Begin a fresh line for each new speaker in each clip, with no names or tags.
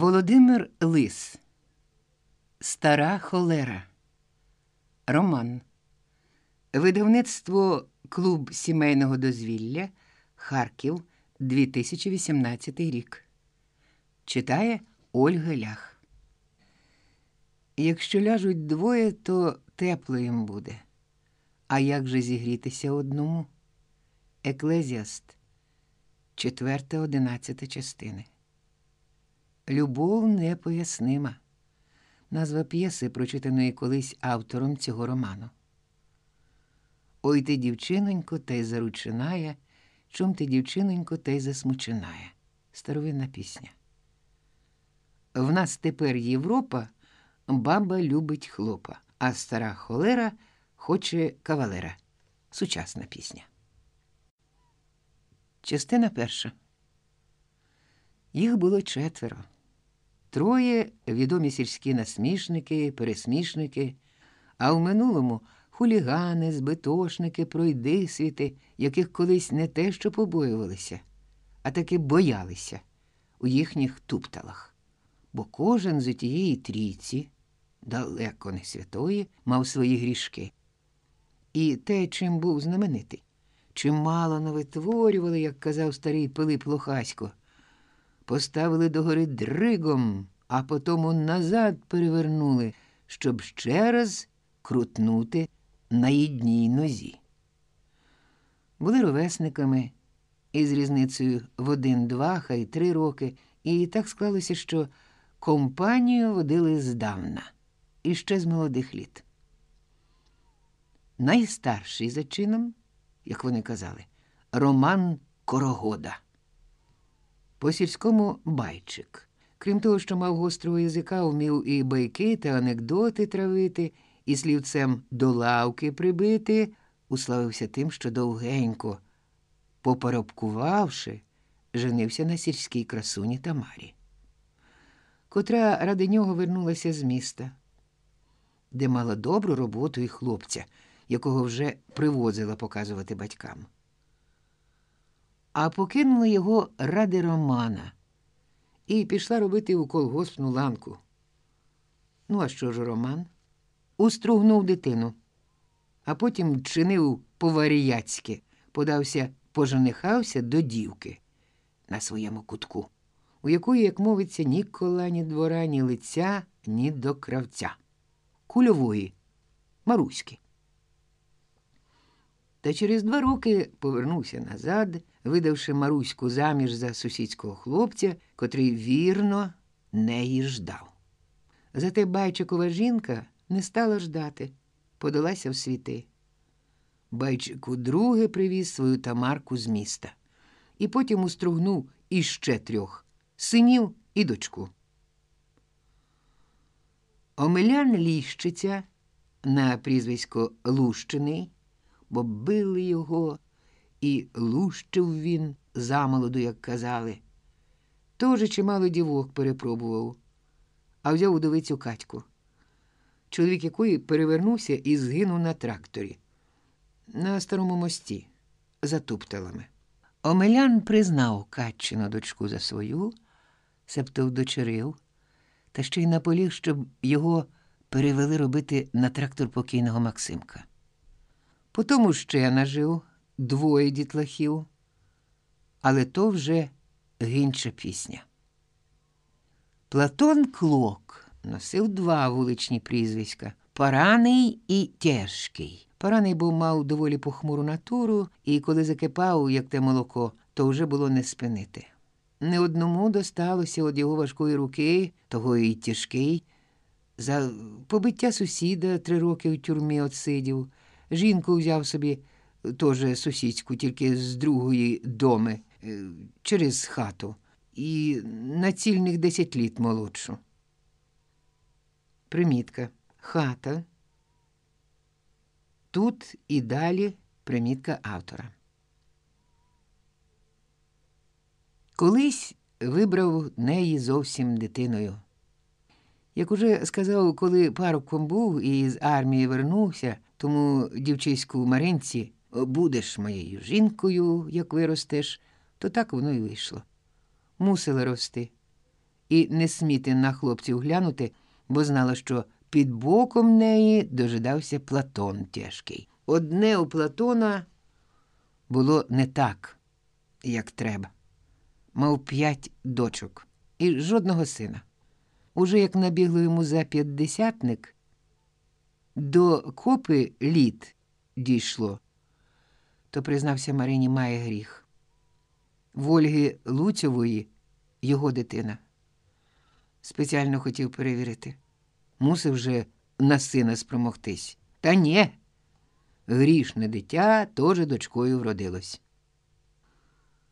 Володимир Лис. Стара холера. Роман. Видавництво Клуб сімейного дозвілля. Харків. 2018 рік. Читає Ольга Лях. Якщо ляжуть двоє, то тепло їм буде. А як же зігрітися одному? Еклезіаст. Четверта, одинадцята частини. Любов непояснима. Назва п'єси, прочитаної колись автором цього роману. Ой ти, дівчинонько, та й заручинає, чом ти, дівчинонько, та й засмучинає. Старовинна пісня. В нас тепер Європа, баба любить хлопа, а стара холера хоче кавалера. Сучасна пісня. Частина перша. Їх було четверо. Троє відомі сільські насмішники, пересмішники, а в минулому хулігани, збитошники, пройдисвіти, яких колись не те, що побоювалися, а таки боялися у їхніх тупталах. Бо кожен з тієї трійці, далеко не святої, мав свої грішки. І те, чим був знаменитий, чим мало навитворювали, як казав старий Пилип Лохасько, поставили догори дригом, а потому назад перевернули, щоб ще раз крутнути на їдній нозі. Були ровесниками із різницею в один-два, хай три роки, і так склалося, що компанію водили здавна, і ще з молодих літ. Найстарший за чином, як вони казали, Роман Корогода. По сільському байчик. Крім того, що мав гострого язика, вмів і байки та анекдоти травити, і слівцем до лавки прибити, уславився тим, що довгенько, попоробкувавши, женився на сільській красуні Тамарі, котра ради нього вернулася з міста, де мала добру роботу і хлопця, якого вже привозила показувати батькам а покинула його ради Романа і пішла робити у колгоспну ланку. Ну, а що ж Роман? Устругнув дитину, а потім чинив поваріяцьки, подався, поженихався до дівки на своєму кутку, у якої, як мовиться, ні кола, ні двора, ні лиця, ні до кравця, кульової, Маруськи. Та через два роки повернувся назад, видавши Маруську заміж за сусідського хлопця, котрий вірно неї ждав. Зате Байчикова жінка не стала ждати, подалася в світи. Байчик удруге привіз свою тамарку з міста і потім устругнув іще трьох синів і дочку. Омелян Ліщиця на прізвисько Лущиний бо били його, і лущив він замолоду, як казали. Тоже чимало дівок перепробував, а взяв удовицю Катьку, чоловік якої перевернувся і згинув на тракторі, на старому мості, за тупталами. Омелян признав Катчину дочку за свою, себто вдочерив, та ще й наполіг, щоб його перевели робити на трактор покійного Максимка. Потому ще нажив двоє дітлахів, але то вже гінча пісня. Платон Клок носив два вуличні прізвиська Параний і Тяжкий. Параний був мав доволі похмуру натуру, і коли закипав, як те молоко, то вже було не спинити. Не одному досталося від його важкої руки, того і тяжкий. За побиття сусіда три роки в тюрмі отсидів. Жінку взяв собі теж сусідську, тільки з другої доми через хату, і на цільних десять літ молодшу. Примітка. Хата. Тут і далі примітка автора. Колись вибрав неї зовсім дитиною. Як уже сказав, коли парубком був і з армії вернувся, тому дівчиську Маринці будеш моєю жінкою, як виростеш, то так воно й вийшло. Мусила рости. і не сміти на хлопців глянути, бо знала, що під боком неї дожидався Платон тяжкий. Одне у Платона було не так, як треба. Мав п'ять дочок і жодного сина. Уже як набігло йому за п'ятдесятник, до копи літ дійшло, то признався Марині має гріх. В Ольги Луцьової його дитина. Спеціально хотів перевірити. Мусив же на сина спромогтись. Та ні. Грішне дитя теж дочкою вродилось.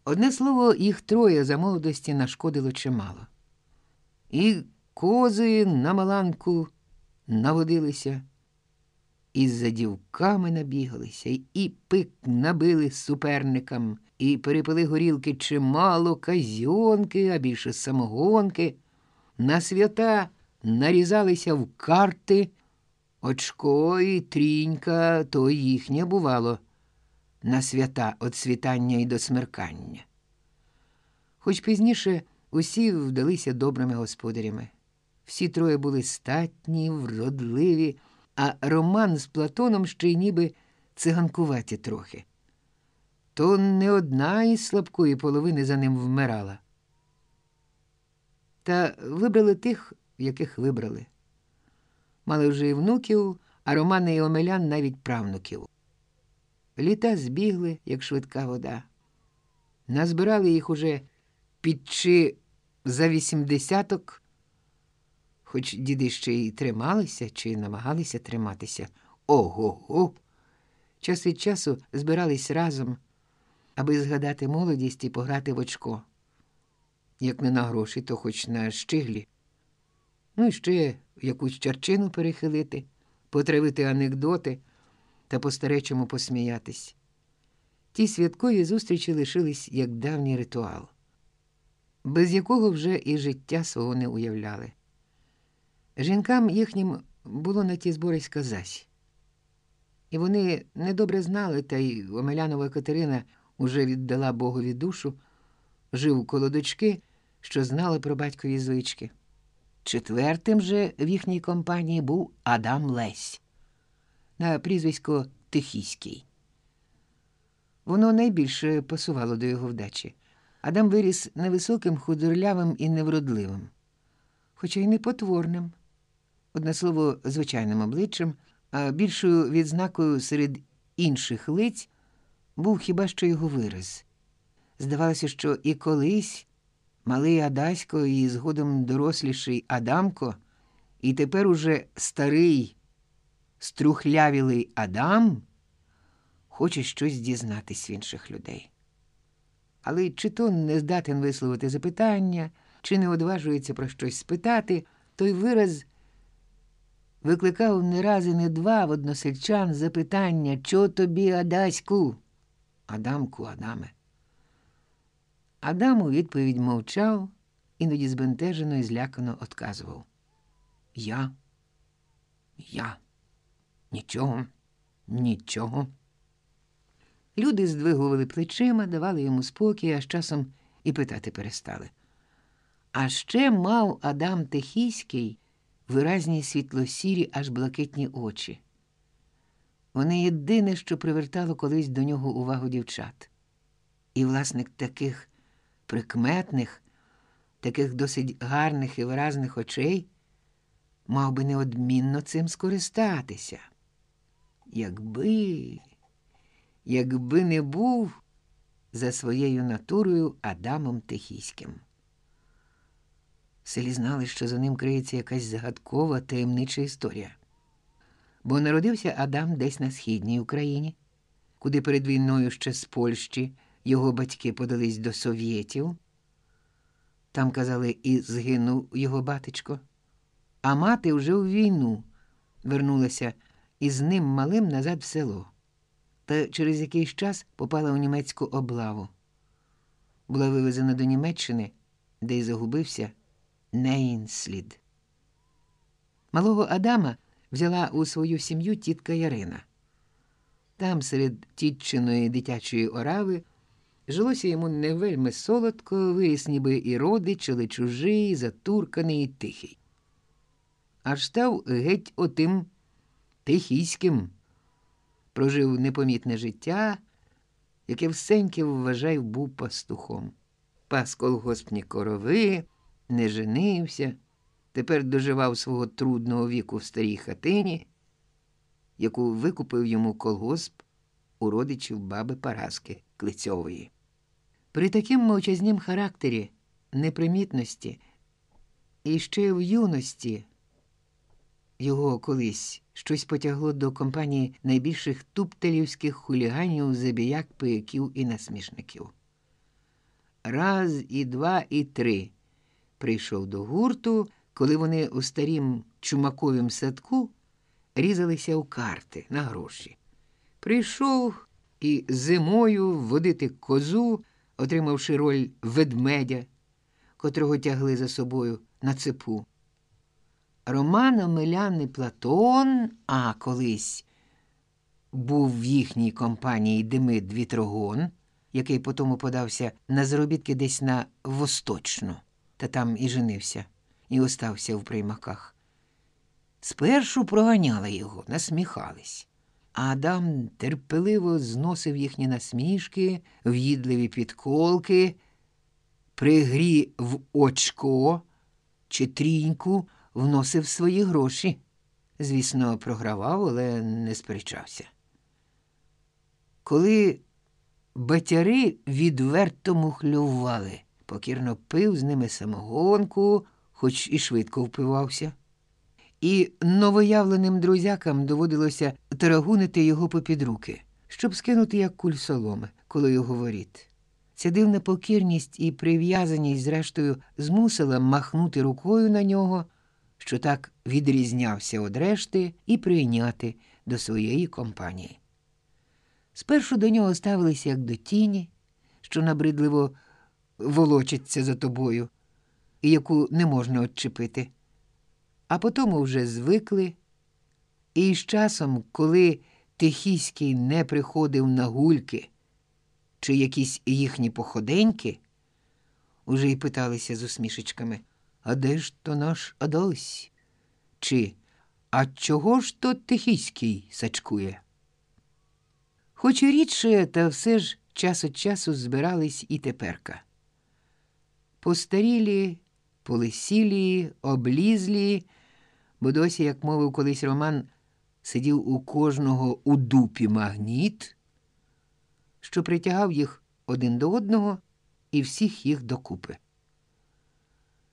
Одне слово, їх троє за молодості нашкодило чимало. І кози на маланку наводилися, і за дівками набігалися, і пик набили суперникам, і перепили горілки чимало, казьонки, а більше самогонки. На свята нарізалися в карти, очко і трінька то їхнє бувало на свята від світання і до смеркання. Хоч пізніше усі вдалися добрими господарями. Всі троє були статні, вродливі, а Роман з Платоном ще й ніби циганкуваті трохи. То не одна із слабкої половини за ним вмирала. Та вибрали тих, яких вибрали. Мали вже і внуків, а Романи і Омелян навіть правнуків. Літа збігли, як швидка вода. Назбирали їх уже під чи за вісімдесяток, хоч діди ще й трималися чи намагалися триматися. Ого. го Час від часу збирались разом, аби згадати молодість і пограти в очко. Як не на гроші, то хоч на щиглі. Ну і ще якусь чарчину перехилити, потравити анекдоти та по старечому посміятись. Ті святкові зустрічі лишились як давній ритуал, без якого вже і життя свого не уявляли. Жінкам їхнім було на ті збори сказась. І вони недобре знали, та й Омелянова Катерина уже віддала Богові душу, жив коло дочки, що знали про батькові звички. Четвертим же в їхній компанії був Адам Лесь на прізвисько Тихіський. Воно найбільше пасувало до його вдачі. Адам виріс невисоким, худорлявим і невродливим, хоча й не потворним, одне слово, звичайним обличчям, а більшою відзнакою серед інших лиць був хіба що його вираз. Здавалося, що і колись малий Адасько, і згодом доросліший Адамко, і тепер уже старий струхлявілий Адам хоче щось дізнатись в інших людей. Але чи то не здатен висловити запитання, чи не одважується про щось спитати, той вираз викликав не раз і не два в односельчан запитання Чо тобі, Адаську? Адамку, Адаме. Адам у відповідь мовчав, іноді збентежено і злякано отказував. Я, я. Нічого, нічого. Люди здвигували плечима, давали йому спокій, а з часом і питати перестали. А ще мав Адам Техійський виразні світлосірі, аж блакитні очі. Вони єдине, що привертало колись до нього увагу дівчат. І власник таких прикметних, таких досить гарних і виразних очей мав би неодмінно цим скористатися. Якби, якби не був за своєю натурою Адамом Тихіським. Селі знали, що за ним криється якась загадкова таємнича історія. Бо народився Адам десь на східній Україні, куди перед війною ще з Польщі його батьки подались до совєтів. Там, казали, і згинув його батечко, а мати вже у війну вернулася і з ним малим назад в село, та через якийсь час попала у німецьку облаву. Була вивезена до Німеччини, де й загубився неїн слід. Малого Адама взяла у свою сім'ю тітка Ярина. Там, серед тітчиної дитячої орави, жилося йому не вельми солодко, виріс ніби і родич, але чужий, затурканий і тихий. Аж став геть отим тихійським, прожив непомітне життя, яке всеньке вважав був пастухом. Пас колгоспні корови, не женився, тепер доживав свого трудного віку в старій хатині, яку викупив йому колгосп у родичів баби Параски Клицьової. При таким мовчазнім характері, непримітності і ще в юності його колись щось потягло до компанії найбільших туптелівських хуліганів, забіяк, пияків і насмішників. Раз і два, і три прийшов до гурту, коли вони у старім чумаковім садку різалися у карти на гроші. Прийшов і зимою водити козу, отримавши роль ведмедя, котрого тягли за собою на цепу. Роман Омелян і Платон, а колись був в їхній компанії Демид Вітрогон, який потому подався на заробітки десь на Восточну, та там і женився, і остався в приймаках. Спершу проганяли його, насміхались. А Адам терпеливо зносив їхні насмішки, в'їдливі підколки, при грі в очко чи тріньку вносив свої гроші. Звісно, програвав, але не сперечався. Коли батяри відверто мухлювали, покірно пив з ними самогонку, хоч і швидко впивався. І новоявленим друзякам доводилося тарагунити його попід руки, щоб скинути як куль соломи, коли його воріт. Ця дивна покірність і прив'язаність, зрештою, змусила махнути рукою на нього, що так відрізнявся од решти, і прийняти до своєї компанії. Спершу до нього ставилися як до тіні, що набридливо волочиться за тобою, і яку не можна отчепити. А потому вже звикли, і з часом, коли Тихіський не приходив на гульки чи якісь їхні походеньки, уже й питалися з усмішечками, а де ж то наш Адось? Чи а чого ж то Тихіський сачкує? Хоч і рідше, та все ж час від часу збирались і теперка. Постарілі, полисілі, облізлі, бо досі, як мовив колись Роман, сидів у кожного у дупі магніт, що притягав їх один до одного і всіх їх докупи.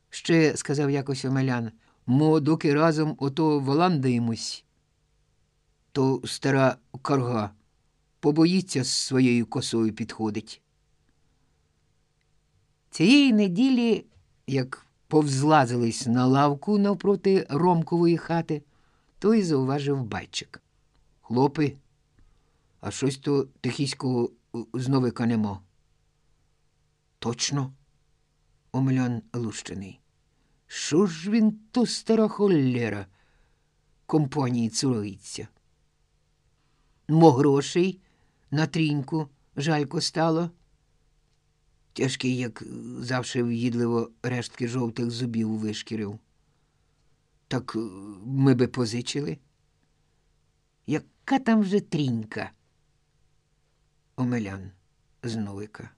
Ще, сказав якось Омелян, мо доки разом ото валандаємось, то стара карга побоїться з своєю косою підходить. Цієї неділі, як повзлазились на лавку навпроти ромкової хати, той зауважив байчик. Хлопи, а щось то тихіського з новика нема. Точно, Омелян Лущений. Що ж він то стара холєра компанії цурається? Мо грошей на тріньку жалько стало. Тяжкий, як завше в'їдливо рештки жовтих зубів вишкірив. Так ми би позичили. Яка там вже трінька? Омелян з новика.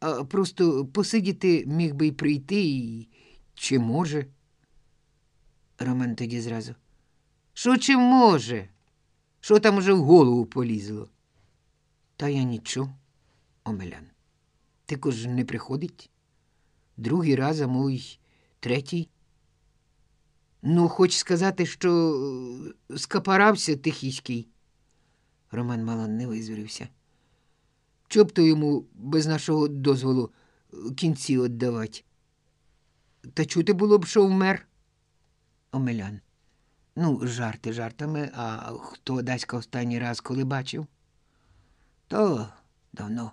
А просто посидіти міг би й прийти і чи може? Роман тоді зразу. Що чи може? Що там уже в голову полізло? Та я нічого, Омелян. Ти ж не приходить? Другий раз, а мой третій. Ну, хоч сказати, що скапарався тихіський. Роман мало не визвірився. Чоб то йому без нашого дозволу кінці віддавати? Та чути було б, що вмер. Омелян. Ну, жарти жартами, а хто дасть останній раз, коли бачив? То давно.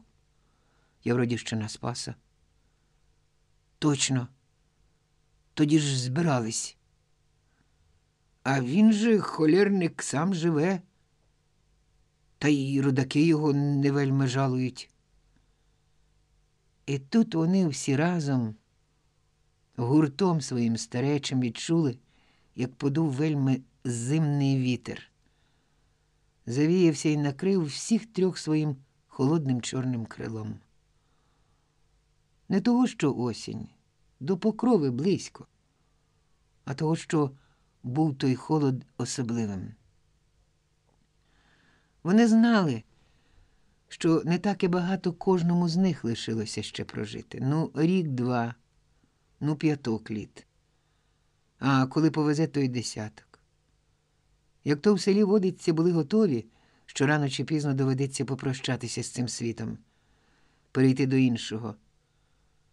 Я вроді ще на спаса. Точно. Тоді ж збирались. А він же, холерник, сам живе, та й родаки його не вельми жалують. І тут вони всі разом, гуртом своїм старечим відчули, як подув вельми зимний вітер. Завіявся і накрив всіх трьох своїм холодним чорним крилом. Не того, що осінь, до покрови близько, а того, що був той холод особливим. Вони знали, що не так і багато кожному з них лишилося ще прожити. Ну, рік-два, ну, п'яток літ. А коли повезе той десяток. Як то в селі водиться, були готові, що рано чи пізно доведеться попрощатися з цим світом, перейти до іншого,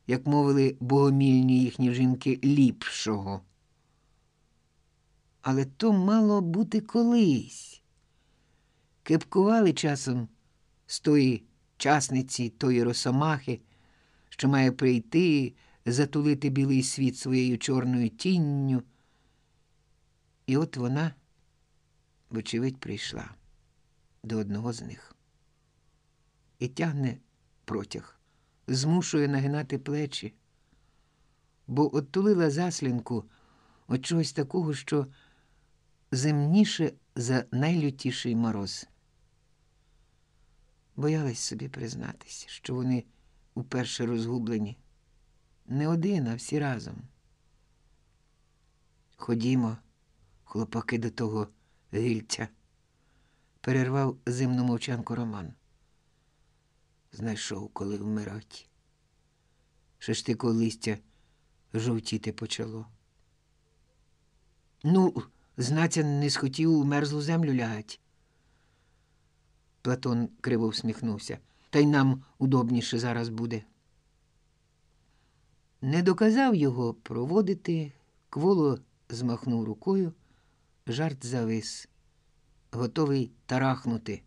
як мовили богомільні їхні жінки, ліпшого. Але то мало бути колись. Кепкували часом з тої часниці, тої росомахи, що має прийти, затулити білий світ своєю чорною тінню. І от вона, вочевидь, прийшла до одного з них і тягне протяг, змушує нагинати плечі, бо оттулила заслінку от чогось такого, що земніше за найлютіший мороз. Боялась собі признатися, що вони уперше розгублені. Не один, а всі разом. Ходімо, хлопаки, до того гільця, перервав зимну мовчанку Роман. Знайшов, коли вмирать. Шештико листя жовтіти почало. Ну, знаця не схотів у мерзлу землю лягать. Платон криво всміхнувся. Та й нам удобніше зараз буде. Не доказав його проводити, кволо змахнув рукою, жарт завис, готовий тарахнути,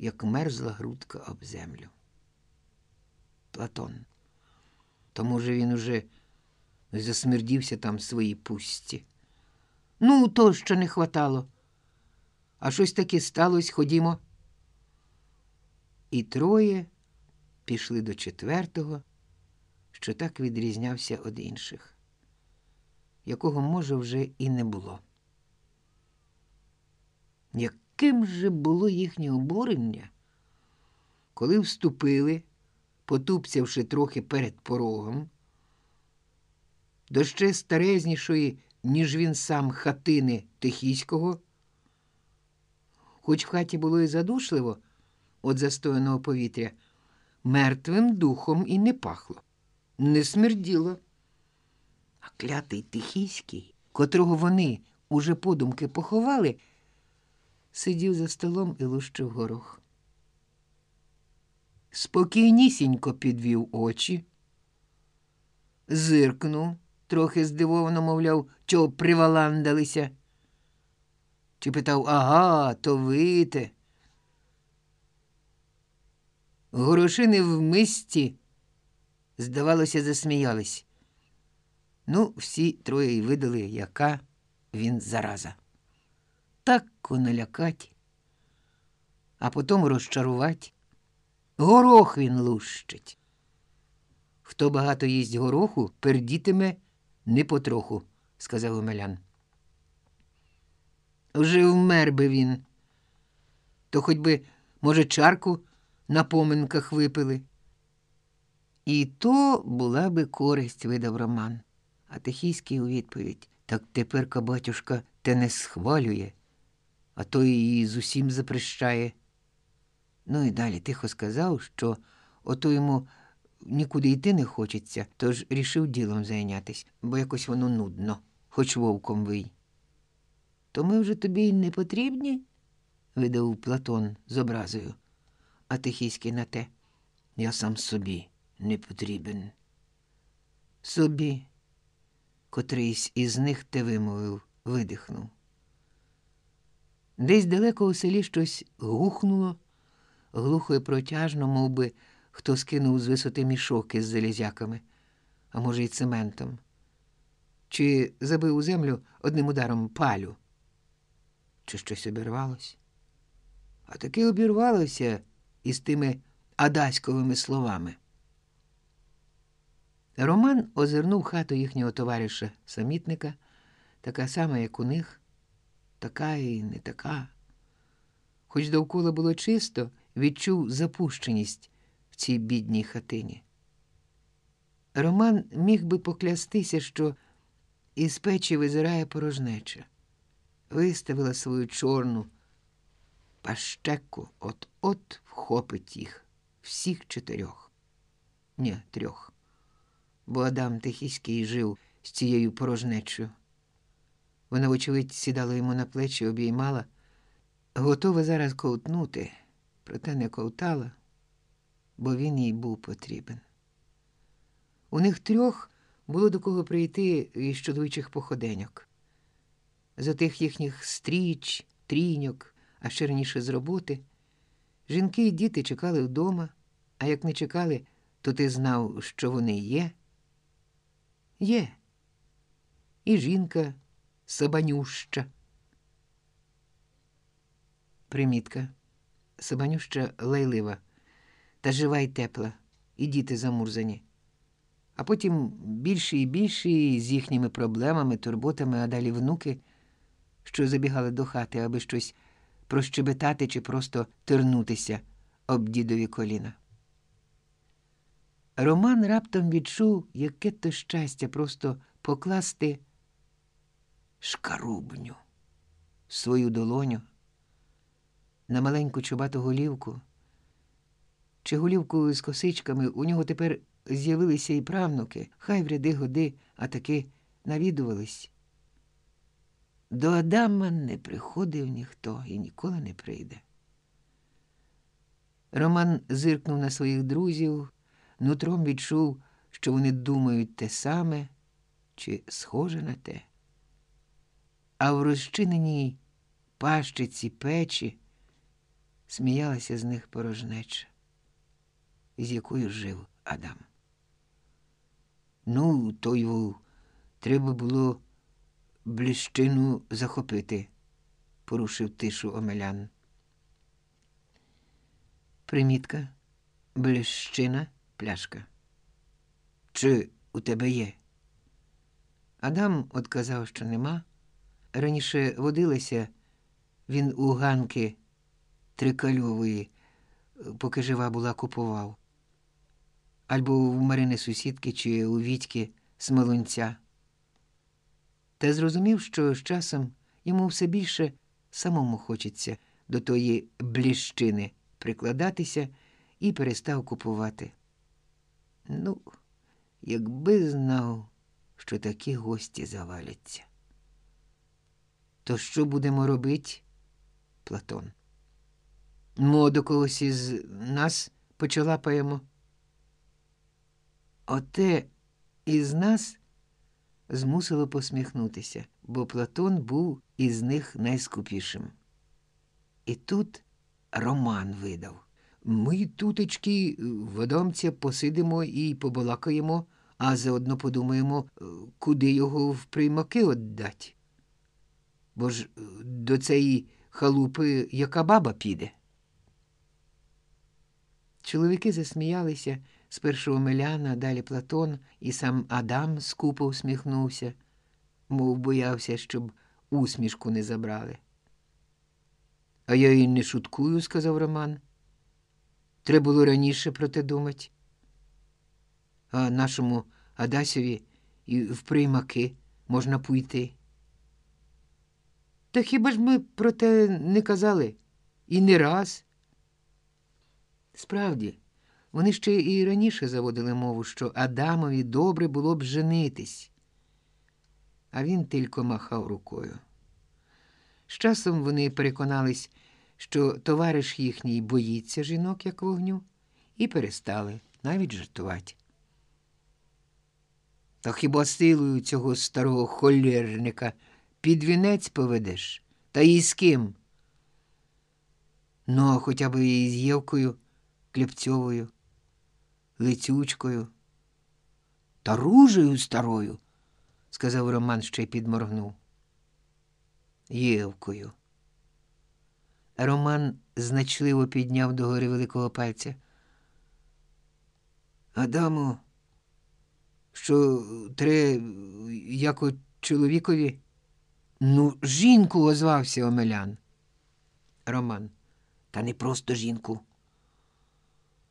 як мерзла грудка об землю. Платон. То, може, він уже засмердівся там своїй пустці. Ну, то що не хватало. А щось таке сталося, ходімо. І троє пішли до четвертого, що так відрізнявся від інших, якого, може, вже і не було. Яким же було їхнє обурення, коли вступили, потупцявши трохи перед порогом, до ще старезнішої, ніж він сам хатини Тихіського, хоч в хаті було і задушливо від застояного повітря, мертвим духом і не пахло, не смерділо. А клятий Тихіський, котрого вони уже подумки поховали, сидів за столом і лущив горох. Спокійнісінько підвів очі, зиркнув, трохи здивовано, мовляв, чого приваландалися. Чи питав ага, то ви. Горошини в мисті, здавалося, засміялись. Ну, всі троє й видали, яка він зараза. Так налякать, а потім розчарувати. Горох він лущить. Хто багато їсть гороху, пердітиме не потроху, сказав Омелян. Вже вмер би він. То хоч би, може, чарку на поминках випили. І то була би користь, видав Роман. А Тихійський у відповідь так тепер батюшка те не схвалює, а то її з усім запрещає. Ну і далі тихо сказав, що ото йому нікуди йти не хочеться, тож рішив ділом зайнятись, бо якось воно нудно, хоч вовком вий. То ми вже тобі й не потрібні? видав Платон з образою, а Тихійський на те. Я сам собі не потрібен. Собі, котрийсь із них те вимовив, видихнув. Десь далеко у селі щось гухнуло, глухо і протяжно, мов би, хто скинув з висоти мішок із залізяками, а може, й цементом, чи забив у землю одним ударом палю, чи щось обірвалось. А таки обірвалося із тими адаськовими словами. Роман озирнув хату їхнього товариша самітника, така сама, як у них, така і не така. Хоч довкола було чисто, відчув запущеність в цій бідній хатині. Роман міг би поклястися, що із печі визирає порожнеча, виставила свою чорну пащеку, от-от вхопить їх, всіх чотирьох. Ні, трьох. Бо Адам Тихіський жив з цією порожнечою. Вона, вочевидь, сідала йому на плечі, обіймала, готова зараз ковтнути, проте не ковтала, бо він їй був потрібен. У них трьох було до кого прийти із чоловічих походеньок. За тих їхніх стріч, тріньок, а ще раніше з роботи. Жінки і діти чекали вдома, а як не чекали, то ти знав, що вони є. Є. І жінка Сабанюща. Примітка. Сабанюща лайлива, та жива й тепла, і діти замурзані. А потім більше і більше з їхніми проблемами, турботами, а далі внуки, що забігали до хати, аби щось прощебетати чи просто тернутися об дідові коліна. Роман раптом відчув, яке то щастя просто покласти шкарубню свою долоню на маленьку чубату голівку. Чи голівку з косичками у нього тепер з'явилися і правнуки, хай в ряди годи, а таки навідувались. До Адама не приходив ніхто і ніколи не прийде. Роман зиркнув на своїх друзів, нутром відчув, що вони думають те саме чи схоже на те. А в розчиненій пащиці печі сміялася з них порожнеча, з якою жив Адам. Ну, то треба було бліщину захопити, порушив тишу Омелян. Примітка, бліщина, пляшка. Чи у тебе є? Адам отказав, що нема. Раніше водилася він у ганки трикальової, поки жива була, купував. Альбо в Марини сусідки чи у Вітьки Смолунця та зрозумів, що з часом йому все більше самому хочеться до тої бліщини прикладатися і перестав купувати. Ну, якби знав, що такі гості заваляться. То що будемо робити, Платон? Мо до когось із нас почалапаємо. Оте із нас змусило посміхнутися, бо Платон був із них найскупішим. І тут Роман видав. Ми, тутечки, водомця посидимо і побалакаємо, а заодно подумаємо, куди його в приймаки віддать. Бо ж до цієї халупи яка баба піде. Чоловіки засміялися. Спершу Омеляна, далі Платон, і сам Адам скупо усміхнувся, мов боявся, щоб усмішку не забрали. А я і не шуткую, сказав Роман. Треба було раніше про те думати. А нашому Адасові і в приймаки можна пойти. Та хіба ж ми про те не казали? І не раз? Справді. Вони ще і раніше заводили мову, що Адамові добре було б женитись, а він тільки махав рукою. З часом вони переконались, що товариш їхній боїться жінок, як вогню, і перестали навіть жартувати. Та хіба силою цього старого холєрника під вінець поведеш? Та і з ким? Ну, а хоча б і з Євкою Клепцьовою лицючкою. Та ружею старою, сказав Роман ще й підморгнув. Євкою. Роман значливо підняв догори великого пальця. Адаму, що тре яко чоловікові. Ну, жінку озвався Омелян. Роман. Та не просто жінку.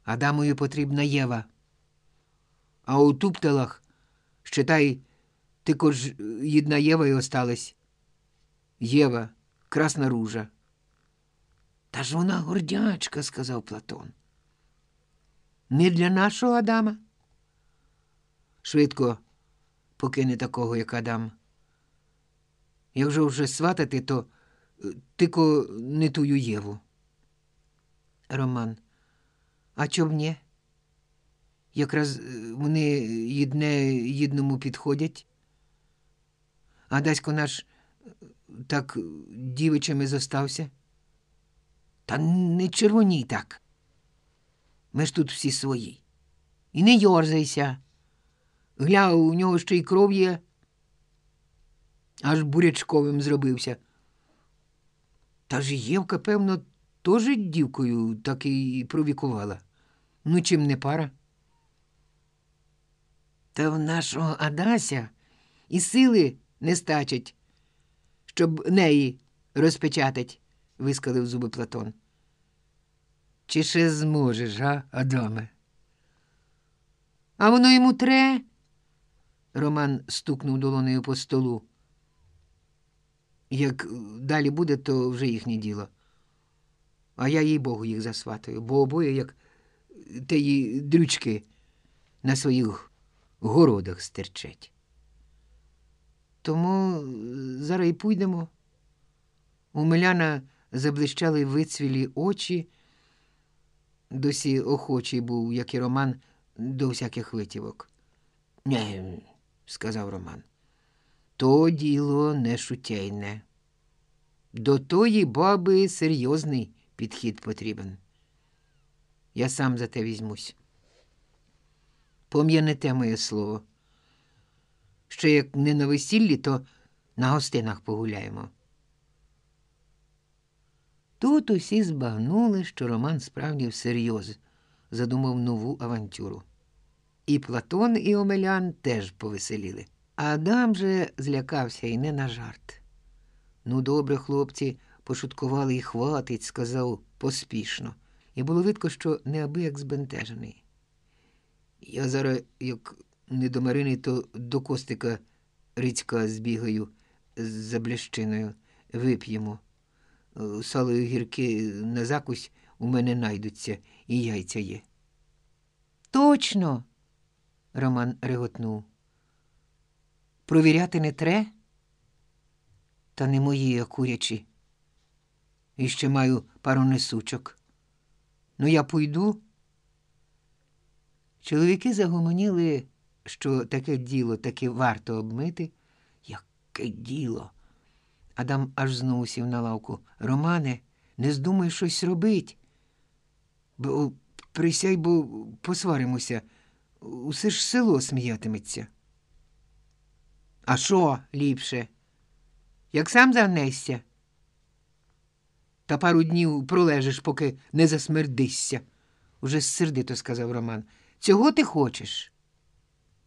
Адамою потрібна Єва. А у туптелах, считай, тільки ж єдна Єва й осталась. Єва, красна ружа. Та ж вона гордячка, сказав Платон. Не для нашого Адама. Швидко покине такого, як Адам. Якщо вже сватати, то е, тільки не тую Єву. Роман. А чоб ні? Якраз е, вони єдне єдному підходять. А Дасько наш е, так дівичами зостався. Та не червоній так. Ми ж тут всі свої. І не йорзайся. Гля, у нього ще й кров є. Аж бурячковим зробився. Та ж Євка, певно, теж дівкою так і провікувала. Ну, чим не пара? Та в нашого Адася і сили не стачать, щоб неї розпечатать, вискалив зуби Платон. Чи ще зможеш, га, Адаме? А воно йому тре. Роман стукнув долонею по столу. Як далі буде, то вже їхнє діло. А я їй Богу їх засватаю, бо обоє, як теї дрючки на своїх городах стерчать. Тому зараз і пойдемо. У Миляна заблищали вицвілі очі, досі охочий був, як і Роман, до всяких витівок. Не, сказав Роман, то діло не шутейне. До тої баби серйозний підхід потрібен. Я сам за те візьмусь. Пом'янете моє слово. Ще як не на весіллі, то на гостинах погуляємо. Тут усі збагнули, що Роман справді всерйоз задумав нову авантюру. І Платон, і Омелян теж повеселіли. Адам же злякався і не на жарт. Ну, добре, хлопці, пошуткували і хватить, сказав поспішно, і було видко, що неабияк збентежений. Я зараз, як не до Марини, то до Костика Рицька збігаю з заблящиною, вип'ємо. Сало і гірки на закусь у мене найдуться, і яйця є. Точно. Роман реготнув. Провіряти не тре? Та не мої, а курячі. І ще маю пару несучок. Ну, я пойду. Чоловіки загомоніли, що таке діло таки варто обмити. Яке діло? Адам аж знову сів на лавку. Романе, не здумай щось робить. Бо присяй, бо посваримося. Усе ж село сміятиметься. А що ліпше? Як сам загнешся? Та пару днів пролежиш, поки не засмердишся, уже сердито сказав Роман. Цього ти хочеш?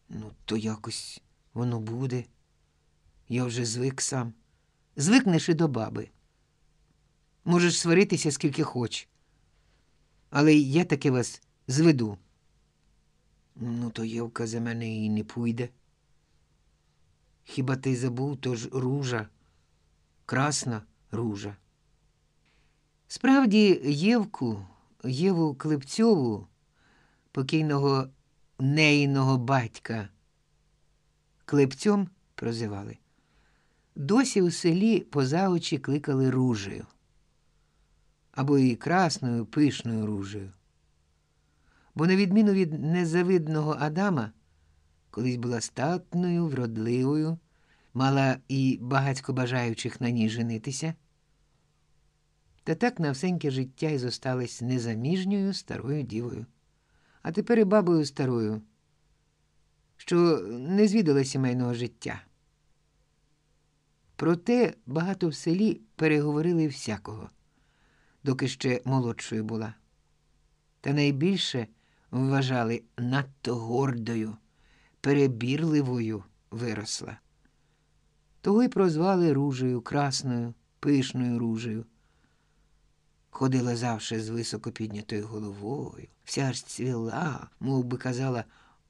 Ну, то якось воно буде. Я вже звик сам. Звикнеш і до баби. Можеш сваритися скільки хоч. Але я таки вас зведу. Ну, то Євка за мене і не пуйде. Хіба ти забув, то ж ружа, красна ружа. Справді, Євку, Єву Клепцьову, покійного нейного батька, Клепцьом прозивали. Досі у селі поза очі кликали ружею або і красною пишною ружею. Бо, на відміну від незавидного Адама, колись була статною, вродливою, мала і багатько бажаючих на ній женитися, та так на всеньке життя й зосталась незаміжньою старою дівою, а тепер і бабою старою, що не звідала сімейного життя. Проте багато в селі переговорили всякого, доки ще молодшою була. Та найбільше вважали надто гордою, перебірливою виросла. Того й прозвали ружею, красною, пишною ружею. Ходила завше з високо піднятою головою, вся ж цвіла, мов би казала,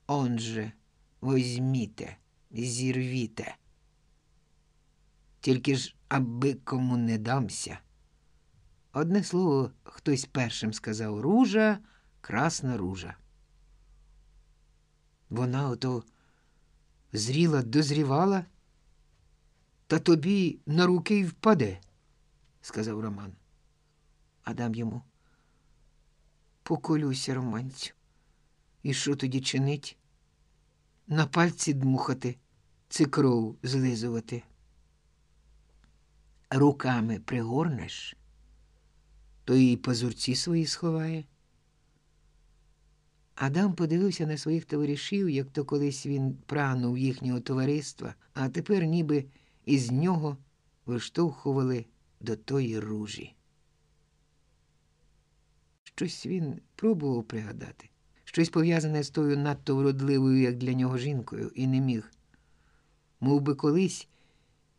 он же, возьміте, зірвіте. Тільки ж аби кому не дамся. Одне слово, хтось першим сказав ружа, красна ружа. Вона ото зріла, дозрівала, та тобі на руки й впаде, сказав Роман. Адам йому. Поколюся, романцю. І що тоді чинить? На пальці дмухати, цикров злизувати. Руками пригорнеш, то і пазурці свої сховає. Адам подивився на своїх товаришів, як то колись він прагнув їхнього товариства, а тепер ніби із нього виштовхували до тої ружі. Щось він пробував пригадати, щось пов'язане з тою надто вродливою, як для нього жінкою, і не міг. Мов би колись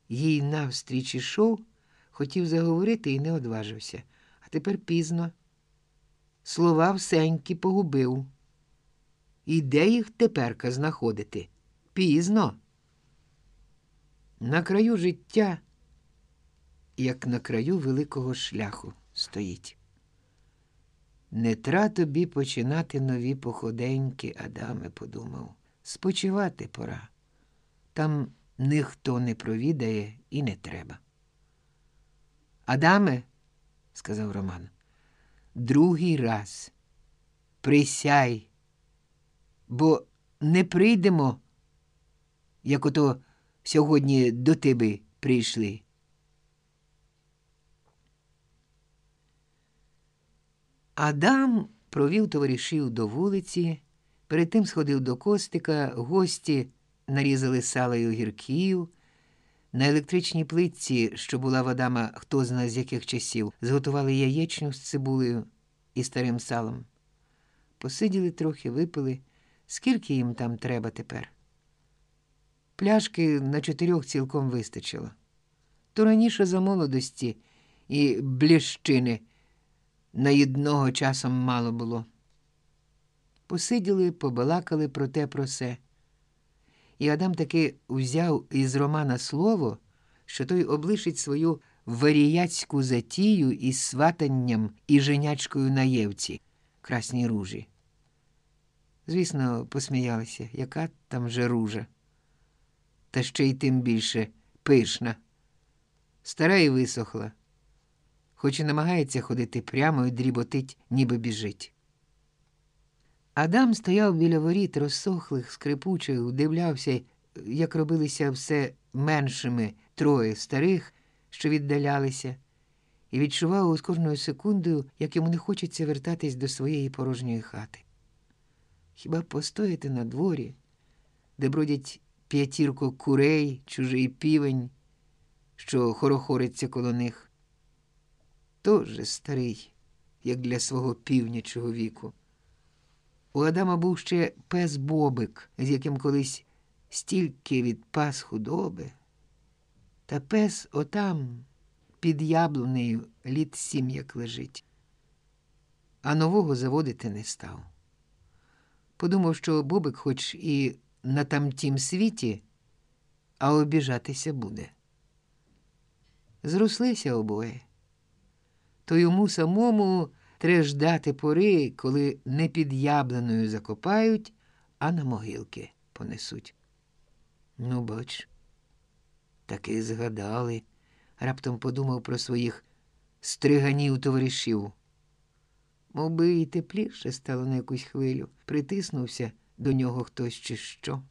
їй навстріч ішов, хотів заговорити і не одважився, а тепер пізно. Слова всенькі погубив. І де їх теперка знаходити? Пізно. На краю життя, як на краю великого шляху стоїть. Не тра тобі починати нові походеньки, Адаме, подумав. Спочивати пора. Там ніхто не провідає і не треба. Адаме, сказав Роман, другий раз присяй, бо не прийдемо, як ото сьогодні до тебе прийшли. Адам провів товаришів до вулиці, перед тим сходив до костика, гості нарізали сала й огірків. На електричній плитці, що була в Адама хто зна з яких часів, зготували яєчню з цибулею і старим салом. Посиділи трохи, випили, скільки їм там треба тепер. Пляшки на чотирьох цілком вистачило. То раніше за молодості і бліщини на єдного часом мало було. Посиділи, побалакали про те про се. І Адам таки взяв із Романа слово, що той облишить свою варіяцьку затію із сватанням і женячкою на Євці, красній ружі. Звісно, посміялися, яка там же ружа. Та ще й тим більше пишна. Стара і висохла, хоч і намагається ходити прямо і дріботить, ніби біжить. Адам стояв біля воріт розсохлих, скрипучих, вдивлявся, як робилися все меншими троє старих, що віддалялися, і відчував з кожною секундою, як йому не хочеться вертатись до своєї порожньої хати. Хіба постояти на дворі, де бродять п'ятірко курей, чужий півень, що хорохориться коло них? Тоже старий, як для свого півнячого віку. У Адама був ще пес Бобик, з яким колись стільки відпас худоби. Та пес отам, під яблунею, літ сім як лежить, а нового заводити не став. Подумав, що Бобик, хоч і на тамтім світі, а обіжатися буде. Зрослися обоє, то йому самому треба ждати пори, коли не під яблуною закопають, а на могилки понесуть. Ну, бач, таки згадали, раптом подумав про своїх стриганів товаришів. Мов би і тепліше стало на якусь хвилю, притиснувся до нього хтось чи що.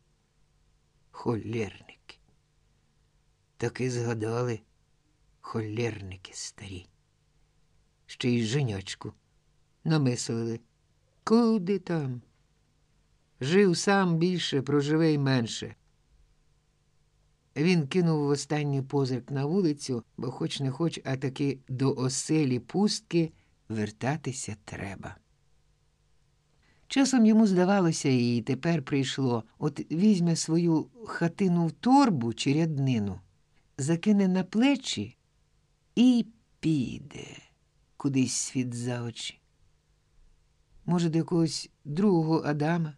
Холєрники. Таки згадали холєрники старі. Ще й женячку намислили. Куди там? Жив сам більше, проживе й менше. Він кинув в останній позирк на вулицю, бо хоч не хоч, а таки до оселі пустки вертатися треба. Часом йому здавалося, і тепер прийшло от візьме свою хатину в торбу чи ряднину, закине на плечі і піде кудись світ за очі. Може, до якогось другого Адама,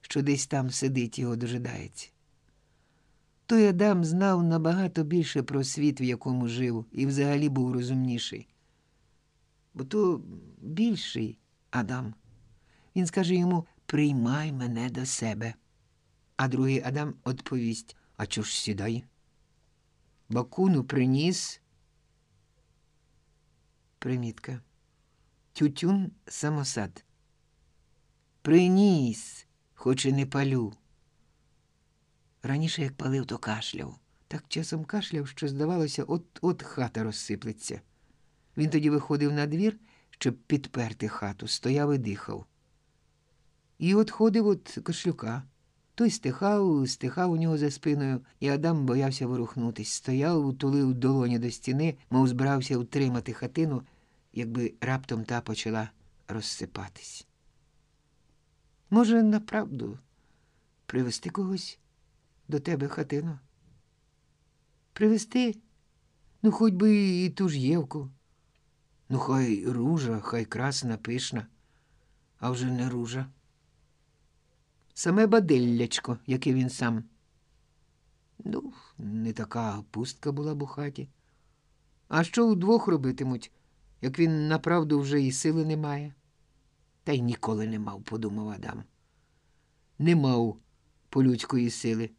що десь там сидить його дожидається. Той Адам знав набагато більше про світ, в якому жив, і взагалі був розумніший. Бо то більший Адам. Він скаже йому Приймай мене до себе. А другий Адам відповість А чого ж сідай? Бакуну приніс. Примітка. Тютюн самосад. Приніс, хоч і не палю. Раніше, як палив, то кашляв. Так часом кашляв, що, здавалося, от-от хата розсиплеться. Він тоді виходив на двір, щоб підперти хату, стояв і дихав. І от ходив от кашлюка. Той стихав, стихав у нього за спиною, і Адам боявся ворухнутись. Стояв, утулив долоні до стіни, мов збирався утримати хатину, якби раптом та почала розсипатись. Може, направду привезти когось до тебе хатину? Привезти? Ну, хоч би і ту ж Євку. Ну, хай ружа, хай красна, пишна, а вже не ружа. Саме бадиллячко, яке він сам. Ну, не така пустка була б у хаті. А що удвох робитимуть, як він направду вже і сили не має? Та й ніколи не мав, подумав Адам. Не мав полюдської сили.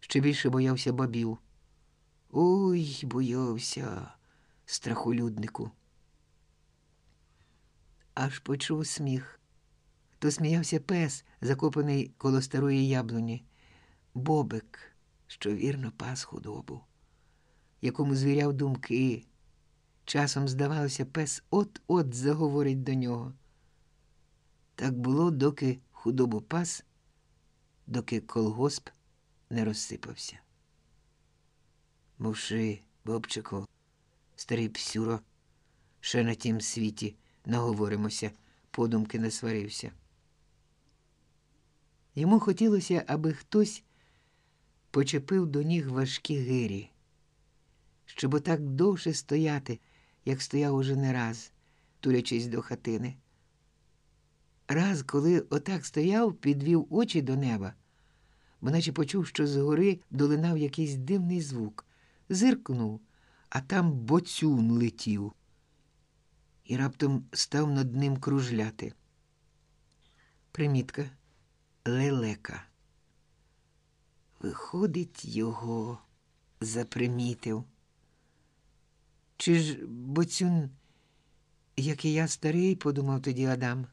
Ще більше боявся бабів. Ой, боявся, страхолюднику. Аж почув сміх. То сміявся пес, закопаний коло старої яблуні, бобик, що вірно пас худобу, якому звіряв думки. Часом, здавалося, пес от-от заговорить до нього. Так було, доки худобу пас, доки колгосп не розсипався. Мовши, Бобчику, старий псюро, ще на тім світі наговоримося, подумки не сварився. Йому хотілося, аби хтось почепив до ніг важкі гирі, щоб отак довше стояти, як стояв уже не раз, турячись до хатини. Раз, коли отак стояв, підвів очі до неба, бо наче почув, що згори долинав якийсь дивний звук, зиркнув, а там боцюн летів, і раптом став над ним кружляти. Примітка лелека. Виходить, його запримітив. Чи ж боцюн, як і я старий, подумав тоді Адам.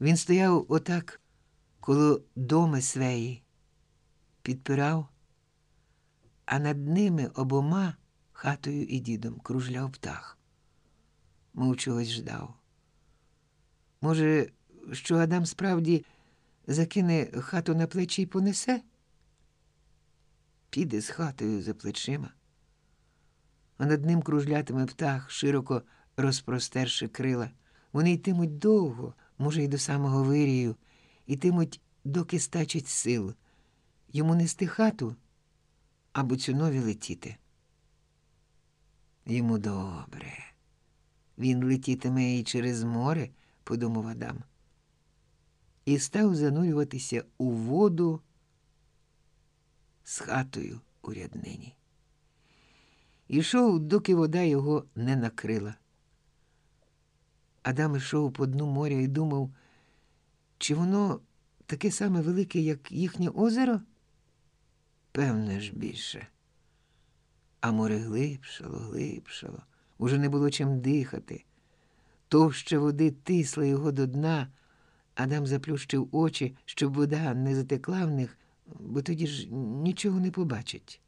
Він стояв отак коло доми свеї, підпирав, а над ними обома хатою і дідом кружляв птах. Мов чогось ждав. Може, що Адам справді закине хату на плечі і понесе? Піде з хатою за плечима, а над ним кружлятиме птах, широко розпростерши крила. Вони йтимуть довго, може, й до самого вирію, йтимуть, доки стачить сил. Йому нести хату або цюнові летіти. Йому добре. Він летітиме і через море, подумав Адам і став занурюватися у воду з хатою у ряднині. Ішов, доки вода його не накрила. Адам ішов по дну моря і думав, чи воно таке саме велике, як їхнє озеро? Певне ж більше. А море глибшало, глибшало, уже не було чим дихати. Товща води тисла його до дна. Адам заплющив очі, щоб вода не затекла в них, бо тоді ж нічого не побачить.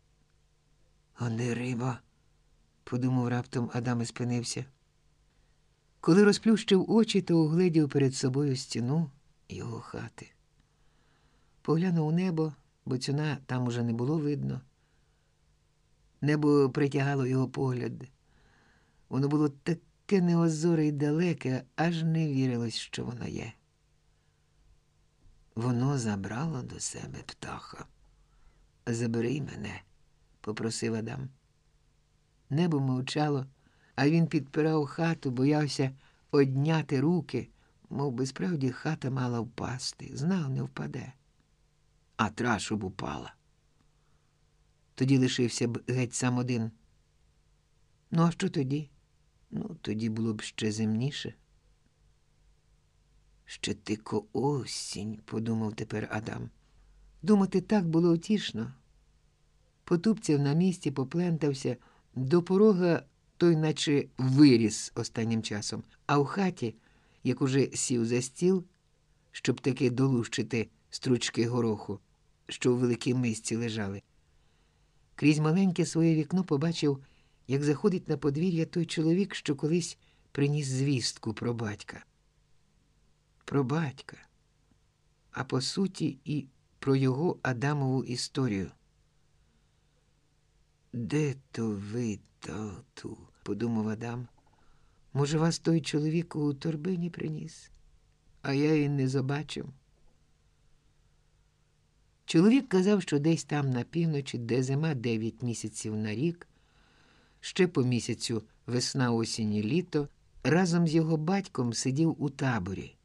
А риба, подумав раптом Адам і спинився. Коли розплющив очі, то угледів перед собою стіну його хати. Поглянув у небо, бо цюна там уже не було видно. Небо притягало його погляд. Воно було таке неозоре й далеке, аж не вірилось, що воно є. Воно забрало до себе птаха. Забери мене, попросив Адам. Небо мовчало, а він підпирав хату, боявся одняти руки, мов би справді хата мала впасти. Знав, не впаде. А трашу б упала. Тоді лишився б геть сам один. Ну, а що тоді? Ну, тоді було б ще земніше. Ще тико осінь, подумав тепер Адам. Думати так було утішно. Потупцяв на місці, поплентався, до порога той наче виріс останнім часом, а в хаті, як уже сів за стіл, щоб таки долущити стручки гороху, що у великій мисці лежали. Крізь маленьке своє вікно побачив, як заходить на подвір'я той чоловік, що колись приніс звістку про батька. Про батька, а по суті, і про його Адамову історію. Де то ви, тату? подумав Адам. Може, вас той чоловік у торбині приніс, а я і не забачив. Чоловік казав, що десь там на півночі, де зима дев'ять місяців на рік, ще по місяцю весна, осінь і літо, разом з його батьком сидів у таборі,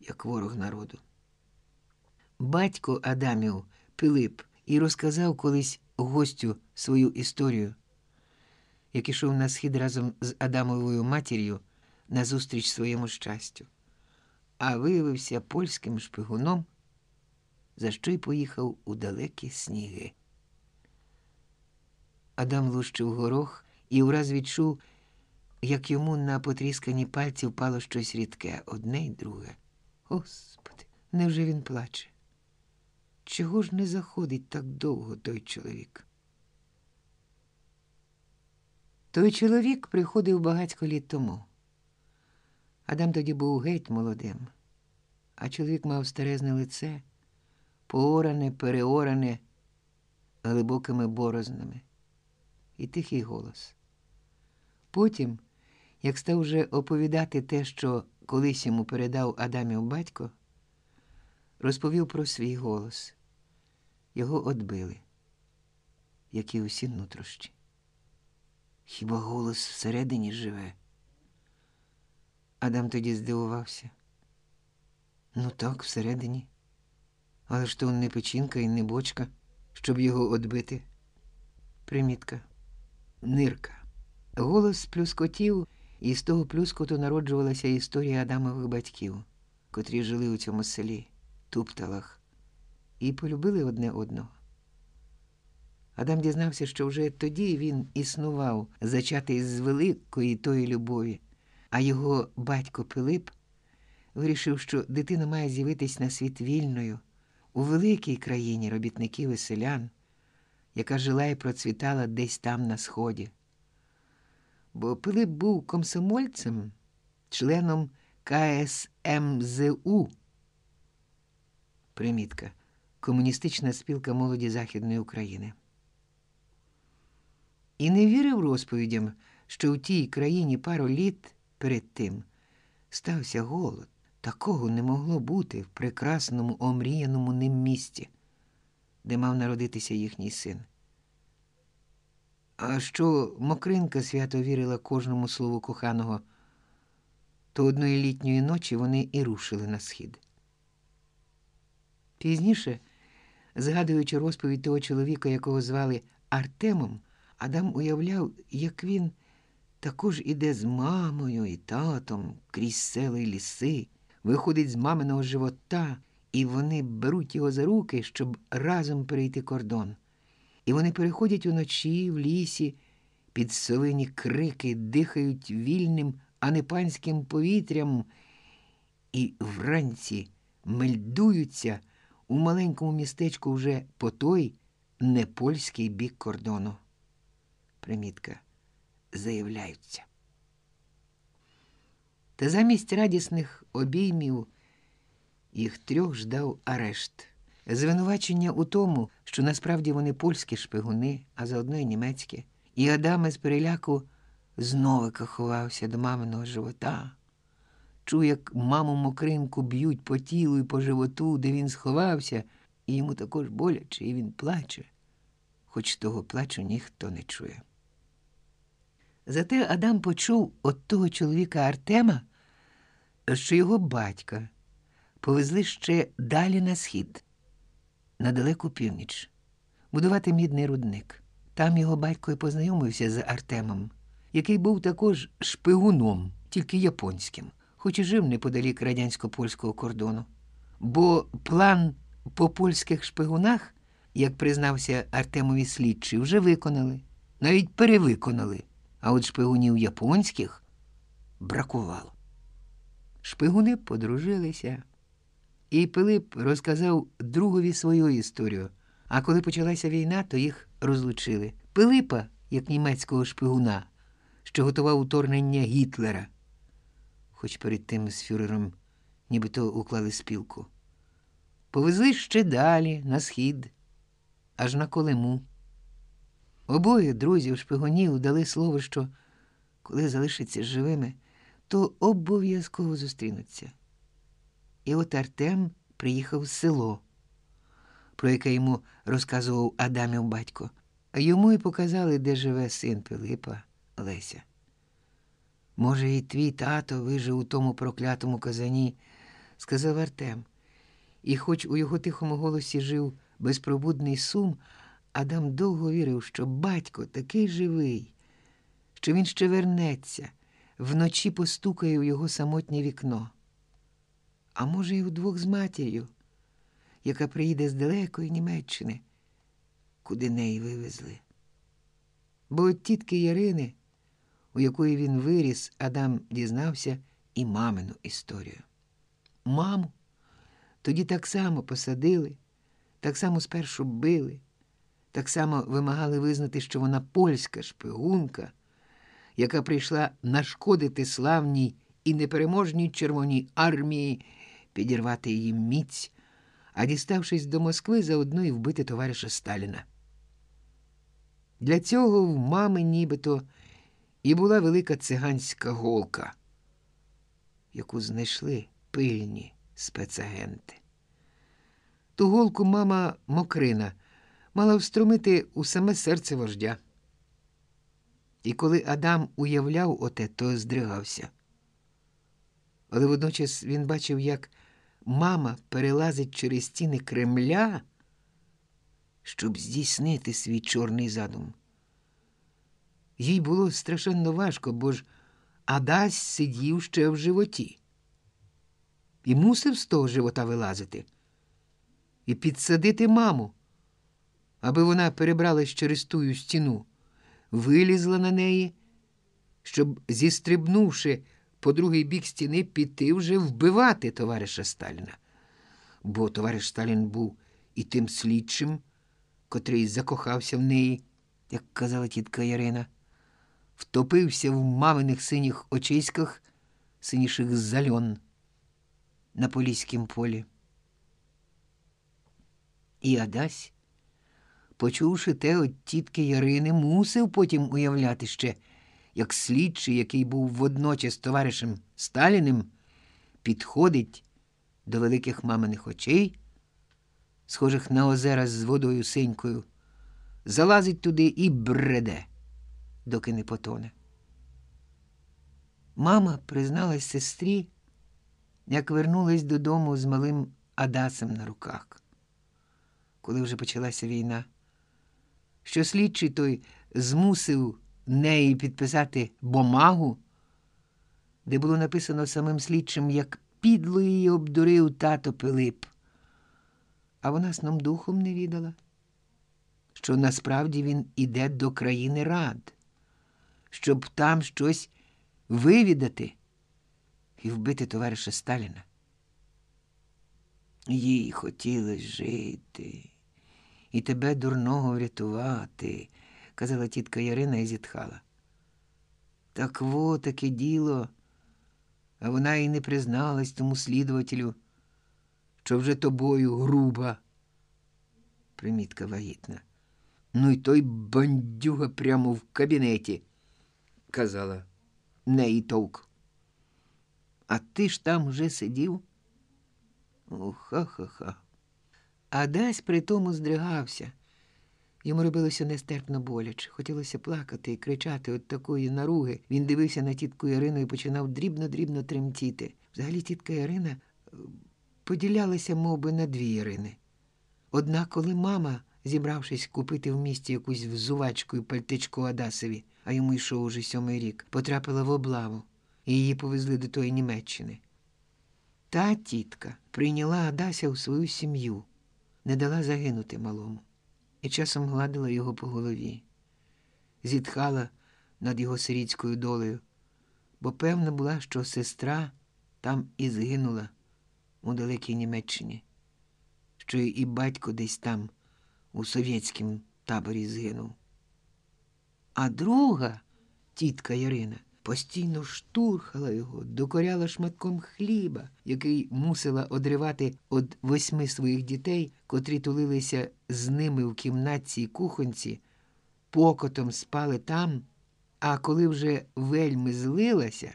як ворог народу. Батько Адамів Пилип і розказав колись гостю свою історію, як ішов на схід разом з Адамовою матір'ю назустріч своєму щастю, а виявився польським шпигуном, за що й поїхав у далекі сніги. Адам лущив горох і враз відчув, як йому на потріскані пальці впало щось рідке, одне й друге. Господи, невже він плаче? Чого ж не заходить так довго той чоловік? Той чоловік приходив багатько літ тому. Адам тоді був геть молодим, а чоловік мав старезне лице, пооране, переоране глибокими борознами і тихий голос. Потім, як став уже оповідати те, що колись йому передав Адамів батько, розповів про свій голос. Його отбили, як і усі нутрощі. Хіба голос всередині живе? Адам тоді здивувався. Ну так, всередині. Але ж то не печінка і не бочка, щоб його отбити. Примітка. Нирка. Голос плюскотів, і з того плюскоту народжувалася історія Адамових батьків, котрі жили у цьому селі, тупталах, і полюбили одне одного. Адам дізнався, що вже тоді він існував, зачатий з великої тої любові, а його батько Пилип вирішив, що дитина має з'явитись на світ вільною у великій країні робітників і селян, яка жила і процвітала десь там на сході. Бо Пилип був комсомольцем, членом КСМЗУ. Примітка. Комуністична спілка молоді Західної України. І не вірив розповідям, що у тій країні пару літ перед тим стався голод. Такого не могло бути в прекрасному омріяному ним місті, де мав народитися їхній син. А що Мокринка свято вірила кожному слову коханого, то одної літньої ночі вони і рушили на схід. Пізніше, згадуючи розповідь того чоловіка, якого звали Артемом, Адам уявляв, як він також іде з мамою і татом крізь села й ліси, виходить з маминого живота, і вони беруть його за руки, щоб разом перейти кордон. І вони переходять уночі в лісі, під совині крики, дихають вільним, а не панським повітрям, і вранці мельдуються у маленькому містечку вже по той непольський бік кордону. Примітка. Заявляються. Та замість радісних обіймів їх трьох ждав арешт. Звинувачення у тому, що насправді вони польські шпигуни, а заодно й німецькі, і Адаме з переляку зновика ховався до маминого живота. Чув, як маму мокринку б'ють по тілу і по животу, де він сховався, і йому також боляче, і він плаче, хоч того плачу ніхто не чує. Зате Адам почув от того чоловіка Артема, що його батька повезли ще далі на схід, на далеку північ, будувати мідний рудник. Там його батько і познайомився з Артемом, який був також шпигуном, тільки японським, хоч і жив неподалік радянсько польського кордону. Бо план по польських шпигунах, як признався Артемові слідчий, вже виконали, навіть перевиконали. А от шпигунів японських бракувало. Шпигуни подружилися, і Пилип розказав другові свою історію. А коли почалася війна, то їх розлучили. Пилипа, як німецького шпигуна, що готував уторгнення Гітлера, хоч перед тим з фюрером нібито уклали спілку. Повезли ще далі, на схід, аж на Колиму. Обоє друзів шпигунів дали слово, що коли залишаться живими, то обов'язково зустрінуться. І от Артем приїхав в село, про яке йому розказував Адамів батько, йому й показали, де живе син Пилипа Леся. Може, і твій тато вижив у тому проклятому казані, сказав Артем. І хоч у його тихому голосі жив безпробудний сум, Адам довго вірив, що батько такий живий, що він ще вернеться, вночі постукає в його самотнє вікно. А може, і вдвох з матір'ю, яка приїде з далекої Німеччини, куди неї вивезли. Бо от тітки Ярини, у якої він виріс, Адам дізнався і мамину історію. Маму тоді так само посадили, так само спершу били так само вимагали визнати, що вона польська шпигунка, яка прийшла нашкодити славній і непереможній Червоній армії, підірвати її міць, а діставшись до Москви, заодно і вбити товариша Сталіна. Для цього в мами нібито і була велика циганська голка, яку знайшли пильні спецагенти. Ту голку мама Мокрина мала встромити у саме серце вождя. І коли Адам уявляв оте, то здригався. Але водночас він бачив, як мама перелазить через стіни Кремля, щоб здійснити свій чорний задум. Їй було страшенно важко, бо ж Адась сидів ще в животі і мусив з того живота вилазити і підсадити маму аби вона перебралась через тую стіну, вилізла на неї, щоб, зістрибнувши по другий бік стіни, піти вже вбивати товариша Сталіна. Бо товариш Сталін був і тим слідчим, котрий закохався в неї, як казала тітка Ярина, втопився в маминих синіх очиськах, синіших зальон на Поліськім полі. І Адась почувши те от тітки Ярини, мусив потім уявляти ще, як слідчий, який був водночас товаришем Сталіним, підходить до великих маминих очей, схожих на озера з водою синькою, залазить туди і бреде, доки не потоне. Мама призналась сестрі, як вернулась додому з малим Адасом на руках, коли вже почалася війна що слідчий той змусив неї підписати бумагу, де було написано самим слідчим, як підло її обдурив тато Пилип. А вона сном духом не відала, що насправді він іде до країни рад, щоб там щось вивідати і вбити товариша Сталіна. Їй хотілося жити і тебе дурного врятувати, казала тітка Ярина і зітхала. Так во таке діло, а вона й не призналась тому слідувателю, що вже тобою груба. Примітка вагітна. Ну й той бандюга прямо в кабінеті. казала, не і товк. А ти ж там вже сидів? Ха-ха-ха. А десь при тому здригався. Йому робилося нестерпно боляче. Хотілося плакати і кричати от такої наруги. Він дивився на тітку Ярину і починав дрібно-дрібно тремтіти. Взагалі тітка Ярина е, поділялася мов би, на дві Ярини. Одна, коли мама, зібравшись купити в місті якусь взувачку і пальтичку Адасові, а йому йшов уже сьомий рік, потрапила в облаву, і її повезли до тої Німеччини. Та тітка прийняла Адася у свою сім'ю, не дала загинути малому і часом гладила його по голові, зітхала над його сирітською долею, бо певна була, що сестра там і згинула у далекій Німеччині, що і батько десь там, у совєтському таборі згинув. А друга, тітка Ярина, постійно штурхала його, докоряла шматком хліба, який мусила одривати від восьми своїх дітей, котрі тулилися з ними в кімнатці й кухонці, покотом спали там, а коли вже вельми злилася,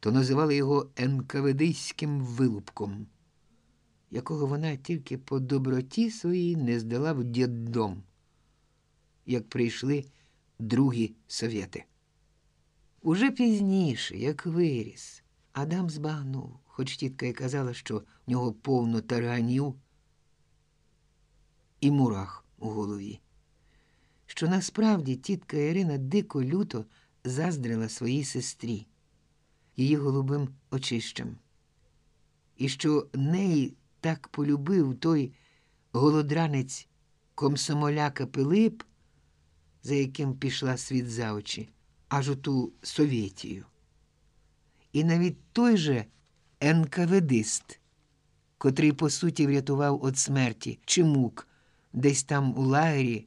то називали його енкаведиським вилупком, якого вона тільки по доброті своїй не здала в діддом, як прийшли другі совєти. Уже пізніше, як виріс, Адам збагнув, хоч тітка й казала, що в нього повно тарганів і мурах у голові, що насправді тітка Ірина дико люто заздрила своїй сестрі, її голубим очищем, і що неї так полюбив той голодранець комсомоляка Пилип, за яким пішла світ за очі аж у ту Совєтію. І навіть той же НКВДист, котрий, по суті, врятував від смерті Чимук десь там у лагері,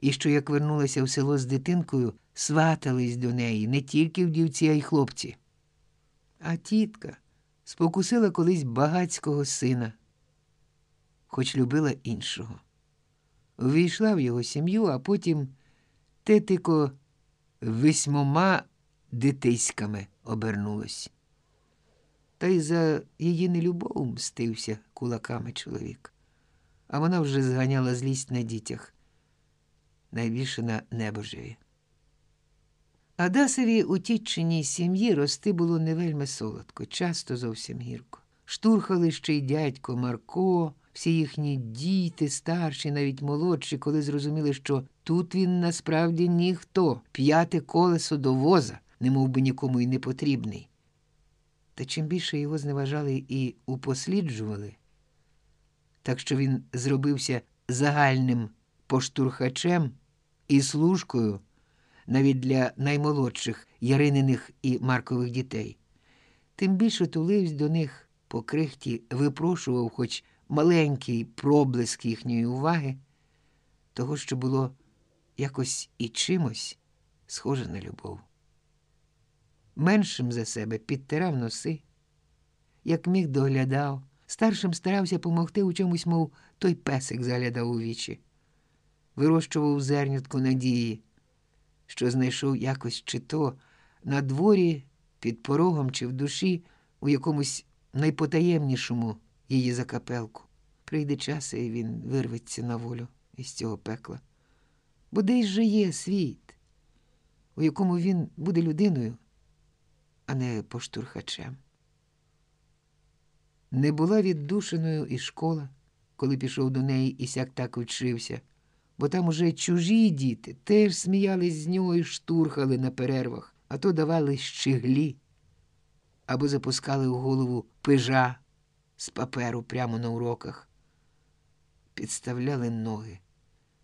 і що, як вернулася в село з дитинкою, сватались до неї не тільки вдівці, а й хлопці. А тітка спокусила колись багацького сина, хоч любила іншого. Увійшла в його сім'ю, а потім тетико вісьмома дитиськами обернулось. Та й за її нелюбов мстився кулаками чоловік, а вона вже зганяла злість на дітях, найбільше на небожеві. Адасові у тітчиній сім'ї рости було не вельми солодко, часто зовсім гірко. Штурхали ще й дядько Марко, всі їхні діти, старші, навіть молодші, коли зрозуміли, що тут він насправді ніхто, п'яте колесо до воза, немов би нікому й не потрібний. Та чим більше його зневажали і упосліджували, так що він зробився загальним поштурхачем і служкою навіть для наймолодших Ярининих і Маркових дітей, тим більше тулився до них по крихті, випрошував хоч маленький проблиск їхньої уваги, того, що було якось і чимось схоже на любов. Меншим за себе підтирав носи, як міг доглядав, старшим старався помогти у чомусь, мов той песик заглядав у вічі, вирощував зернятку надії, що знайшов якось чи то на дворі, під порогом чи в душі у якомусь найпотаємнішому її закапелку. Прийде час, і він вирветься на волю із цього пекла. Бо десь же є світ, у якому він буде людиною, а не поштурхачем. Не була віддушеною і школа, коли пішов до неї і сяк так вчився, бо там уже чужі діти теж сміялись з нього і штурхали на перервах, а то давали щеглі або запускали у голову пижа з паперу прямо на уроках, підставляли ноги,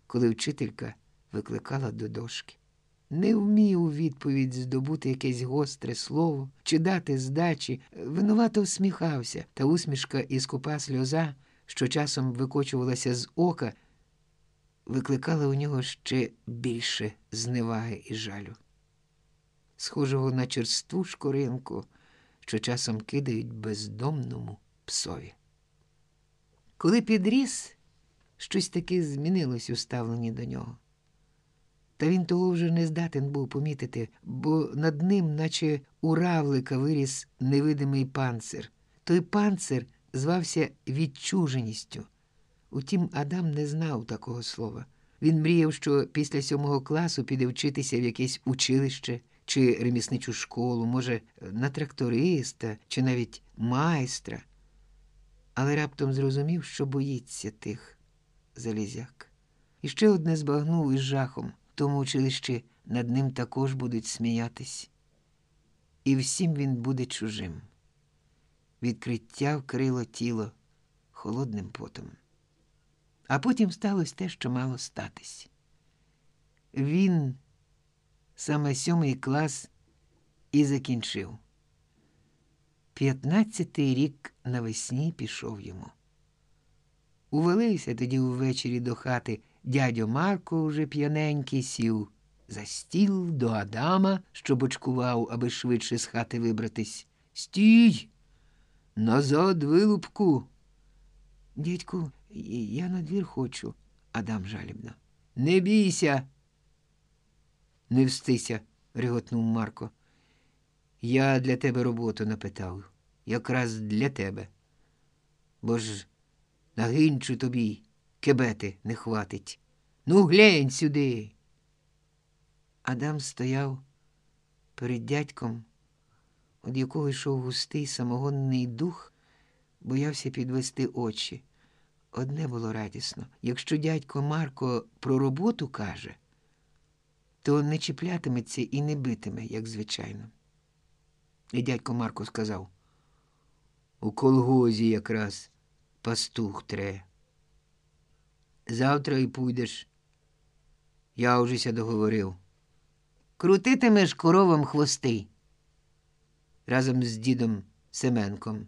коли вчителька викликала до дошки. Не вмів у відповідь здобути якесь гостре слово чи дати здачі, винувато всміхався, та усмішка і скупа сльоза, що часом викочувалася з ока, викликала у нього ще більше зневаги і жалю. Схожого на черству шкоринку, що часом кидають бездомному псові. Коли підріс, щось таки змінилось у ставленні до нього. Та він того вже не здатен був помітити, бо над ним, наче у равлика, виріс невидимий панцир. Той панцир звався відчуженістю. Утім, Адам не знав такого слова. Він мріяв, що після сьомого класу піде вчитися в якесь училище чи ремісничу школу, може, на тракториста чи навіть майстра. Але раптом зрозумів, що боїться тих залізяк. І ще одне збагнув із жахом. Тому училищі над ним також будуть сміятись. І всім він буде чужим. Відкриття вкрило тіло холодним потом. А потім сталося те, що мало статись. Він саме сьомий клас і закінчив. П'ятнадцятий рік навесні пішов йому. Увалився тоді ввечері до хати дядьо Марко, уже п'яненький, сів за стіл до Адама, що бочкував, аби швидше з хати вибратись. Стій! Назад, вилупку. Дядьку, я на двір хочу, Адам жалібно. Не бійся. Не встися, реготнув Марко. Я для тебе роботу напитав, якраз для тебе. Бо ж на тобі кебети не хватить. Ну, глянь сюди. Адам стояв перед дядьком, від якого йшов густий самогонний дух, боявся підвести очі. Одне було радісно якщо дядько Марко про роботу каже, то не чіплятиметься і не битиме, як звичайно. І дядько Марко сказав у колгозі якраз пастух тре. Завтра і пойдеш. Я ужеся договорив. Крутитимеш коровам хвости разом з дідом Семенком.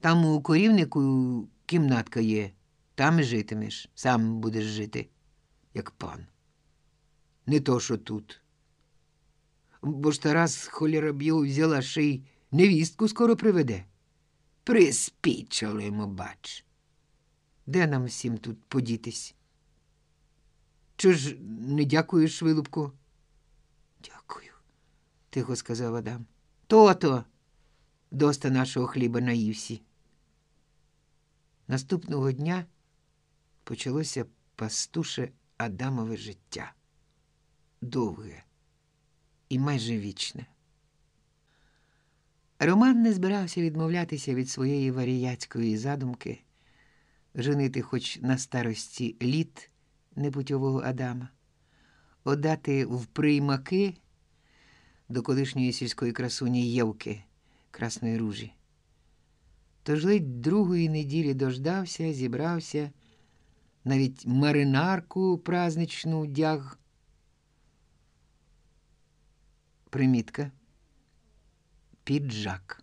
Там у корівнику кімнатка є, там і житимеш, сам будеш жити, як пан. Не то, що тут. Бо ж Тарас холєра б його взяла ще й невістку скоро приведе. Приспічили йому, бач. Де нам всім тут подітись? Чи ж не дякуєш, вилупку? Дякую, тихо сказав Адам. То-то доста нашого хліба наївсі. Наступного дня почалося пастуше Адамове життя. Довге і майже вічне. Роман не збирався відмовлятися від своєї варіяцької задумки, женити хоч на старості літ непутьового Адама, отдати в приймаки до колишньої сільської красуні Євки Красної Ружі. Тож ледь другої неділі дождався, зібрався, навіть маринарку праздничну вдяг. Примітка. Піджак.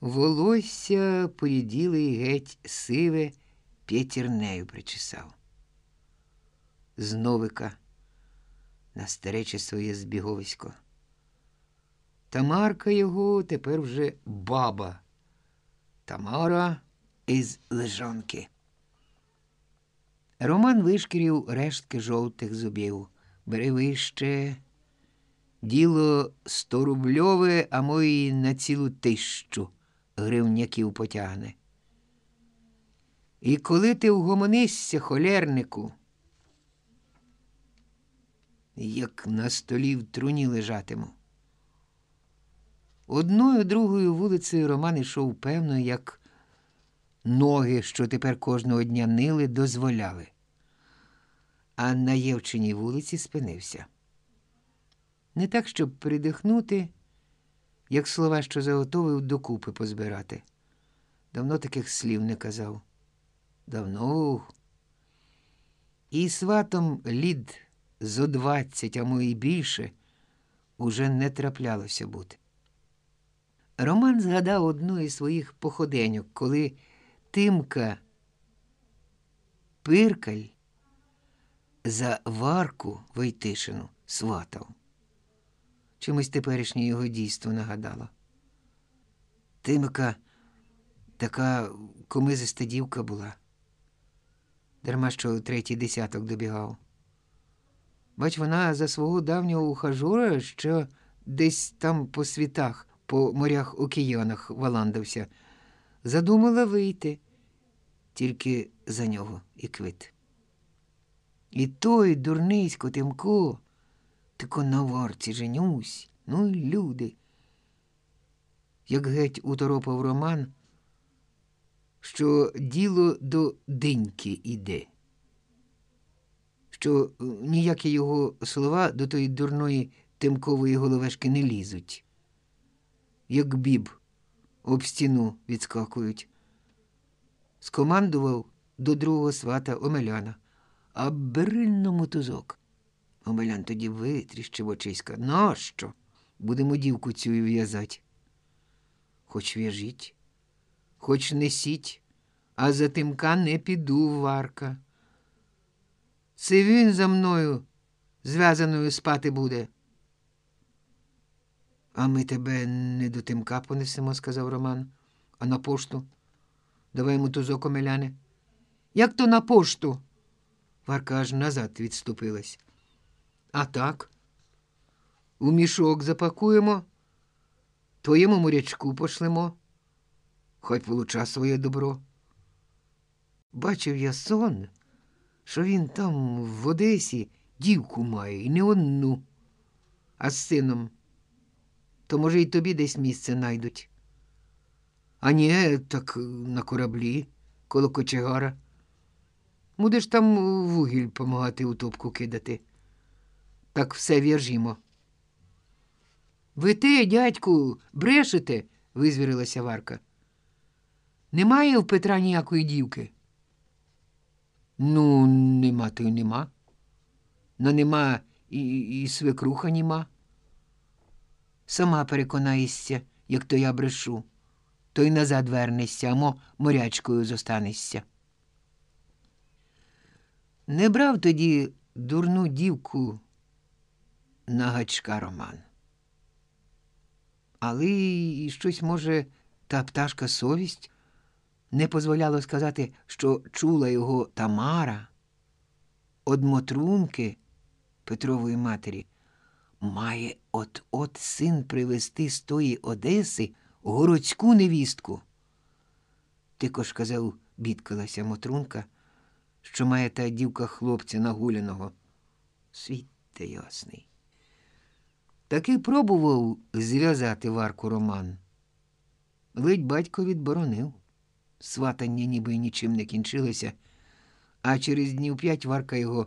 Волосся поріділий геть сиве п'ятірнею причесав. З новика на старече своє збіговисько. Тамарка його тепер вже баба. Тамара із лежанки. Роман вишкірів рештки жовтих зубів. Бери вище. Діло сторубльове, а мої на цілу тисячу гривняків потягне. І коли ти вгомонишся, холернику, як на столі в труні лежатиму. Одною другою вулицею Роман ішов певно, як ноги, що тепер кожного дня нили, дозволяли. А на Євчиній вулиці спинився. Не так, щоб придихнути, як слова, що заготовив докупи позбирати. Давно таких слів не казав. Давно. І сватом лід зо двадцять, а мо і більше, уже не траплялося бути. Роман згадав одну із своїх походеньок, коли Тимка Пиркаль за Варку Войтишину сватав. Чимось теперішнє його дійство нагадало. Тимка така комизиста дівка була, дарма що третій десяток добігав. Бач, вона за свого давнього ухажора, що десь там по світах, по морях океанах валандався, задумала вийти тільки за нього і квит. І той дурнисько Тимко, тако на варці женюсь, ну й люди. Як геть уторопав Роман, що діло до диньки іде, що е, ніякі його слова до тої дурної тимкової головешки не лізуть, як біб об стіну відскакують. Скомандував до другого свата Омеляна, а берильно мотузок. Омелян тоді витріщив очиська. Нащо? Будемо дівку цю і в'язать. Хоч в'яжіть, хоч несіть, а за тимка не піду, Варка. Це він за мною зв'язаною спати буде. А ми тебе не до тимка понесемо, сказав Роман, а на пошту. Давай йому тузок омеляне. Як то на пошту? Варка аж назад відступилась. А так, у мішок запакуємо, твоєму морячку пошлемо, хай получа своє добро. Бачив я сон, що він там в Одесі дівку має і не одну, а з сином. То, може, і тобі десь місце найдуть. А ні, так на кораблі, коло кочегара. Будеш там вугіль помагати у топку кидати. Так все в'яжімо. Ви те, дядьку, брешете, визвірилася Варка. Немає в Петра ніякої дівки. Ну, нема то й нема. Но нема і, і свекруха нема. Сама переконаєшся, як то я брешу, то й назад вернешся, амо морячкою зостанешся. Не брав тоді дурну дівку на гачка Роман. Але і щось, може, та пташка совість не дозволяло сказати, що чула його Тамара, одмотрунки Петрової матері, має от-от син привезти з тої Одеси городську невістку. Тико ж казав, бідкалася Мотрунка, що має та дівка хлопця нагуляного. Світ ясний. Таки пробував зв'язати Варку Роман. Ледь батько відборонив. Сватання ніби нічим не кінчилося, а через днів п'ять Варка його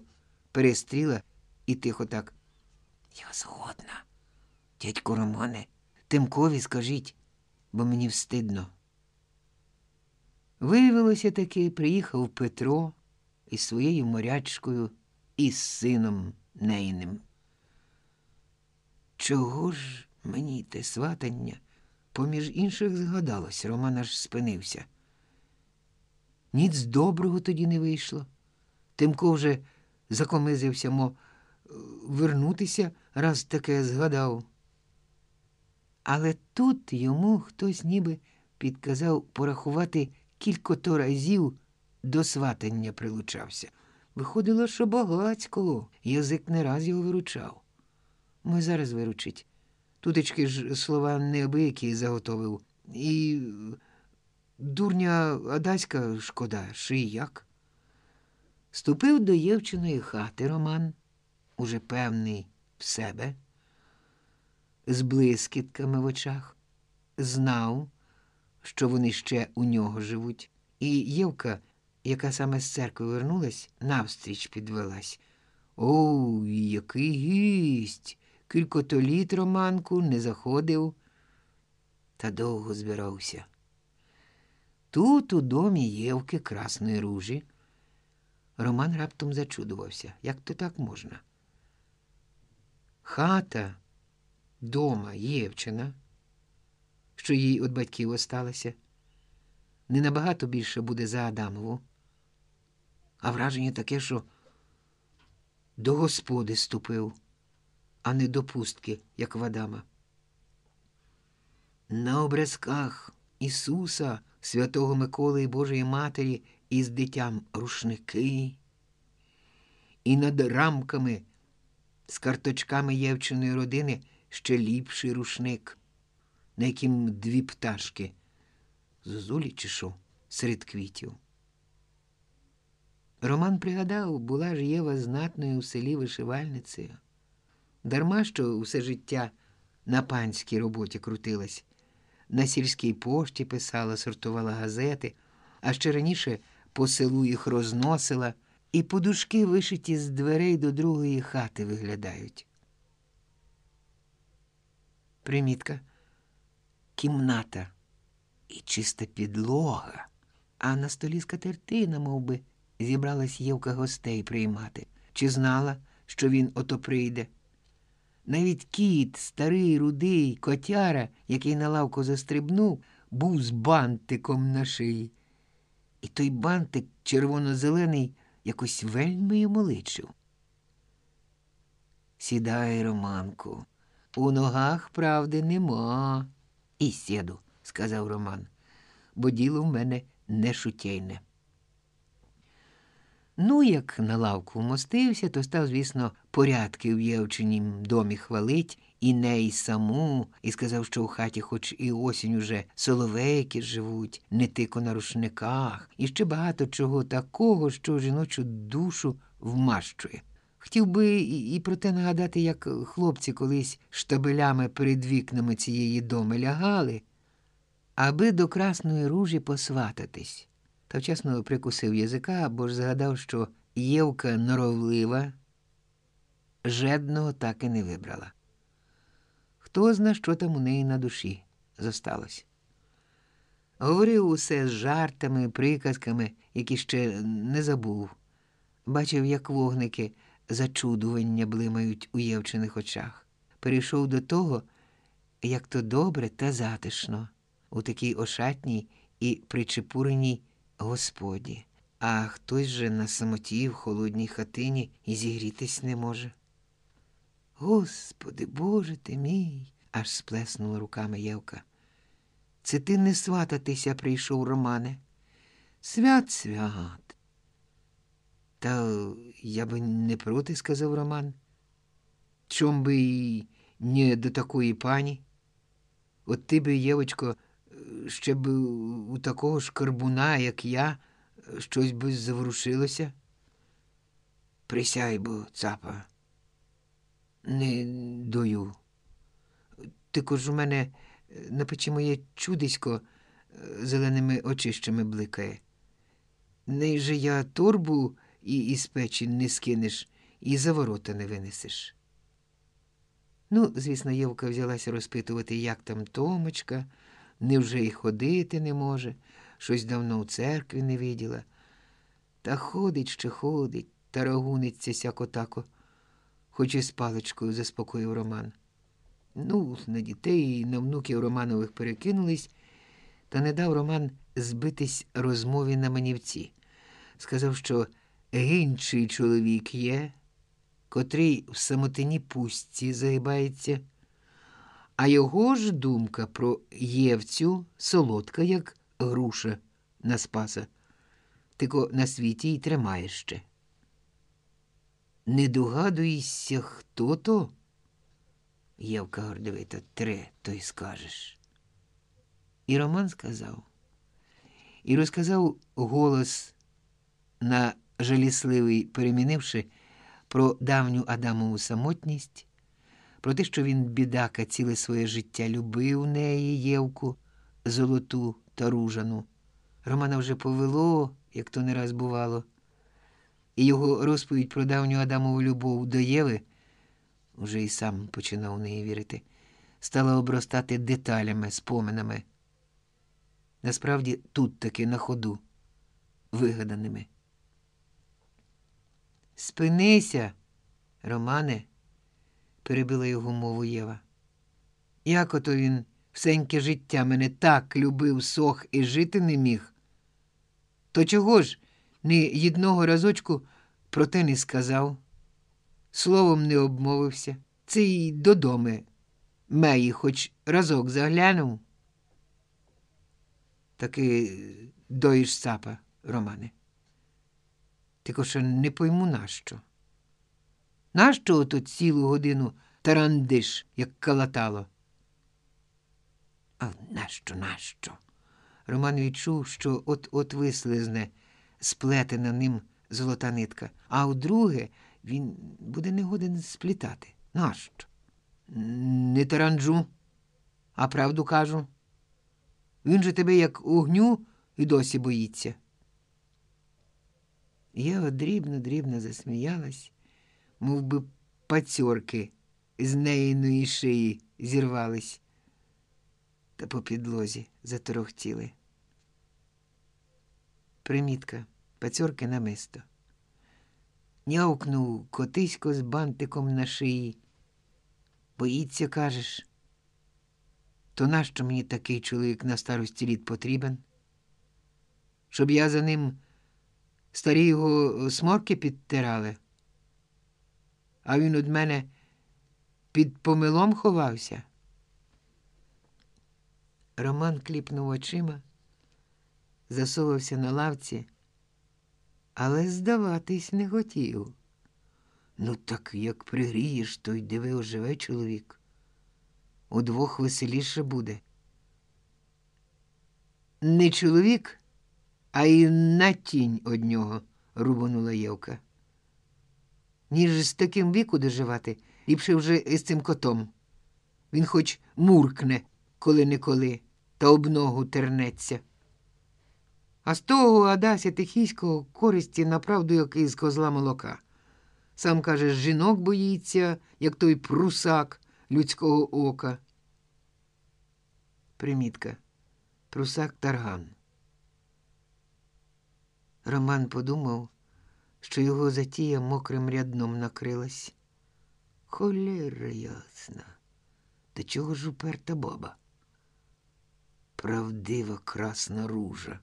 перестріла і тихо так. Я згодна. Дядько Романе, Тимкові скажіть, бо мені встидно. Виявилося таки, приїхав Петро із своєю морячкою і з сином нейним. Чого ж мені те сватання? Поміж інших згадалось, Роман аж спинився. Ніц доброго тоді не вийшло. Тимко вже закомизився, мо вернутися, раз таке згадав. Але тут йому хтось ніби підказав порахувати кількото разів до сватання прилучався. Виходило, що багацько, язик не раз його виручав. Ми зараз виручить. Тутечки ж слова неабиякі заготовив. І дурня Адаська шкода, ши як. Ступив до Євчиної хати Роман, уже певний в себе, з блискітками в очах, знав, що вони ще у нього живуть, і Євка, яка саме з церкви вернулась, навстріч підвелась. О, який гість! Кількото літ Романку не заходив та довго збирався. Тут, у домі Євки Красної ружі, Роман раптом зачудувався, як то так можна. Хата дома Євчина, що їй від батьків осталося, не набагато більше буде за Адамову, а враження таке, що до господи ступив а не до пустки, як в Адама. На образках Ісуса, святого Миколи і Божої Матері із дитям рушники, і над рамками з карточками Євчиної родини ще ліпший рушник, на яким дві пташки. Зозулі чи що, серед квітів. Роман пригадав, була ж Єва знатною у селі вишивальницею. Дарма що усе життя на панській роботі крутилась, на сільській пошті писала, сортувала газети, а ще раніше по селу їх розносила, і подушки, вишиті з дверей до другої хати, виглядають. Примітка. Кімната і чиста підлога, а на столі скатертина, мов би, зібралась Євка гостей приймати, чи знала, що він ото прийде. Навіть кіт, старий, рудий, котяра, який на лавку застрибнув, був з бантиком на шиї. І той бантик червоно-зелений якось вельми йому личив. Сідай, Романку, у ногах правди нема. І сіду, сказав Роман, бо діло в мене не шутєйне. Ну, як на лавку вмостився, то став, звісно, порядки в Євчинім домі хвалить і неї саму, і сказав, що в хаті, хоч і осінь уже соловейки живуть, не тико на рушниках, і ще багато чого такого, що жіночу душу вмащує. Хотів би і про те нагадати, як хлопці колись штабелями перед вікнами цієї доми лягали, аби до красної ружі посвататись. Та вчасно прикусив язика, бо ж згадав, що Євка норовлива, жедного так і не вибрала. Хто зна, що там у неї на душі зосталось. Говорив усе з жартами, приказками, які ще не забув. Бачив, як вогники зачудування блимають у Євчиних очах. Перейшов до того, як то добре та затишно, у такій ошатній і причепуреній господі, а хтось же на самоті в холодній хатині і зігрітись не може. Господи, Боже ти мій, аж сплеснула руками Євка. Це ти не свататися прийшов, Романе. Свят, свят. Та я би не проти, сказав Роман. Чом би і не до такої пані? От ти би, Євочко, ще б у такого ж карбуна, як я, щось би заворушилося? Присяй, бо цапа. Не дою. Тільки ж у мене на печі моє чудисько зеленими очищами бликає. Не же я торбу і із печі не скинеш, і за ворота не винесеш. Ну, звісно, Євка взялася розпитувати, як там Томочка, невже й ходити не може, щось давно у церкві не виділа. Та ходить ще ходить, та рагуниться сяко тако, хоч і з паличкою заспокоїв Роман. Ну, на дітей і на внуків Романових перекинулись, та не дав Роман збитись розмові на манівці. Сказав, що гінчий чоловік є, котрий в самотині пустці загибається, а його ж думка про Євцю солодка, як груша на спаса, тико на світі й тримає ще. Не догадуйся, хто то? Євка гордовита тре, то й скажеш. І Роман сказав, і розказав голос на жалісливий, перемінивши про давню Адамову самотність, про те, що він, бідака, ціле своє життя любив неї, Євку, золоту та ружану. Романа вже повело, як то не раз бувало, і його розповідь про давню Адамову любов до Єви уже і сам починав неї вірити, стала обростати деталями, споминами. Насправді тут таки на ходу, вигаданими. Спинися, Романе, перебила його мову Єва. Як ото він всеньке життя мене так любив, сох і жити не міг. То чого ж ні єдного разочку про те не сказав, словом не обмовився, це й додому меї хоч разок заглянув. Таки доїш сапа, Романе. Тільки що не пойму нащо. Нащо тут цілу годину тарандиш, як калатало? А нащо, нащо? Роман відчув, що от-от вислизне сплетена ним золота нитка, а вдруге він буде негоден сплітати. Нащо? Не таранджу, а правду кажу. Він же тебе як огню і досі боїться. Єва дрібно-дрібно засміялась, мов би пацьорки з неїної шиї зірвались та по підлозі заторохтіли. Примітка пацьорки на мисто. Нявкнув котисько з бантиком на шиї. Боїться, кажеш. То нащо мені такий чоловік на старості літ потрібен? Щоб я за ним старі його сморки підтирали, а він від мене під помилом ховався. Роман кліпнув очима, засовався на лавці, але здаватись не хотів. Ну, так як пригрієш, то й диви оживе чоловік. Удвох веселіше буде. Не чоловік, а й на тінь од нього, рубанула Євка. Ніж з таким віку доживати, ліпше вже із цим котом. Він хоч муркне коли-неколи, та об ногу тернеться. А з того Адася Тихіського користі направду як із козла молока. Сам каже, жінок боїться, як той прусак людського ока. Примітка. Прусак тарган. Роман подумав, що його затія мокрим рядном накрилась. Холєра ясна. До чого ж уперта баба? Правдива красна ружа.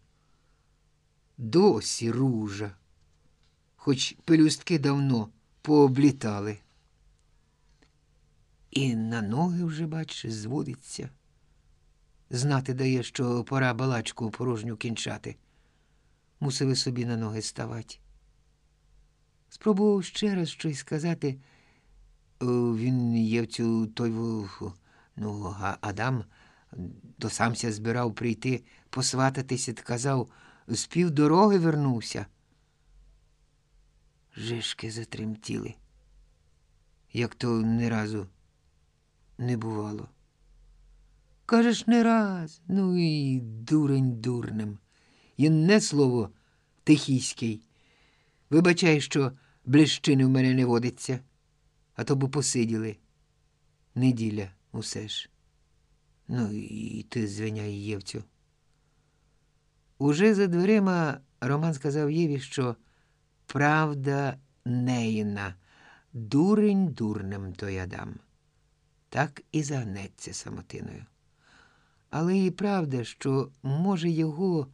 Досі ружа, хоч пелюстки давно пооблітали. І на ноги вже, бачиш, зводиться. Знати дає, що пора балачку порожню кінчати. Мусили собі на ноги ставати. Спробував ще раз щось сказати. О, Він є в цю той ну, Адам до самся збирав прийти посвататися, та казав, з півдороги вернувся. Жишки затремтіли, як то не разу не бувало. Кажеш, не раз, ну і дурень дурним. Єнне слово тихіський. Вибачай, що блищини в мене не водиться, а то б посиділи. Неділя усе ж. Ну і ти звиняй Євцю. Уже за дверима Роман сказав Єві, що правда неїна, дурень дурним той Адам. Так і загнеться самотиною. Але і правда, що, може, його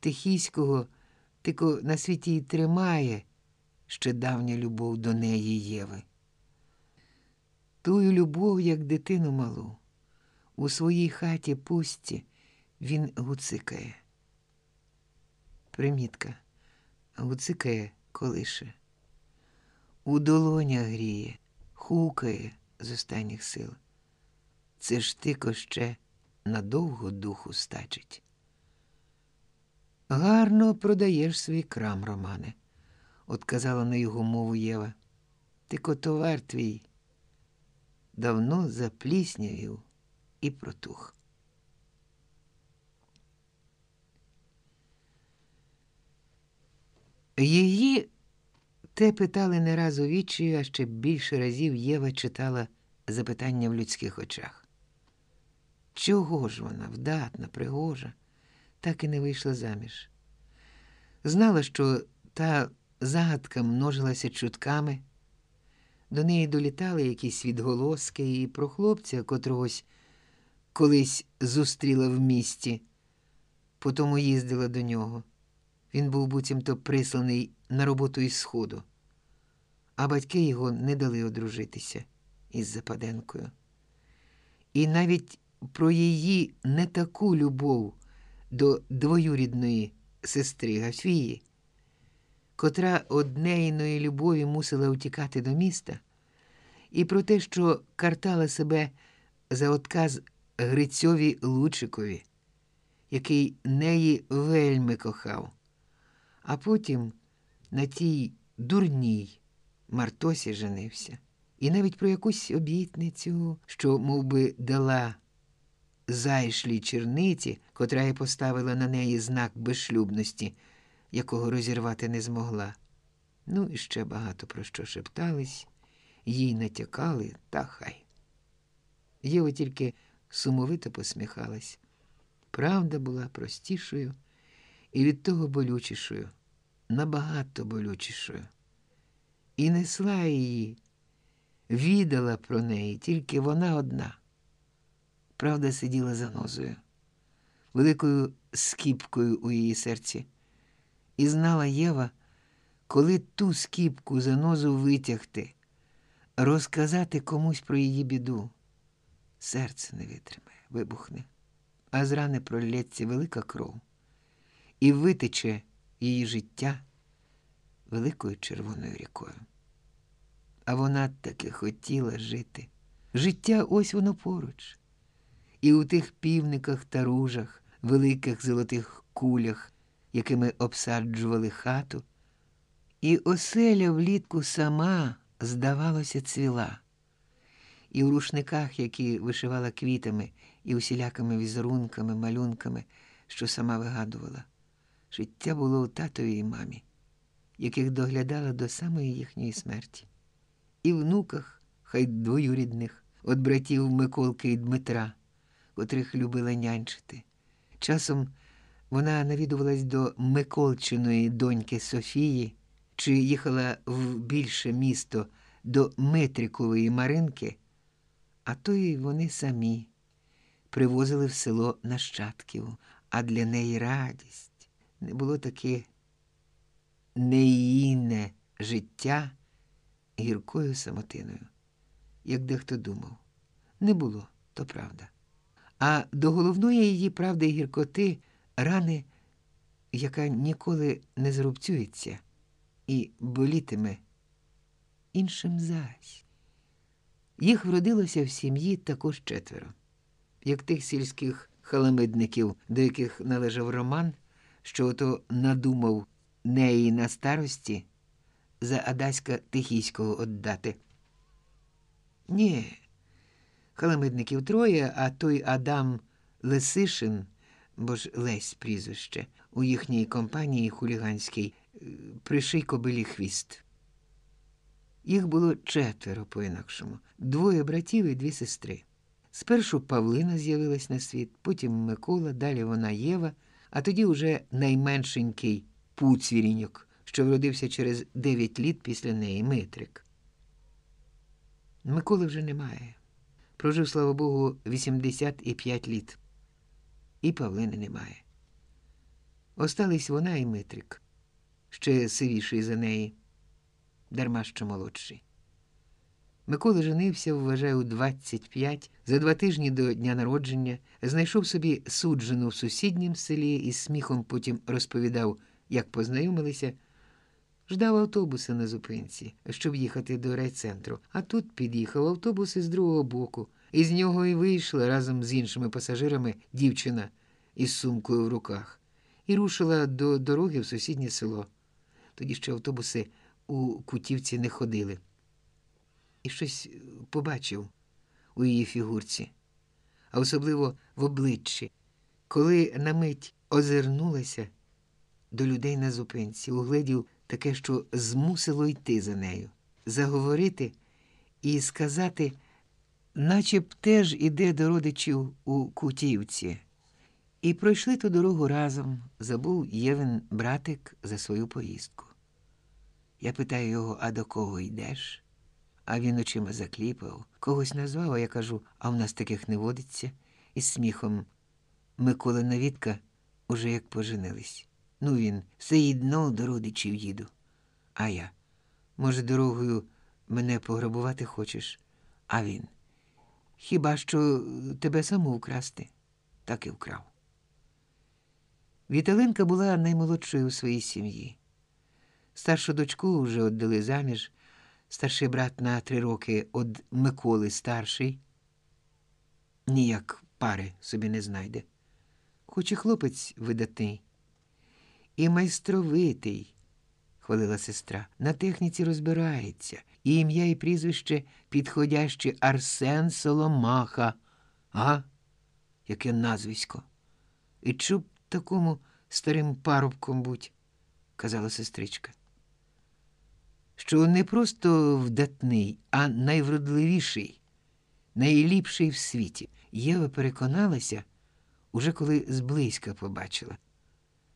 тихіського тільки на світі й тримає ще давня любов до неї Єви. Тую любов, як дитину малу. У своїй хаті пусті він гуцикає. Примітка. Гуцикає колише. У долонях гріє, хукає з останніх сил. Це ж тико ще надовго духу стачить. Гарно продаєш свій крам, Романе, отказала на його мову Єва. Тико товар твій давно запліснявів і протух. Її те питали не раз у вічі, а ще більше разів Єва читала запитання в людських очах. Чого ж вона, вдатна, пригожа, так і не вийшла заміж? Знала, що та загадка множилася чутками, до неї долітали якісь відголоски і про хлопця, котрогось колись зустріла в місті, потому їздила до нього. Він був буцімто присланий на роботу із сходу, а батьки його не дали одружитися із Западенкою. І навіть про її не таку любов до двоюрідної сестри Гафії, котра однеїної любові мусила утікати до міста, і про те, що картала себе за отказ Грицьові Лучикові, який неї вельми кохав, а потім на тій дурній Мартосі женився, і навіть про якусь обітницю, що мов би, дала зайшлій черниці, котра й поставила на неї знак безшлюбності, якого розірвати не змогла. Ну і ще багато про що шептались, їй натякали, та хай. Єва тільки сумовито посміхалась. Правда була простішою і від того болючішою, набагато болючішою. І несла її, відала про неї тільки вона одна. Правда сиділа за нозою, великою скіпкою у її серці, і знала Єва, коли ту скіпку за нозу витягти, розказати комусь про її біду. Серце не витримає, вибухне, а з рани пролється велика кров, і витече її життя великою червоною рікою. А вона таки хотіла жити. Життя ось воно поруч. І у тих півниках та ружах, великих золотих кулях, якими обсаджували хату, і оселя влітку сама, здавалося, цвіла, і у рушниках, які вишивала квітами і усілякими візерунками, малюнками, що сама вигадувала, життя було у татові і мамі, яких доглядала до самої їхньої смерті, і внуках, хай двоюрідних, от братів Миколки і Дмитра котрих любила нянчити. Часом вона навідувалась до Миколчиної доньки Софії чи їхала в більше місто до Метрикової Маринки, а то й вони самі привозили в село нащадків, а для неї радість не було таке неїне життя гіркою самотиною, як дехто думав. Не було, то правда а до головної її правди і гіркоти рани, яка ніколи не зрубцюється і болітиме іншим зась. Їх вродилося в сім'ї також четверо, як тих сільських халамидників, до яких належав Роман, що ото надумав неї на старості за Адаська Тихійського отдати. Ні. Каламидників троє, а той Адам Лесишин, бо ж Лесь прізвище, у їхній компанії хуліганській е, приший кобилі хвіст. Їх було четверо по-інакшому, двоє братів і дві сестри. Спершу Павлина з'явилась на світ, потім Микола, далі вона Єва, а тоді уже найменшенький Пуцвіріньок, що вродився через дев'ять літ після неї Митрик. Миколи вже немає. Прожив, слава Богу, 85 літ. І Павлини немає. Остались вона і Митрик, ще сивіший за неї, дарма що молодший. Микола женився, вважаю, 25, за два тижні до дня народження, знайшов собі суджену в сусіднім селі і сміхом потім розповідав, як познайомилися. Ждав автобуса на зупинці, щоб їхати до райцентру, а тут під'їхав автобус із другого боку, і з нього і вийшла разом з іншими пасажирами дівчина із сумкою в руках і рушила до дороги в сусіднє село. Тоді ще автобуси у кутівці не ходили. І щось побачив у її фігурці, а особливо в обличчі, коли на мить озирнулася до людей на зупинці, угледів таке, що змусило йти за нею, заговорити і сказати, наче б теж іде до родичів у Кутівці. І пройшли ту дорогу разом, забув Євен братик за свою поїздку. Я питаю його, а до кого йдеш? А він очима закліпав, когось назвав, а я кажу, а в нас таких не водиться, із сміхом. Микола Навідка уже як поженились. Ну він все одно до родичів їду. А я, може, дорогою мене пограбувати хочеш? А він. Хіба що тебе саму вкрасти? Так і вкрав. Віталинка була наймолодшою у своїй сім'ї. Старшу дочку вже віддали заміж, старший брат на три роки од Миколи старший, ніяк пари собі не знайде. Хоч і хлопець видатний і майстровитий, хвалила сестра, на техніці розбирається, і ім'я і прізвище підходяще Арсен Соломаха. А? Яке назвисько. І чуб такому старим парубком будь, казала сестричка. Що не просто вдатний, а найвродливіший, найліпший в світі. Єва переконалася, уже коли зблизька побачила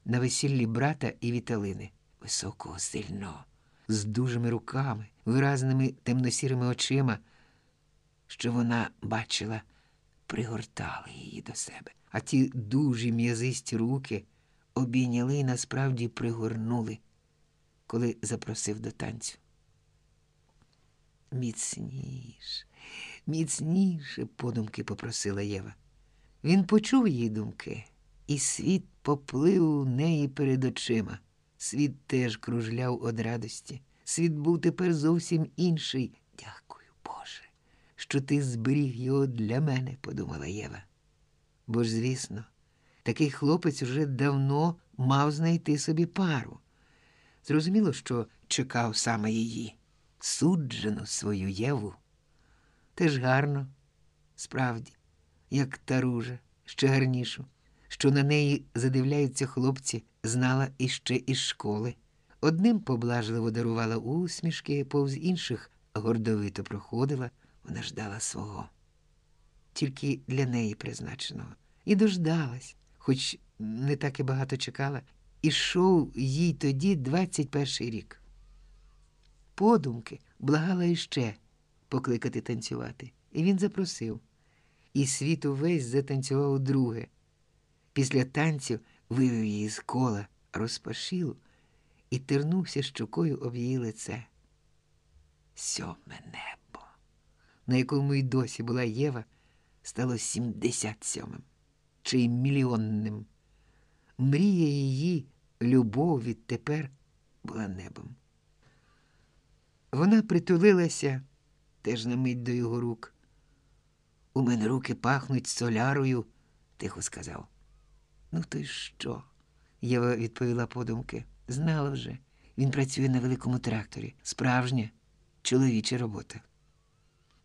на весіллі брата і Віталини, високого, сильного, з дужими руками, виразними темносірими очима, що вона бачила, пригортали її до себе, а ті дужі м'язисті руки обійняли і насправді пригорнули, коли запросив до танцю. Міцніше, міцніше, подумки попросила Єва. Він почув її думки, і світ поплив у неї перед очима. Світ теж кружляв од радості. Світ був тепер зовсім інший. Дякую, Боже, що ти зберіг його для мене, подумала Єва. Бо ж, звісно, такий хлопець уже давно мав знайти собі пару. Зрозуміло, що чекав саме її, суджену свою Єву. Теж гарно, справді, як та ружа, ще гарнішу, що на неї задивляються хлопці, знала іще із школи. Одним поблажливо дарувала усмішки, повз інших гордовито проходила, вона ждала свого. Тільки для неї призначеного. І дождалась, хоч не так і багато чекала, ішов їй тоді 21 рік. Подумки благала іще покликати танцювати, і він запросив. І світ увесь затанцював друге. Після танцю вивів її з кола, розпашив і тернувся щокою об її лице. Сьоме небо, на якому й досі була Єва, стало сімдесят сьомим чи й мільйонним. Мрія її, любов відтепер була небом. Вона притулилася теж на мить до його рук. У мене руки пахнуть солярою, тихо сказав. Ну, то й що? Єва відповіла подумки. Знала вже. Він працює на великому тракторі. Справжня чоловіча робота.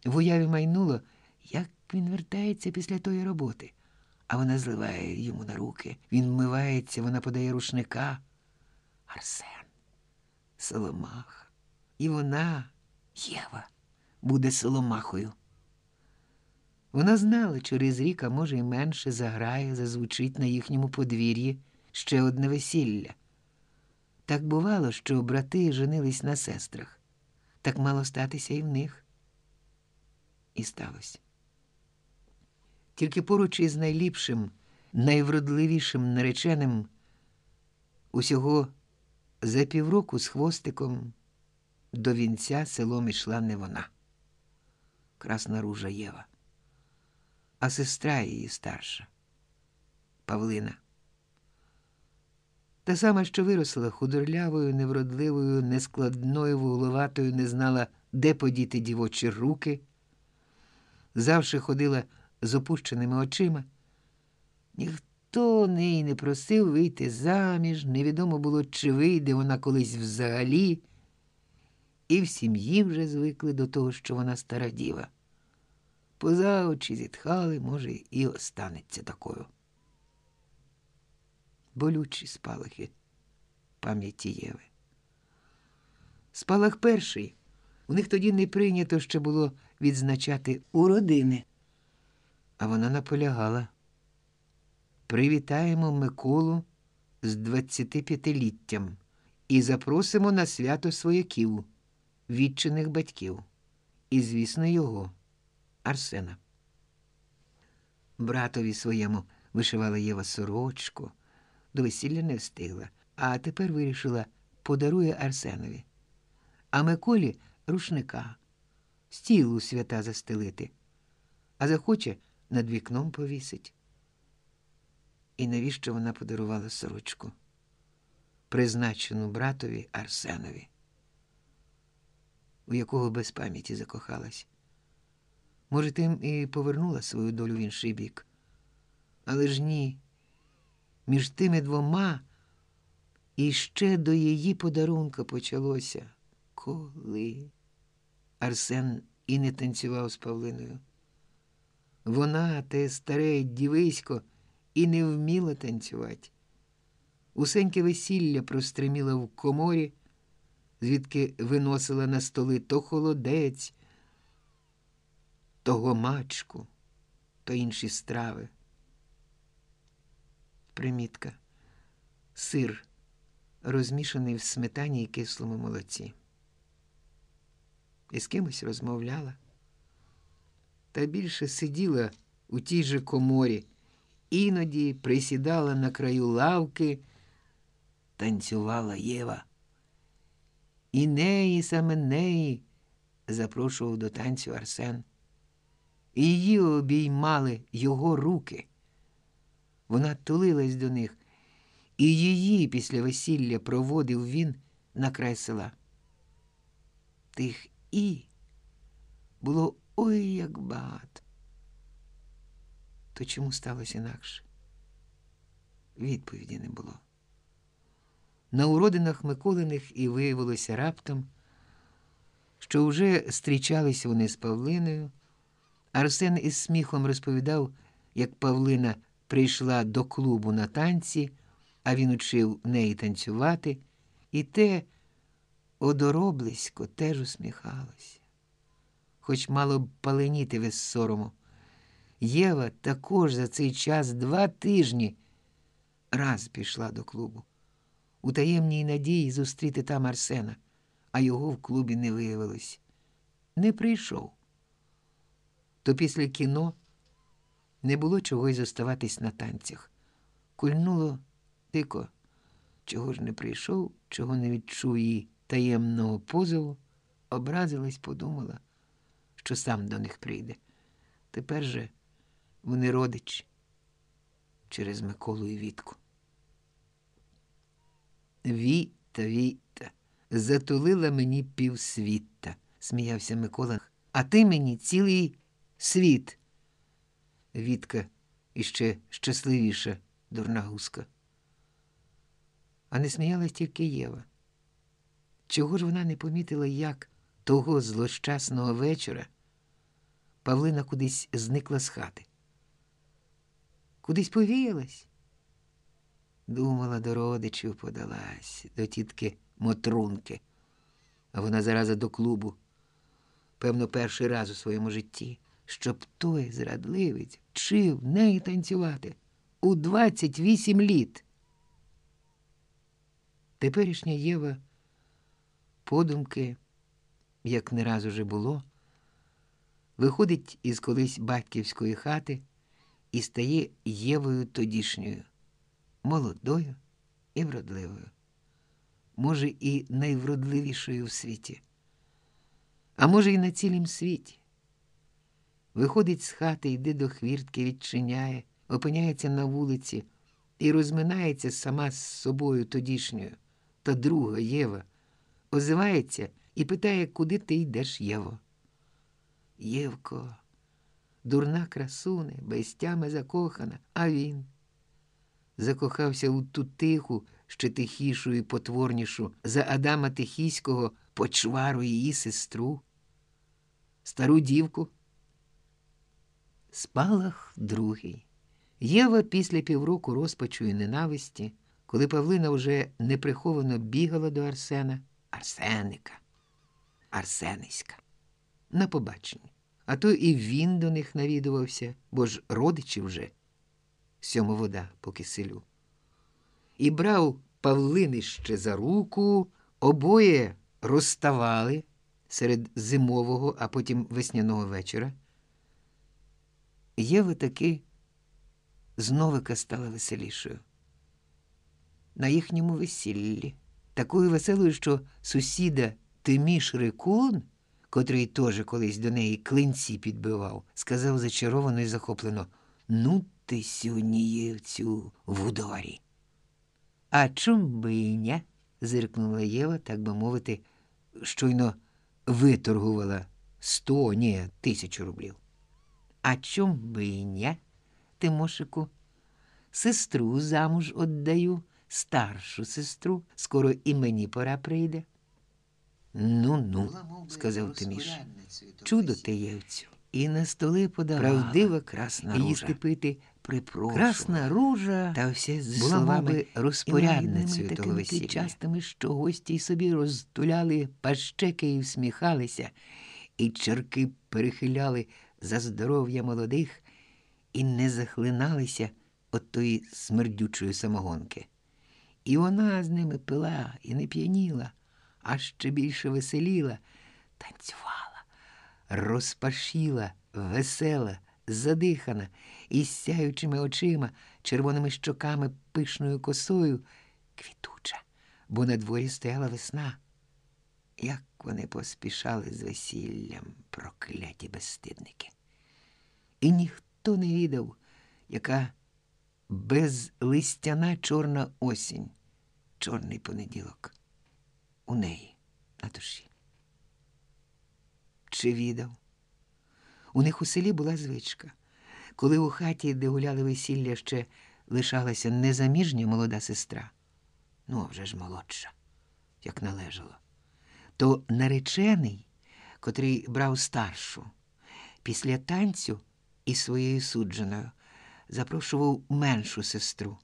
В уяві майнуло, як він вертається після тої роботи, а вона зливає йому на руки. Він вмивається, вона подає рушника. Арсен, Соломаха. І вона, Єва, буде Соломахою. Вона знала, через рік, а може, й менше заграє, зазвучить на їхньому подвір'ї ще одне весілля. Так бувало, що брати женились на сестрах. Так мало статися і в них. І сталося. Тільки поруч із найліпшим, найвродливішим нареченим усього за півроку з хвостиком до вінця селом ішла не вона, красна ружа Єва а сестра її старша Павлина. Та сама, що виросла худорлявою, невродливою, нескладною, вугловатою, не знала, де подіти дівочі руки, завше ходила з опущеними очима. Ніхто неї не просив вийти заміж, невідомо було, чи вийде вона колись взагалі, і в сім'ї вже звикли до того, що вона стара діва поза очі зітхали, може, і останеться такою. Болючі спалахи пам'яті Єви. Спалах перший. У них тоді не прийнято ще було відзначати у родини. А вона наполягала. Привітаємо Миколу з 25-літтям і запросимо на свято свояків, відчиних батьків. І, звісно, його. Арсена. Братові своєму вишивала Єва сорочку, до весілля не встигла, а тепер вирішила подарує Арсенові. А Миколі рушника, стілу свята застелити, а захоче над вікном повісить. І навіщо вона подарувала сорочку, призначену братові Арсенові? у якого без пам'яті закохалась. Може, тим і повернула свою долю в інший бік. Але ж ні, між тими двома і ще до її подарунка почалося. Коли Арсен і не танцював з Павлиною. Вона, те старе дівисько, і не вміла танцювати. Усеньке весілля простриміла в коморі, звідки виносила на столи то холодець, то гомачку, то інші страви. Примітка. Сир, розмішаний в сметані і кислому молоці. І з кимось розмовляла, та більше сиділа у тій же коморі, іноді присідала на краю лавки, танцювала Єва. І неї, саме неї, запрошував до танцю Арсен. І її обіймали його руки. Вона тулилась до них, і її після весілля проводив він на край села. Тих і було ой як багато. То чому сталося інакше? Відповіді не було. На уродинах Миколиних і виявилося раптом, що вже зустрічались вони з Павлиною. Арсен із сміхом розповідав, як Павлина прийшла до клубу на танці, а він учив неї танцювати, і те одороблисько теж усміхалося. Хоч мало б паленіти без сорому. Єва також за цей час два тижні раз пішла до клубу. У таємній надії зустріти там Арсена, а його в клубі не виявилось. Не прийшов. То після кіно не було чого й зоставатись на танцях. Кульнуло дико, чого ж не прийшов, чого не відчув її таємного позову, образилась, подумала, що сам до них прийде. Тепер же вони родичі через Миколу і Вітку. Віта, Віта, затулила мені півсвіта, сміявся Микола, а ти мені цілий світ. Вітка іще щасливіша, дурна гуска. А не сміялась тільки Єва. Чого ж вона не помітила, як того злощасного вечора Павлина кудись зникла з хати? Кудись повіялась? Думала, до родичів подалась, до тітки Мотрунки, а вона зараза до клубу, певно, перший раз у своєму житті, щоб той зрадливець вчив неї танцювати у 28 літ. Теперішня Єва подумки, як не раз уже було, виходить із колись батьківської хати і стає Євою тодішньою, молодою і вродливою, може, і найвродливішою в світі, а може, і на цілім світі. Виходить з хати, йде до хвіртки, відчиняє, опиняється на вулиці і розминається сама з собою тодішньою, та друга Єва озивається і питає, куди ти йдеш, Єво. Євко, дурна красуне, без тями закохана, а він закохався у ту тиху, ще тихішу і потворнішу за Адама Тихіського почвару її сестру, стару дівку. Спалах другий. Єва після півроку розпачу і ненависті, коли Павлина вже неприховано бігала до Арсена, Арсеника, Арсениська, на побаченні. А то і він до них навідувався, бо ж родичі вже сьому вода по киселю. І брав Павлинище за руку, обоє розставали серед зимового, а потім весняного вечора. Єва таки зновика стала веселішою. На їхньому весіллі, такою веселою, що сусіда Тиміш Рикун, котрий теж колись до неї клинці підбивав, сказав зачаровано і захоплено Ну, ти є в ударі. А чом би і не? зиркнула Єва, так би мовити, щойно виторгувала сто, ні, тисячу рублів. А чом би і ні, Тимошику? Сестру замуж отдаю, старшу сестру, скоро і мені пора прийде. Ну, ну, сказав Тиміш. Чудо ти євцю. І на столи подавала. Правдива красна ружа. Їсти пити припрошувала. Красна ружа та все з була словами розпорядницею того весілля. частими, що гості й собі розтуляли пащеки і всміхалися, і черки перехиляли за здоров'я молодих і не захлиналися от тої смердючої самогонки. І вона з ними пила і не п'яніла, а ще більше веселіла, танцювала, розпашіла, весела, задихана, із сяючими очима, червоними щоками, пишною косою, квітуча, бо на дворі стояла весна. Як вони поспішали з весіллям, прокляті безстидники. І ніхто не відав, яка безлистяна чорна осінь, чорний понеділок у неї на душі. Чи відав? У них у селі була звичка. Коли у хаті, де гуляли весілля, ще лишалася незаміжня молода сестра, ну а вже ж молодша, як належало, то наречений, котрий брав старшу, після танцю із своєю судженою, запрошував меншу сестру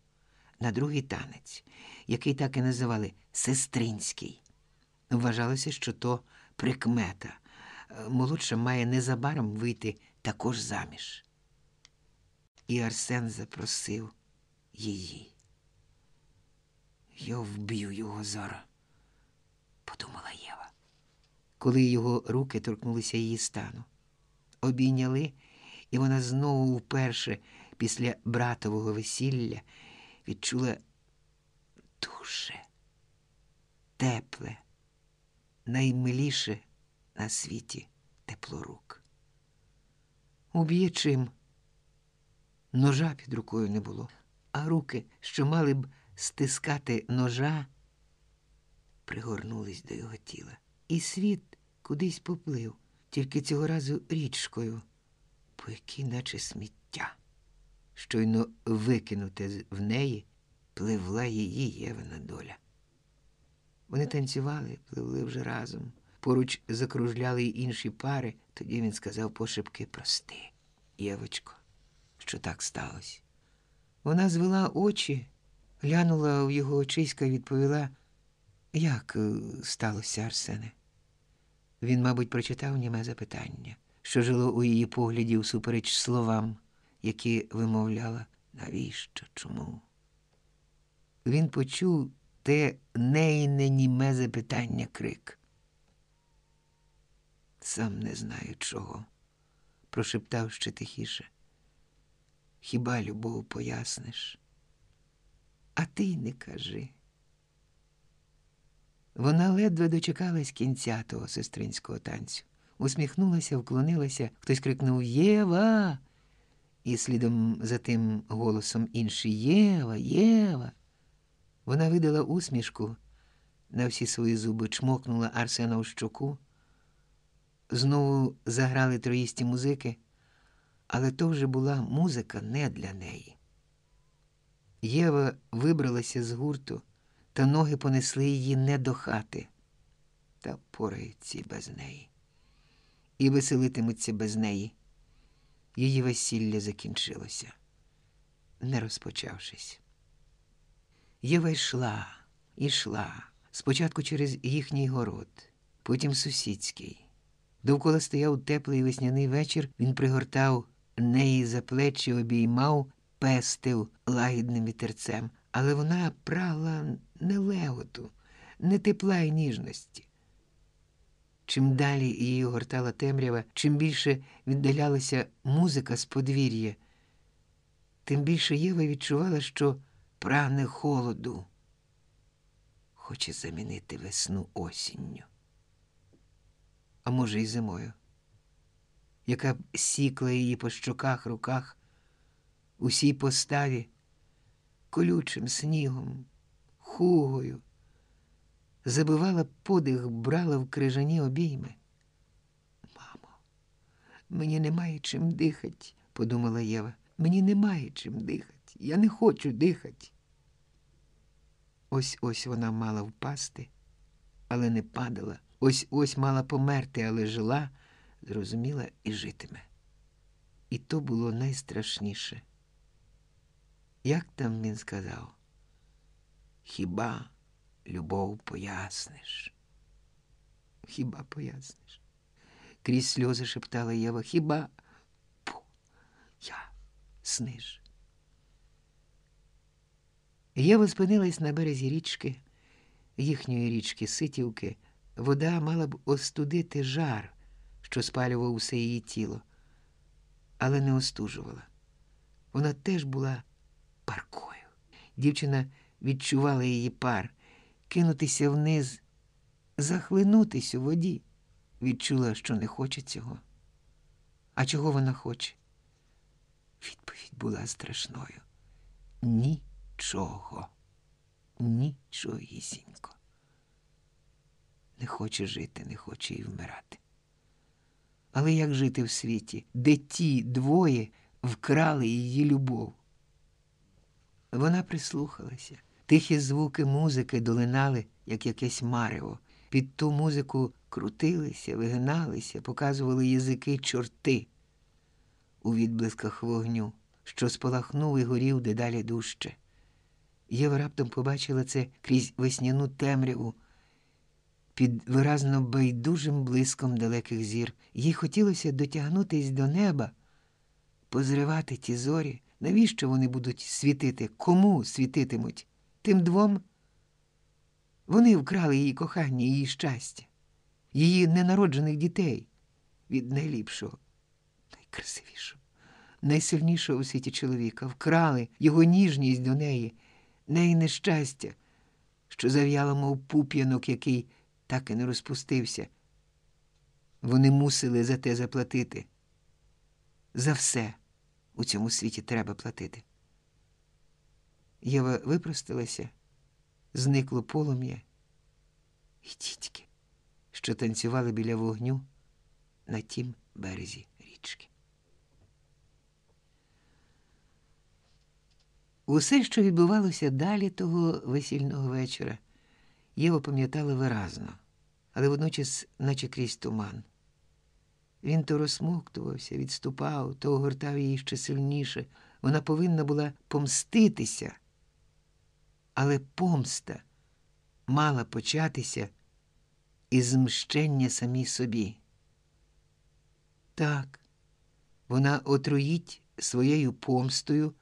на другий танець, який так і називали сестринський. Вважалося, що то прикмета. Молодша має незабаром вийти також заміж. І Арсен запросив її. Я вб'ю його зараз, подумала Єва, коли його руки торкнулися її стану. Обійняли, і вона знову вперше після братового весілля відчула дуже тепле, наймиліше на світі тепло рук. Уб'є чим? Ножа під рукою не було, а руки, що мали б стискати ножа, пригорнулись до його тіла. І світ кудись поплив, тільки цього разу річкою, по якій наче сміття. Щойно викинуте в неї пливла її Євина доля. Вони танцювали, пливли вже разом. Поруч закружляли й інші пари, тоді він сказав пошепки прости, Євочко що так сталося. Вона звела очі, глянула в його очиська і відповіла, як е, сталося, Арсене. Він, мабуть, прочитав німе запитання, що жило у її погляді всупереч словам, які вимовляла, навіщо, чому. Він почув те нейне німе запитання крик. Сам не знаю чого, прошептав ще тихіше. Хіба любов поясниш? А ти й не кажи. Вона ледве дочекалась кінця того сестринського танцю, усміхнулася, вклонилася, хтось крикнув Єва. І слідом за тим голосом інший Єва, Єва. Вона видала усмішку, на всі свої зуби чмокнула Арсена у щоку. Знову заграли троїсті музики але то вже була музика не для неї. Єва вибралася з гурту, та ноги понесли її не до хати, та пораються без неї. І веселитимуться без неї. Її весілля закінчилося, не розпочавшись. Єва йшла, йшла, спочатку через їхній город, потім сусідський. Довкола стояв теплий весняний вечір, він пригортав неї за плечі обіймав, пестив лагідним вітерцем, але вона прагла не леготу, не тепла й ніжності. Чим далі її огортала темрява, чим більше віддалялася музика з подвір'я, тим більше Єва відчувала, що прагне холоду, хоче замінити весну осінню, а може, й зимою яка б сікла її по щоках, руках, усій поставі, колючим снігом, хугою, забивала подих, брала в крижані обійми. Мамо, Мені немає чим дихати, подумала Єва. Мені немає чим дихати. Я не хочу дихати. Ось ось вона мала впасти, але не падала. Ось ось мала померти, але жила, зрозуміла і житиме. І то було найстрашніше. Як там він сказав? Хіба любов поясниш? Хіба поясниш? Крізь сльози шептала Єва. Хіба я сниж? Єва спинилась на березі річки, їхньої річки Ситівки. Вода мала б остудити жар, що спалював усе її тіло, але не остужувала. Вона теж була паркою. Дівчина відчувала її пар, кинутися вниз, захлинутись у воді. Відчула, що не хоче цього. А чого вона хоче? Відповідь була страшною. Нічого. Нічогісінько. Не хоче жити, не хоче і вмирати. Але як жити в світі, де ті двоє вкрали її любов? Вона прислухалася. Тихі звуки музики долинали, як якесь марево. Під ту музику крутилися, вигиналися, показували язики чорти у відблисках вогню, що спалахнув і горів дедалі дужче. Єва раптом побачила це крізь весняну темряву під виразно байдужим блиском далеких зір. Їй хотілося дотягнутись до неба, позривати ті зорі. Навіщо вони будуть світити? Кому світитимуть? Тим двом? Вони вкрали її кохання, її щастя, її ненароджених дітей від найліпшого, найкрасивішого, найсильнішого у світі чоловіка, вкрали його ніжність до неї, неї нещастя, що зав'яло, мов пуп'янок, який так і не розпустився. Вони мусили за те заплатити. За все у цьому світі треба платити. Єва випросталася, зникло полум'я і тітки, що танцювали біля вогню на тім березі річки. Усе, що відбувалося далі того весільного вечора, Єва пам'ятала виразно, але водночас, наче крізь туман. Він то розсмоктувався, відступав, то огортав її ще сильніше. Вона повинна була помститися, але помста мала початися із мщення самій собі. Так, вона отруїть своєю помстою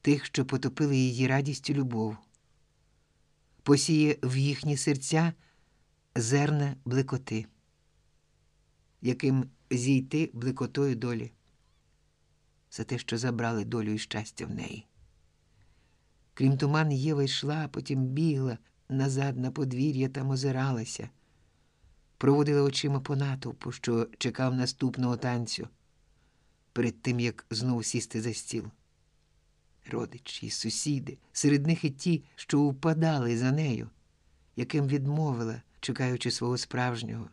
тих, що потопили її радістю любов, посіє в їхні серця зерна блекоти яким зійти блекотою долі, за те, що забрали долю і щастя в неї. Крім туман, Єва йшла, потім бігла назад на подвір'я та озиралася, проводила очима по натовпу, що чекав наступного танцю, перед тим як знову сісти за стіл. Родичі, сусіди, серед них і ті, що упадали за нею, яким відмовила, чекаючи свого справжнього.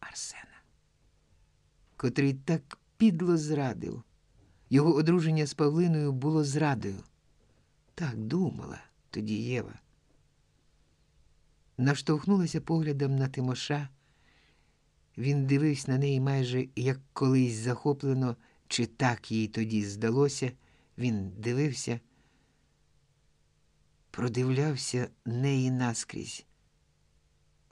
Арсена, котрий так підло зрадив. Його одруження з Павлиною було зрадою. Так думала тоді Єва. Наштовхнулася поглядом на Тимоша. Він дивився на неї майже як колись захоплено, чи так їй тоді здалося. Він дивився, продивлявся неї наскрізь.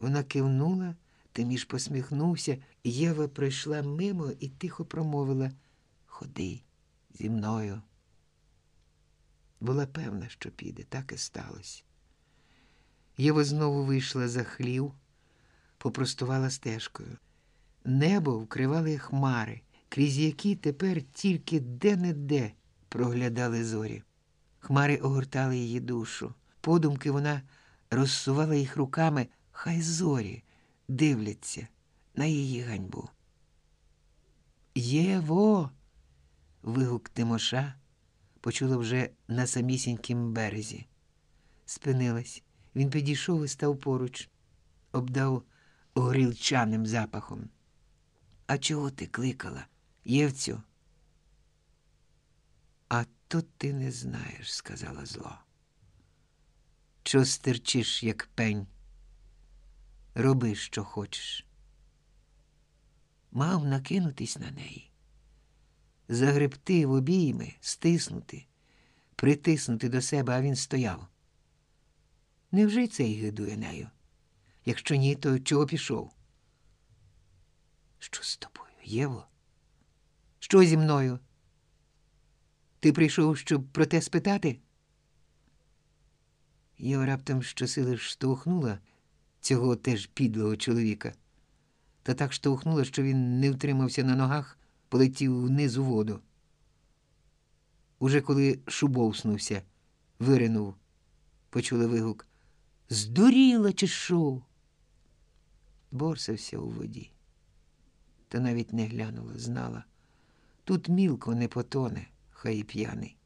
Вона кивнула. Тиміш посміхнувся, Єва пройшла мимо і тихо промовила Ходи зі мною. Була певна, що піде, так і сталося. Єва знову вийшла за хлів, попростувала стежкою. Небо вкривали хмари, крізь які тепер тільки де-не-де проглядали зорі. Хмари огортали її душу. Подумки вона розсувала їх руками, хай зорі дивляться на її ганьбу. Єво. вигук Тимоша почула вже на самісінькім березі. Спинилась. Він підійшов і став поруч, обдав горілчаним запахом. А чого ти кликала? Євцю? А то ти не знаєш, сказала зло. Чо стерчиш, як пень? Роби, що хочеш. Мав накинутись на неї, загребти в обійми, стиснути, притиснути до себе, а він стояв. Невже й цей гидує нею? Якщо ні, то чого пішов? Що з тобою, Єво? Що зі мною? Ти прийшов, щоб про те спитати? Єва раптом щосили штовхнула цього теж підлого чоловіка, та так штовхнула, що він не втримався на ногах, полетів вниз у воду. Уже коли шубовснувся, виринув, почули вигук. Здуріла, чи що? Борсався у воді, та навіть не глянула, знала. Тут мілко не потоне, хай і п'яний.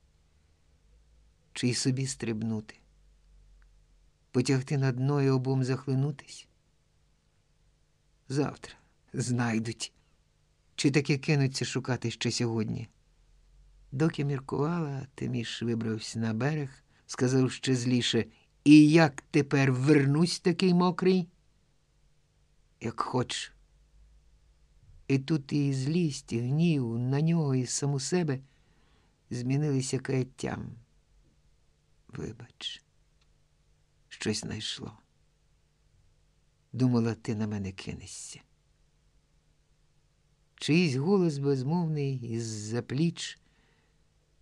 Чи й собі стрибнути, потягти на дно і обом захлинутись? Завтра знайдуть, чи таки кинуться шукати ще сьогодні. Доки міркувала, Тиміш вибрався на берег, сказав ще зліше, і як тепер вернусь такий мокрий? Як хоч. І тут і злість, і гнів на нього і саму себе змінилися каяттям. Вибач, щось знайшло. Думала, ти на мене кинешся. Чийсь голос безмовний із-за пліч.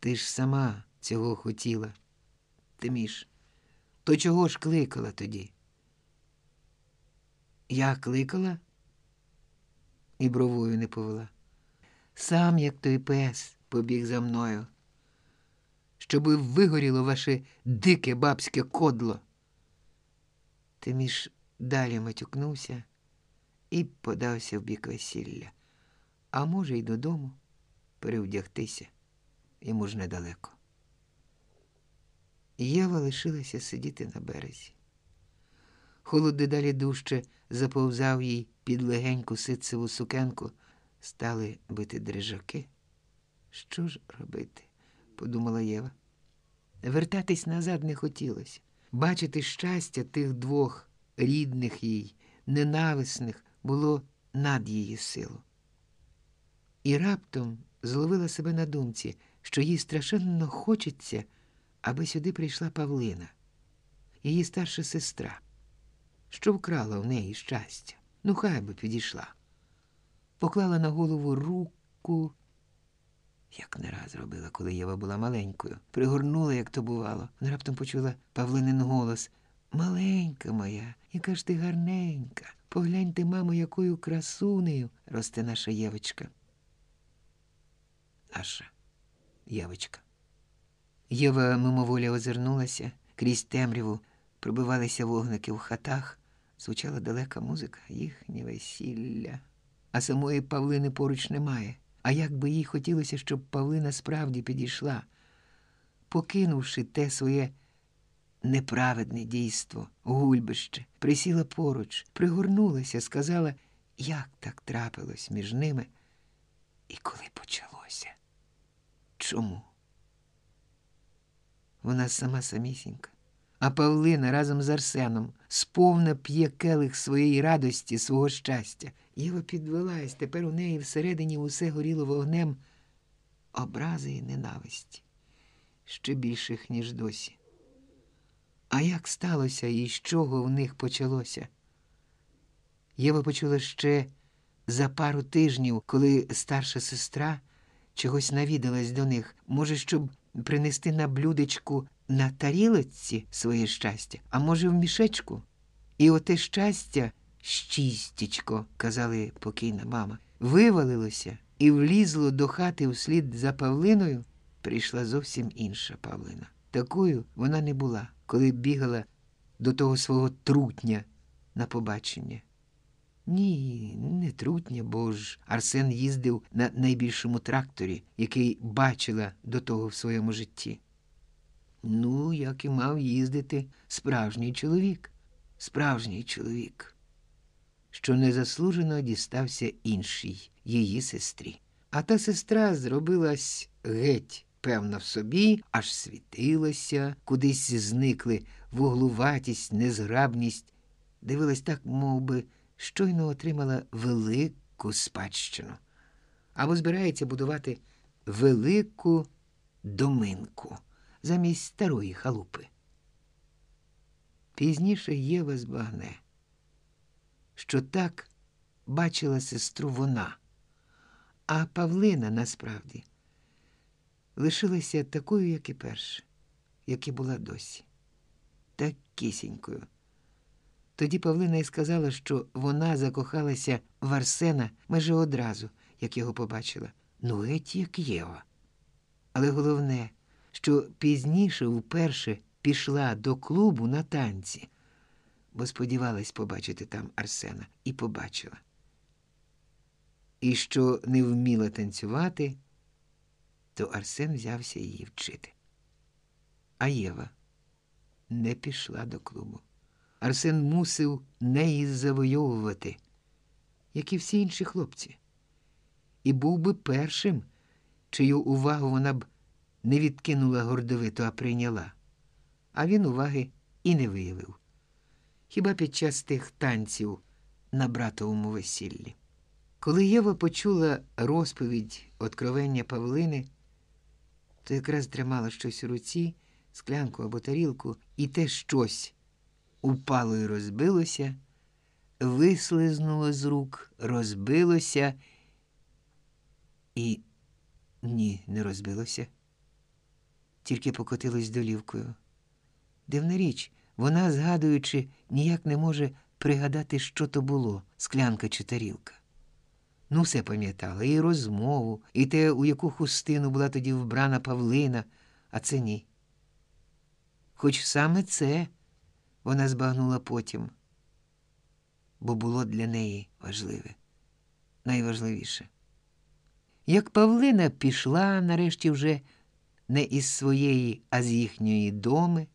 Ти ж сама цього хотіла, Тиміш. То чого ж кликала тоді? Я кликала і бровою не повела. Сам, як той пес, побіг за мною, щоби вигоріло ваше дике бабське кодло. Тиміш далі матюкнувся і подався в бік весілля, а може, й додому перевдягтися йому ж недалеко. Єва лишилася сидіти на березі. Холод дедалі дужче заповзав їй під легеньку ситцеву сукенку, стали бити дрижаки. Що ж робити? подумала Єва. Вертатись назад не хотілося. Бачити щастя тих двох рідних їй, ненависних, було над її силу. І раптом зловила себе на думці, що їй страшенно хочеться аби сюди прийшла Павлина, її старша сестра, що вкрала в неї щастя. Ну, хай би підійшла. Поклала на голову руку, як не раз робила, коли Єва була маленькою, пригорнула, як то бувало. Вона раптом почула Павлинин голос Маленька моя, яка ж ти гарненька. Погляньте, мамо, якою красунею росте наша Євочка. Наша Євочка. Єва мимоволі озирнулася, крізь темряву пробивалися вогники в хатах, звучала далека музика, їхнє весілля. А самої Павлини поруч немає. А як би їй хотілося, щоб Павлина справді підійшла, покинувши те своє неправедне дійство, гульбище, присіла поруч, пригорнулася, сказала, як так трапилось між ними і коли почалося. Чому? Вона сама самісінька. А Павлина разом з Арсеном сповна п'є келих своєї радості, свого щастя. Єва підвелась, тепер у неї всередині усе горіло вогнем образи і ненависті, ще більших, ніж досі. А як сталося і з чого в них почалося? Єва почула ще за пару тижнів, коли старша сестра чогось навідалась до них, може, щоб принести на блюдечку на тарілочці своє щастя, а може, в мішечку. І оте щастя, щістічко, казали покійна мама, вивалилося і влізло до хати вслід за Павлиною, прийшла зовсім інша Павлина. Такою вона не була, коли бігала до того свого трутня на побачення. Ні, не трутня, бо ж Арсен їздив на найбільшому тракторі, який бачила до того в своєму житті. Ну, як і мав їздити справжній чоловік, справжній чоловік. що незаслужено дістався іншій її сестрі. А та сестра зробилась геть певна в собі, аж світилася, кудись зникли вуглуватість, незграбність, дивилась так, мов би, щойно отримала велику спадщину або збирається будувати велику доминку замість старої халупи. Пізніше Єва збагне, що так бачила сестру вона, а Павлина насправді лишилася такою, як і перша, як і була досі, такісінькою. Тоді Павлина й сказала, що вона закохалася в Арсена майже одразу, як його побачила. Ну, геть як Єва. Але головне, що пізніше вперше пішла до клубу на танці, бо сподівалась побачити там Арсена і побачила. І що не вміла танцювати, то Арсен взявся її вчити. А Єва не пішла до клубу. Арсен мусив неї завойовувати, як і всі інші хлопці, і був би першим, чию увагу вона б не відкинула гордовито, а прийняла. А він уваги і не виявив. Хіба під час тих танців на братовому весіллі. Коли Єва почула розповідь откровення Павлини, то якраз тримала щось у руці, склянку або тарілку, і те щось упало і розбилося, вислизнуло з рук, розбилося і ні, не розбилося, тільки покотилось долівкою. Дивна річ, вона, згадуючи, ніяк не може пригадати, що то було, склянка чи тарілка. Ну, все пам'ятала, і розмову, і те, у яку хустину була тоді вбрана Павлина, а це ні. Хоч саме це вона збагнула потім, бо було для неї важливе, найважливіше. Як Павлина пішла нарешті вже не із своєї, а з їхньої доми,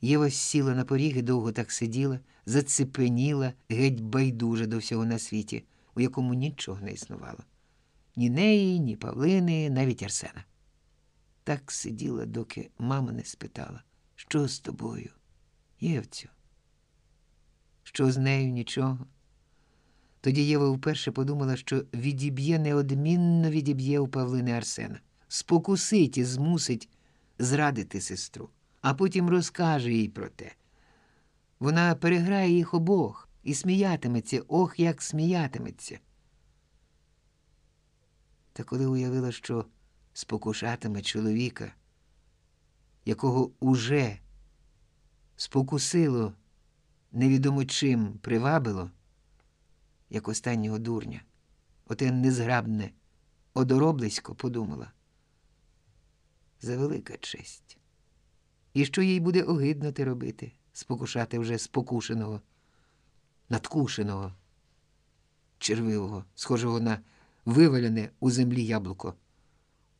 Єва сіла на поріг і довго так сиділа, зацепеніла, геть байдуже до всього на світі, у якому нічого не існувало. Ні неї, ні Павлини, навіть Арсена. Так сиділа, доки мама не спитала, що з тобою, Євцю? Що з нею нічого? Тоді Єва вперше подумала, що відіб'є неодмінно відіб'є у Павлини Арсена, спокусить і змусить зрадити сестру, а потім розкаже їй про те. Вона переграє їх обох і сміятиметься, ох, як сміятиметься. Та коли уявила, що спокушатиме чоловіка, якого уже спокусило невідомо чим привабило, як останнього дурня, оте незграбне одороблисько подумала. За велика честь. І що їй буде огидно те робити, спокушати вже спокушеного, надкушеного, червивого, схожого на вивалене у землі яблуко.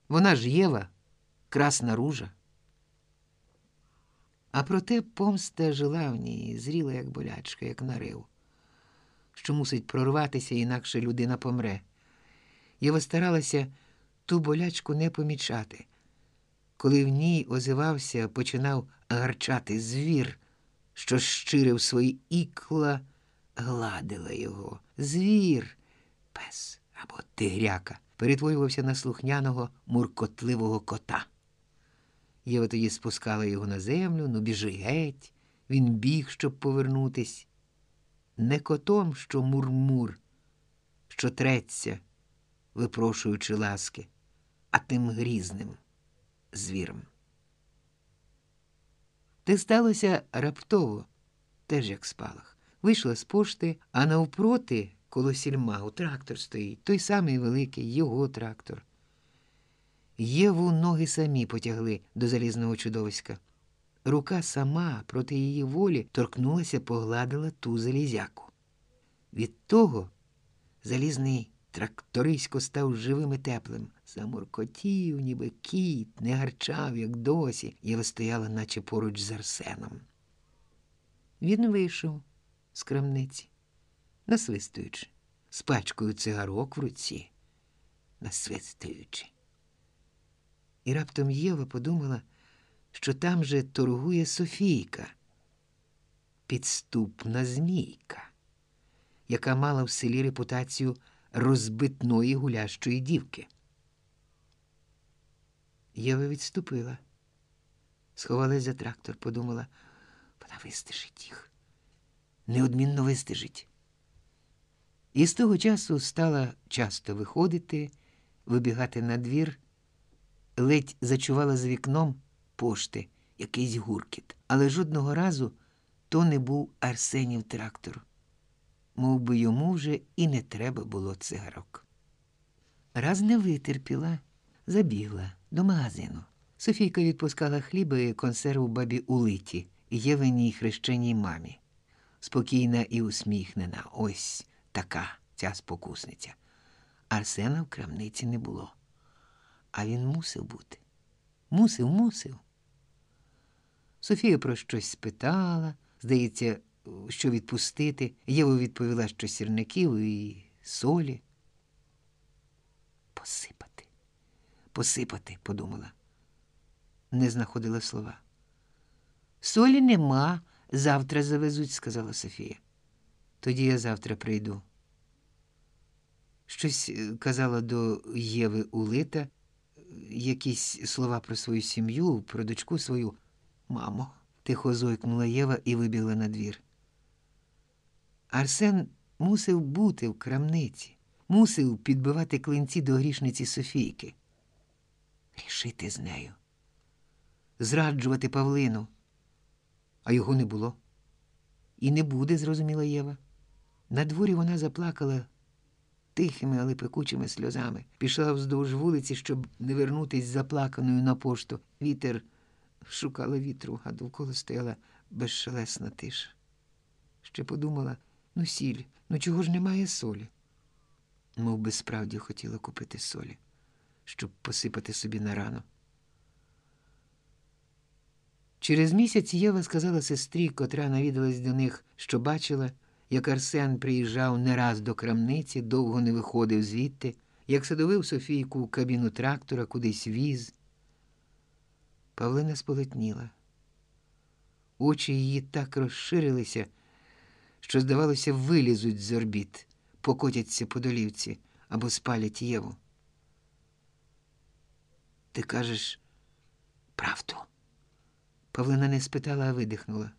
Вона ж Єва, красна ружа. А проте помста жила в ній, зріла, як болячка, як нарив, що мусить прорватися, інакше людина помре. Єва старалася ту болячку не помічати. Коли в ній озивався, починав гарчати звір, що щирив свої ікла, гладила його. Звір, пес або тигряка, перетворювався на слухняного муркотливого кота. Єва тоді спускала його на землю, ну біжи геть, він біг, щоб повернутись. Не котом, що мурмур, що треться, випрошуючи ласки, а тим грізним звіром. Те сталося раптово, теж як спалах. Вийшла з пошти, а навпроти, коло сільмагу, трактор стоїть, той самий великий його трактор. Єву ноги самі потягли до залізного чудовиська. Рука сама проти її волі торкнулася, погладила ту залізяку. Від того залізний тракторисько став живим і теплим. Замуркотів, ніби кіт, не гарчав, як досі, Єва стояла, наче поруч з Арсеном. Він вийшов з крамниці. насвистуючи, з пачкою цигарок в руці, насвистуючи. І раптом Єва подумала, що там же торгує Софійка, підступна змійка, яка мала в селі репутацію розбитної гулящої дівки. Єва відступила, сховалась за трактор, подумала, вона вистежить їх, неодмінно вистежить. І з того часу стала часто виходити, вибігати на двір, ледь зачувала з вікном пошти якийсь гуркіт, але жодного разу то не був Арсенів трактор, мов би йому вже і не треба було цигарок. Раз не витерпіла, забігла до магазину. Софійка відпускала хліба і консерву бабі Улиті, Євеній хрещеній мамі. Спокійна і усміхнена, ось така ця спокусниця. Арсена в крамниці не було. А він мусив бути. Мусив, мусив. Софія про щось спитала, здається, що відпустити. Єва відповіла, що сірників і солі. Посипати, посипати, подумала. Не знаходила слова. Солі нема, завтра завезуть, сказала Софія. Тоді я завтра прийду. Щось е, казала до Єви Улита, якісь слова про свою сім'ю, про дочку свою. Мамо, тихо зойкнула Єва і вибігла на двір. Арсен мусив бути в крамниці, мусив підбивати клинці до грішниці Софійки. Рішити з нею, зраджувати Павлину. А його не було. І не буде, зрозуміла Єва. На дворі вона заплакала тихими, але пекучими сльозами. Пішла вздовж вулиці, щоб не вернутись заплаканою на пошту. Вітер шукала вітру, а довкола стояла безшелесна тиша. Ще подумала ну, сіль, ну чого ж немає солі? Мов би справді хотіла купити солі, щоб посипати собі на рану. Через місяць Єва сказала сестрі, котра навідалась до них, що бачила, як Арсен приїжджав не раз до крамниці, довго не виходив звідти, як садовив Софійку у кабіну трактора, кудись віз. Павлина сполотніла. Очі її так розширилися, що, здавалося, вилізуть з орбіт, покотяться по долівці або спалять Єву. Ти кажеш правду. Павлина не спитала, а видихнула.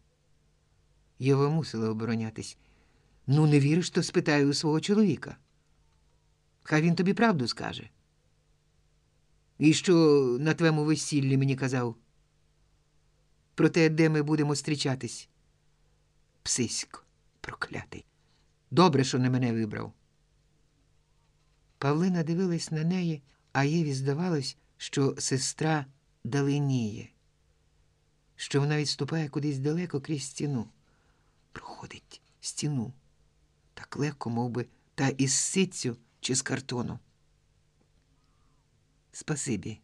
Єва мусила оборонятись. Ну, не віриш, то спитаю у свого чоловіка. Хай він тобі правду скаже. І що на твоєму весіллі мені казав? Про те, де ми будемо зустрічатись? Псисько, проклятий. Добре, що не мене вибрав. Павлина дивилась на неї, а Єві здавалось, що сестра даленіє, що вона відступає кудись далеко крізь стіну. Проходить стіну. Так легко, мов би, та із ситцю чи з картону. Спасибі,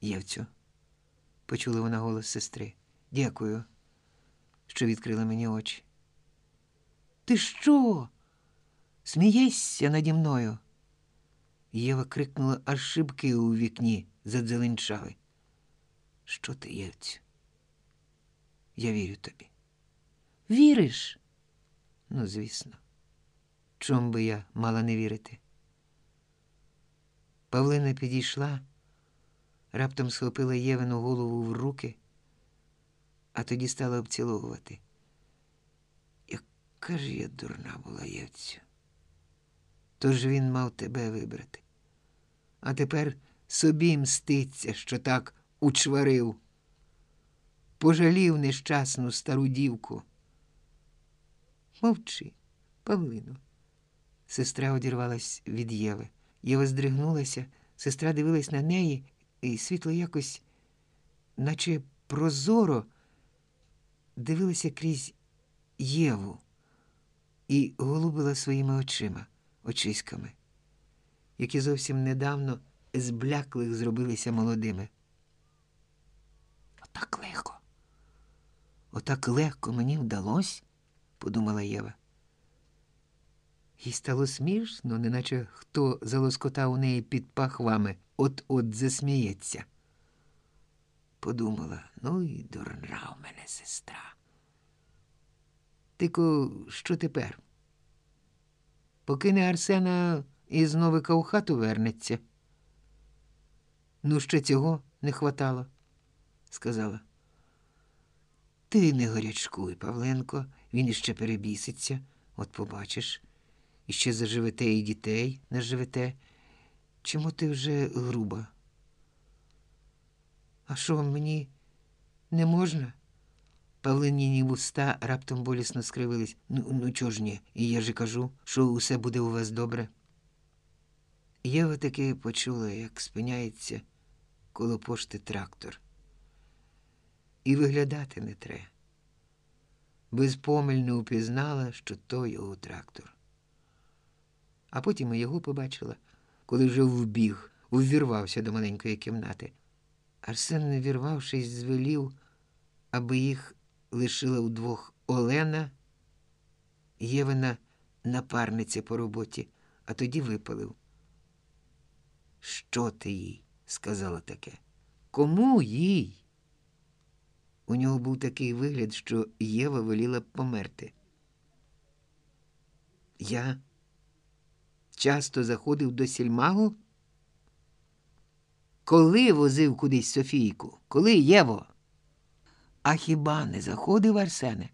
Євцю, почула вона голос сестри. Дякую, що відкрила мені очі. Ти що? Смієшся наді мною? Єва крикнула, аж шибки у вікні задзеленчали. Що ти, Євцю? Я вірю тобі. Віриш? Ну, звісно. Чом би я мала не вірити? Павлина підійшла, раптом схопила Євину голову в руки, а тоді стала обціловувати. Яка ж я дурна була Євцю. Тож він мав тебе вибрати. А тепер собі мститься, що так учварив, пожалів нещасну стару дівку. Мовчи, Павлино. Сестра одірвалась від Єви. Єва здригнулася, сестра дивилась на неї, і світло якось, наче прозоро, дивилася крізь Єву і голубила своїми очима, очиськами, які зовсім недавно з бляклих зробилися молодими. Отак легко. Отак легко мені вдалося, подумала Єва. Їй стало смішно, неначе хто залоскотав у неї під пахвами, от-от засміється. Подумала, ну і дурна в мене сестра. Тико, що тепер? Покине Арсена і з Новика у хату вернеться. Ну, ще цього не хватало, сказала. Ти не горячкуй, Павленко, він іще перебіситься, от побачиш. Іще заживете і дітей наживете. Чому ти вже груба? А що, мені не можна? Павлиніні вуста раптом болісно скривились. Ну, ну чого ж ні? І я ж кажу, що усе буде у вас добре. Єва таки почула, як спиняється коло пошти трактор. І виглядати не треба. Безпомильно упізнала, що то його трактор. А потім і його побачила, коли вже вбіг, увірвався до маленької кімнати. Арсен, не вірвавшись, звелів, аби їх лишила вдвох Олена, Євина напарниця по роботі, а тоді випалив. Що ти їй? сказала таке. Кому їй? У нього був такий вигляд, що Єва воліла померти. Я часто заходив до сільмагу? Коли возив кудись Софійку? Коли Єво? А хіба не заходив Арсене?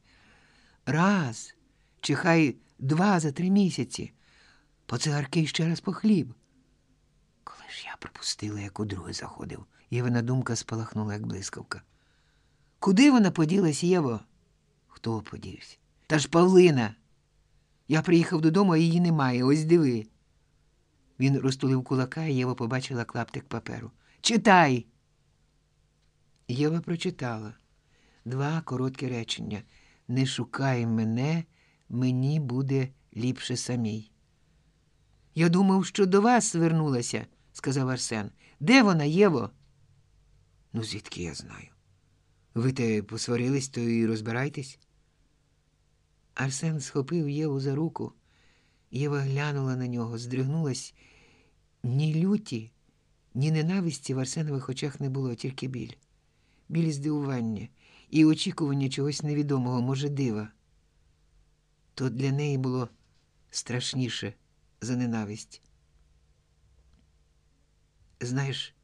Раз, чи хай два за три місяці, по цигарки ще раз по хліб. Ж я пропустила, як удруге заходив, Євина думка спалахнула, як блискавка. Куди вона поділась, Єво? Хто подівся? Та ж Павлина. Я приїхав додому, а її немає. Ось диви. Він розтулив кулака, і Єва побачила клаптик паперу. Читай. Єва прочитала два короткі речення. Не шукай мене, мені буде ліпше самій. Я думав, що до вас звернулася, сказав Арсен. Де вона, Єво? Ну, звідки я знаю? Ви те посварились, то і розбирайтесь. Арсен схопив Єву за руку. Єва глянула на нього, здригнулась. Ні люті, ні ненависті в Арсенових очах не було, тільки біль. Біль здивування і очікування чогось невідомого, може, дива. То для неї було страшніше за ненависть. Знаєш,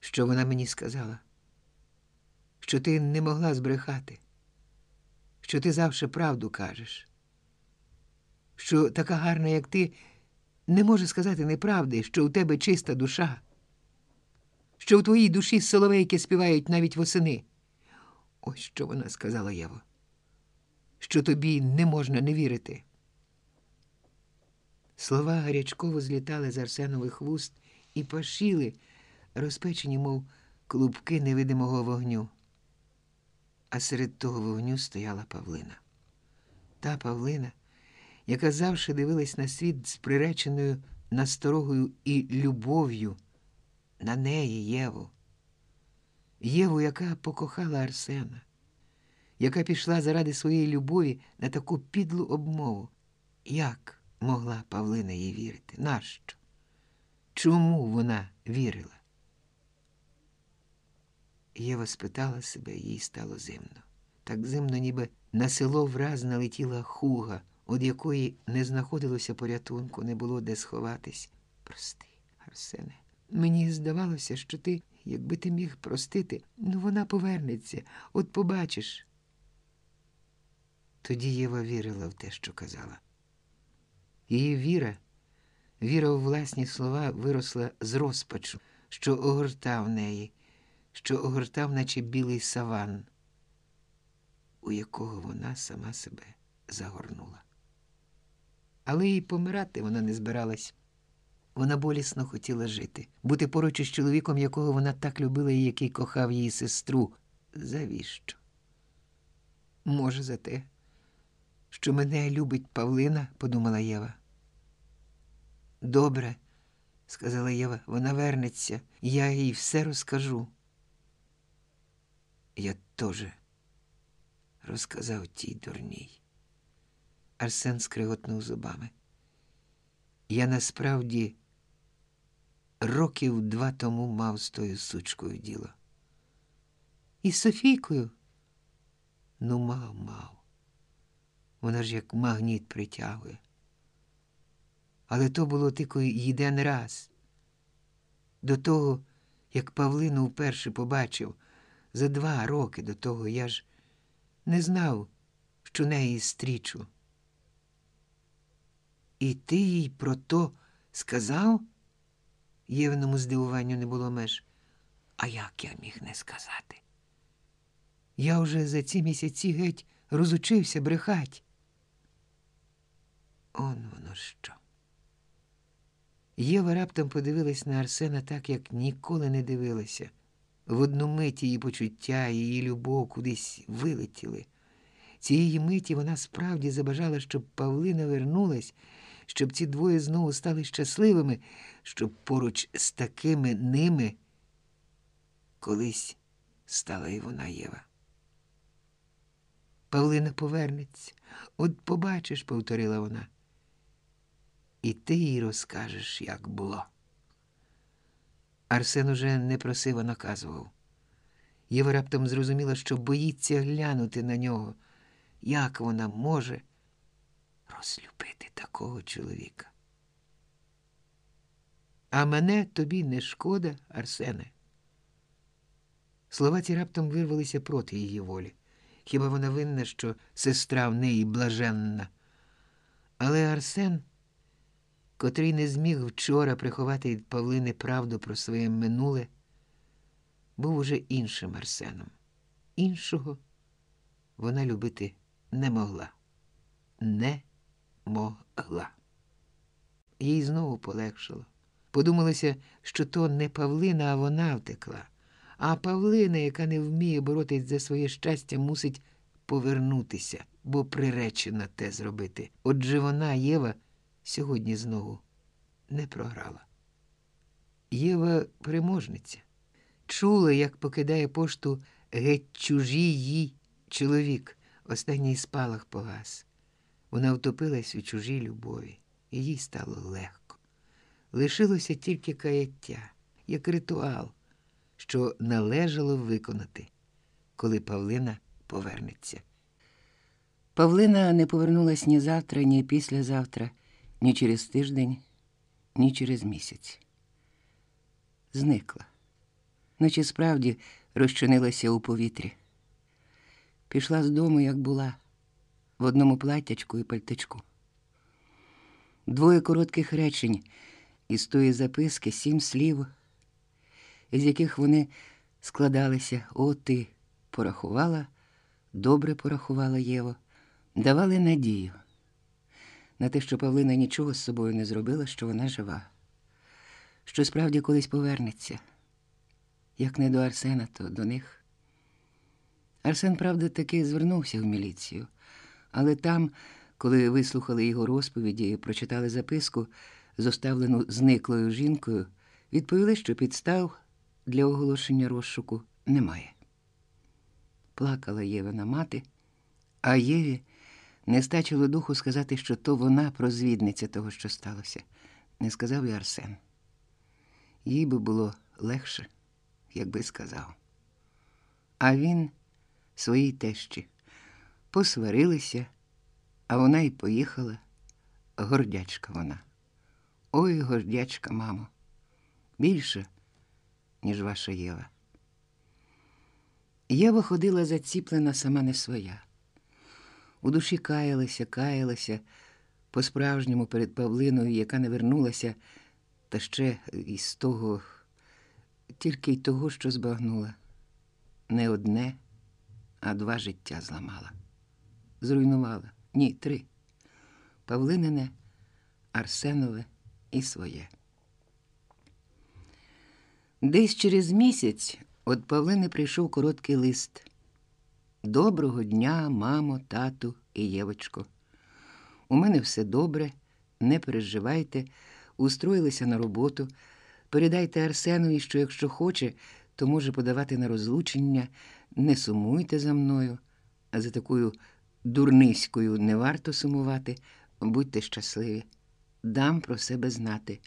що вона мені сказала? Що ти не могла збрехати, що ти завжди правду кажеш, що така гарна, як ти, не може сказати неправди, що у тебе чиста душа, що в твоїй душі соловейки співають навіть восени. Ось що вона сказала Єва, що тобі не можна не вірити. Слова гарячково злітали з Арсенових вуст і пашіли, розпечені, мов клубки невидимого вогню. А серед того вогню стояла Павлина. Та Павлина, яка завжди дивилась на світ з приреченою насторогою і любов'ю на неї, Єву. Єву, яка покохала Арсена, яка пішла заради своєї любові на таку підлу обмову. Як могла Павлина їй вірити? Нащо? Чому вона вірила? Єва спитала себе, їй стало зимно. Так зимно, ніби на село враз налетіла хуга, від якої не знаходилося порятунку, не було де сховатись. Прости, Арсене. Мені здавалося, що ти, якби ти міг простити, ну вона повернеться, от побачиш. Тоді Єва вірила в те, що казала. Її віра, віра у власні слова виросла з розпачу, що огортав неї, що огортав, наче білий саван, у якого вона сама себе загорнула. Але й помирати вона не збиралась. Вона болісно хотіла жити, бути поруч із чоловіком, якого вона так любила і який кохав її сестру. Завіщо? Може, за те, що мене любить Павлина, подумала Єва. Добре, сказала Єва, вона вернеться, я їй все розкажу. Я теж розказав тій дурній. Арсен скриготнув зубами. Я насправді років два тому мав з тою сучкою діло. Із Софійкою? Ну, мав, мав. Вона ж як магніт притягує. Але то було тільки єдин раз. До того, як Павлину вперше побачив, за два роки до того я ж не знав, що неї стрічу. І ти їй про то сказав? Євному здивуванню не було меж. А як я міг не сказати? Я вже за ці місяці геть розучився брехать. Он воно що. Єва раптом подивилась на Арсена так, як ніколи не дивилася. В одну мить її почуття, її любов кудись вилетіли. Цієї миті вона справді забажала, щоб Павлина вернулась, щоб ці двоє знову стали щасливими, щоб поруч з такими ними колись стала і вона Єва. Павлина повернеться, от побачиш, повторила вона. І ти їй розкажеш, як було. Арсен уже не просив, а наказував. Єва раптом зрозуміла, що боїться глянути на нього, як вона може розлюбити такого чоловіка. А мене тобі не шкода, Арсене. Слова ці раптом вирвалися проти її волі. Хіба вона винна, що сестра в неї блаженна? Але Арсен, котрий не зміг вчора приховати від Павлини правду про своє минуле, був уже іншим Арсеном. Іншого вона любити не могла. Не могла. Їй знову полегшило. Подумалося, що то не Павлина, а вона втекла. А Павлина, яка не вміє боротись за своє щастя, мусить повернутися, бо приречена те зробити. Отже вона, Єва, сьогодні знову не програла. Єва переможниця. Чула, як покидає пошту геть чужий їй чоловік. Останній спалах погас. Вона втопилась у чужій любові, і їй стало легко. Лишилося тільки каяття, як ритуал, що належало виконати, коли Павлина повернеться. Павлина не повернулась ні завтра, ні післязавтра, ні через тиждень, ні через місяць. Зникла, наче справді розчинилася у повітрі. Пішла з дому, як була, в одному платтячку і пальтичку. Двоє коротких речень із тої записки сім слів, із яких вони складалися О, ти порахувала, добре порахувала Єво, давали надію на те, що Павлина нічого з собою не зробила, що вона жива, що справді колись повернеться, як не до Арсена, то до них. Арсен, правда, таки звернувся в міліцію, але там, коли вислухали його розповіді і прочитали записку, зоставлену зниклою жінкою, відповіли, що підстав для оголошення розшуку немає. Плакала Євина мати, а Єві не стачило духу сказати, що то вона прозвідниця того, що сталося, не сказав і Арсен. Їй би було легше, якби сказав. А він своїй тещі посварилися, а вона й поїхала. Гордячка вона. Ой, гордячка, мамо, більше, ніж ваша Єва. Єва ходила заціплена сама не своя. У душі каялася, каялася по-справжньому перед Павлиною, яка не вернулася, та ще із того, тільки й того, що збагнула. Не одне, а два життя зламала. Зруйнувала. Ні, три. Павлинине, Арсенове і своє. Десь через місяць від Павлини прийшов короткий лист. Доброго дня, мамо, тату і Євочко. У мене все добре, не переживайте, устроїлися на роботу. Передайте Арсенові, що якщо хоче, то може подавати на розлучення, не сумуйте за мною, а за такою дурниською не варто сумувати, будьте щасливі. дам про себе знати,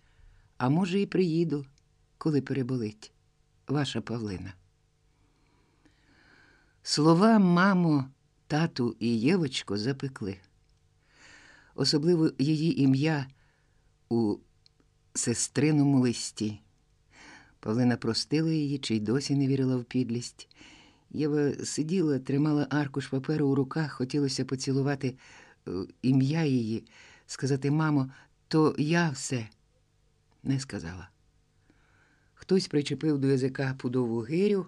а може, і приїду, коли переболить. Ваша Павлина. Слова мамо, тату і Євочко запекли. Особливо її ім'я у сестриному листі. Павлина простила її, чи й досі не вірила в підлість. Єва сиділа, тримала аркуш паперу у руках, хотілося поцілувати е, ім'я її, сказати, мамо, то я все не сказала. Хтось причепив до язика пудову гирю,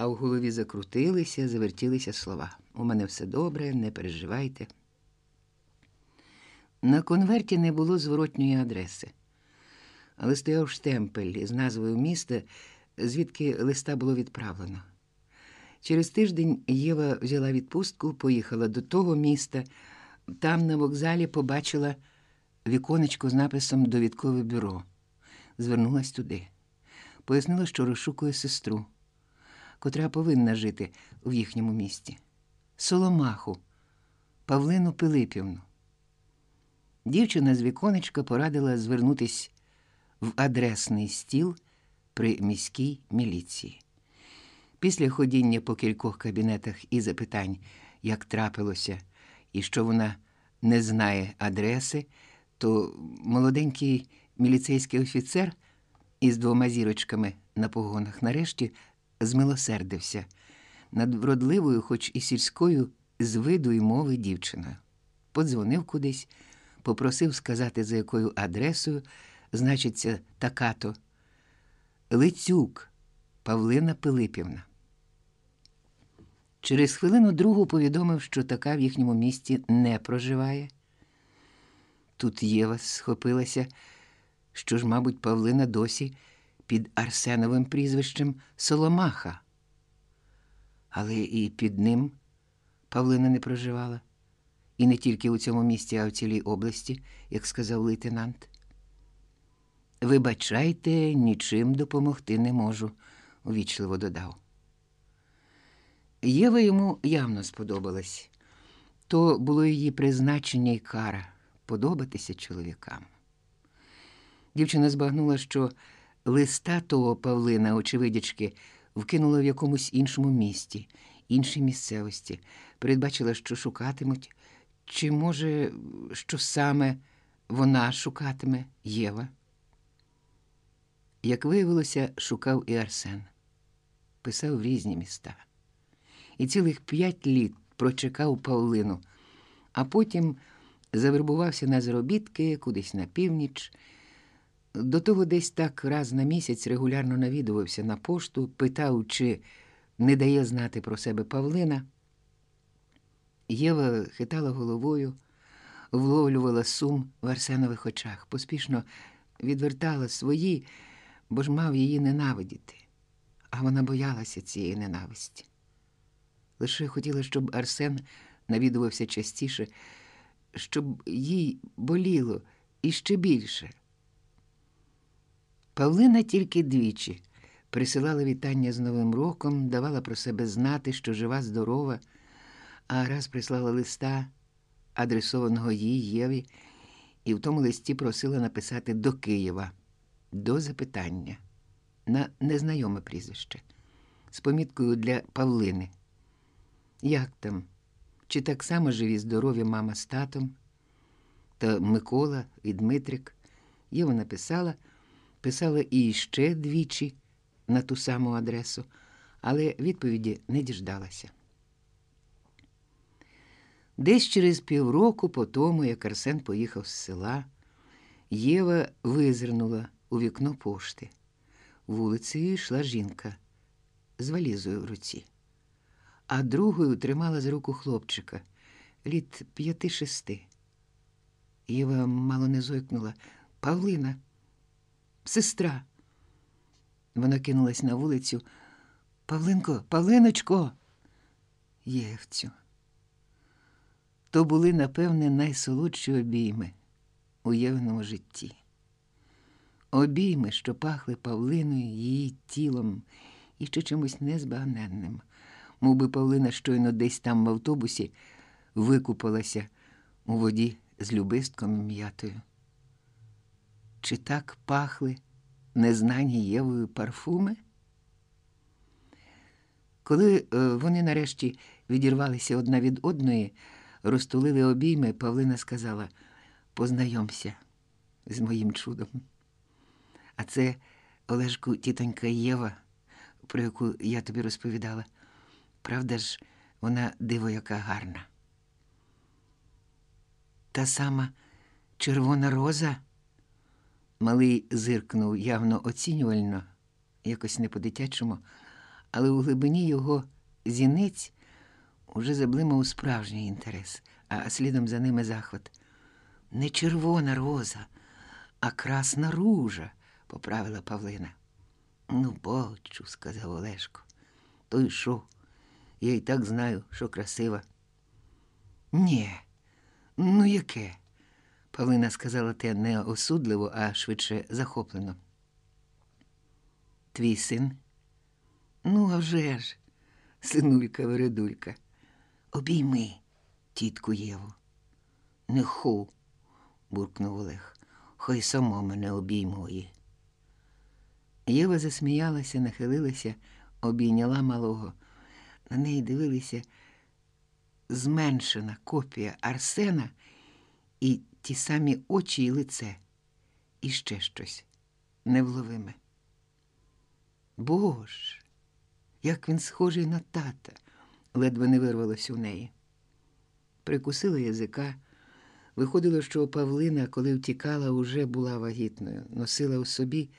а в голові закрутилися, завертілися слова. У мене все добре, не переживайте. На конверті не було зворотньої адреси, але стояв штемпель із назвою міста, звідки листа було відправлено. Через тиждень Єва взяла відпустку, поїхала до того міста. Там на вокзалі побачила віконечко з написом Довідкове бюро. Звернулась туди. Пояснила, що розшукує сестру, котра повинна жити в їхньому місті. Соломаху, Павлину Пилипівну. Дівчина з віконечка порадила звернутись в адресний стіл при міській міліції. Після ходіння по кількох кабінетах і запитань, як трапилося, і що вона не знає адреси, то молоденький міліцейський офіцер із двома зірочками на погонах нарешті змилосердився над вродливою, хоч і сільською, з виду й мови дівчиною. Подзвонив кудись, попросив сказати, за якою адресою значиться така-то. Лицюк Павлина Пилипівна. Через хвилину другу повідомив, що така в їхньому місті не проживає. Тут Єва схопилася, що ж, мабуть, Павлина досі під Арсеновим прізвищем Соломаха. Але і під ним Павлина не проживала. І не тільки у цьому місті, а в цілій області, як сказав лейтенант. Вибачайте, нічим допомогти не можу, увічливо додав. Єва йому явно сподобалась. То було її призначення й кара подобатися чоловікам. Дівчина збагнула, що листа того Павлина, очевидячки, вкинула в якомусь іншому місті, іншій місцевості, передбачила, що шукатимуть, чи, може, що саме вона шукатиме Єва. Як виявилося, шукав і Арсен, писав в різні міста. І цілих п'ять літ прочекав Павлину, а потім завербувався на заробітки кудись на північ. До того десь так раз на місяць регулярно навідувався на пошту, питав, чи не дає знати про себе Павлина. Єва хитала головою, вловлювала сум в Арсенових очах, поспішно відвертала свої, бо ж мав її ненавидіти, а вона боялася цієї ненависті. Лише хотіла, щоб Арсен навідувався частіше, щоб їй боліло іще більше. Павлина тільки двічі присилала вітання з Новим роком, давала про себе знати, що жива, здорова, а раз прислала листа, адресованого їй Єві, і в тому листі просила написати до Києва, до запитання на незнайоме прізвище з поміткою для Павлини. Як там? Чи так само живі здорові мама з татом? Та Микола і Дмитрик. Єва написала, писала і ще двічі на ту саму адресу, але відповіді не діждалася. Десь через півроку по тому, як Арсен поїхав з села, Єва визирнула у вікно пошти. Вулицею йшла жінка з валізою в руці а другою тримала за руку хлопчика літ п'яти-шести. Єва мало не зойкнула. Павлина, сестра. Вона кинулась на вулицю. Павлинко, Павлиночко, Євцю. То були, напевне, найсолодші обійми у Євному житті. Обійми, що пахли Павлиною, її тілом і ще чимось незбагненним мов би Павлина щойно десь там в автобусі викупалася у воді з любистком і м'ятою. Чи так пахли незнані Євою парфуми? Коли е, вони нарешті відірвалися одна від одної, розтулили обійми, Павлина сказала: Познайомся з моїм чудом. А це Олежку тітонька Єва, про яку я тобі розповідала. Правда ж, вона диво яка гарна. Та сама червона роза. Малий зиркнув явно оцінювально, якось не по-дитячому, але у глибині його зіниць уже заблимав справжній інтерес, а слідом за ними захват. Не червона роза, а красна ружа, поправила Павлина. Ну, бачу, сказав Олешко. То й що? Я й так знаю, що красива. Ні, ну яке? Павлина сказала те не осудливо, а швидше захоплено. Твій син? Ну, а вже ж, синулька вередулька. Обійми, тітку Єву. Не ху, буркнув Олег. Хай сама мене обіймує. Єва засміялася, нахилилася, обійняла малого. На неї дивилися зменшена копія Арсена і ті самі очі і лице, і ще щось невловиме. Боже, як він схожий на тата, ледве не вирвалось у неї. Прикусила язика. Виходило, що Павлина, коли втікала, уже була вагітною, носила у собі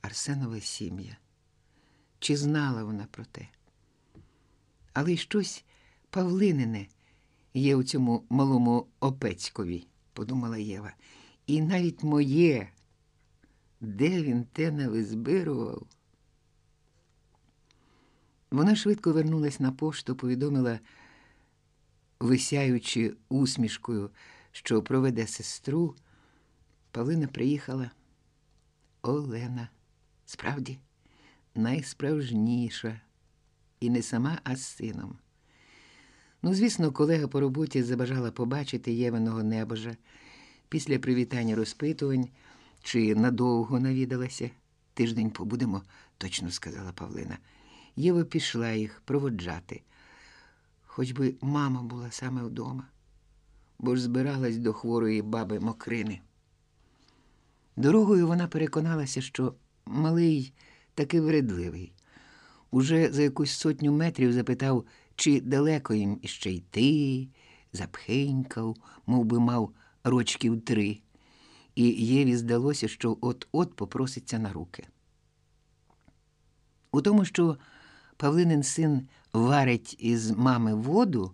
Арсенове сім'я. Чи знала вона про те? Але й щось Павлинине є у цьому малому опецькові, подумала Єва. І навіть моє, де він те навизбирував? Вона швидко вернулась на пошту, повідомила, висяючи усмішкою, що проведе сестру. Павлина приїхала. Олена, справді, найсправжніша, і не сама, а з сином. Ну, звісно, колега по роботі забажала побачити Євиного небожа після привітання розпитувань чи надовго навідалася. Тиждень побудемо, точно сказала Павлина. Єва пішла їх проводжати. Хоч би мама була саме вдома, бо ж збиралась до хворої баби Мокрини. Дорогою вона переконалася, що малий таки вредливий. Уже за якусь сотню метрів запитав, чи далеко їм іще йти, запхенькав, мов би мав рочків три, і Єві здалося, що от-от попроситься на руки. У тому, що Павлинин син варить із мами воду,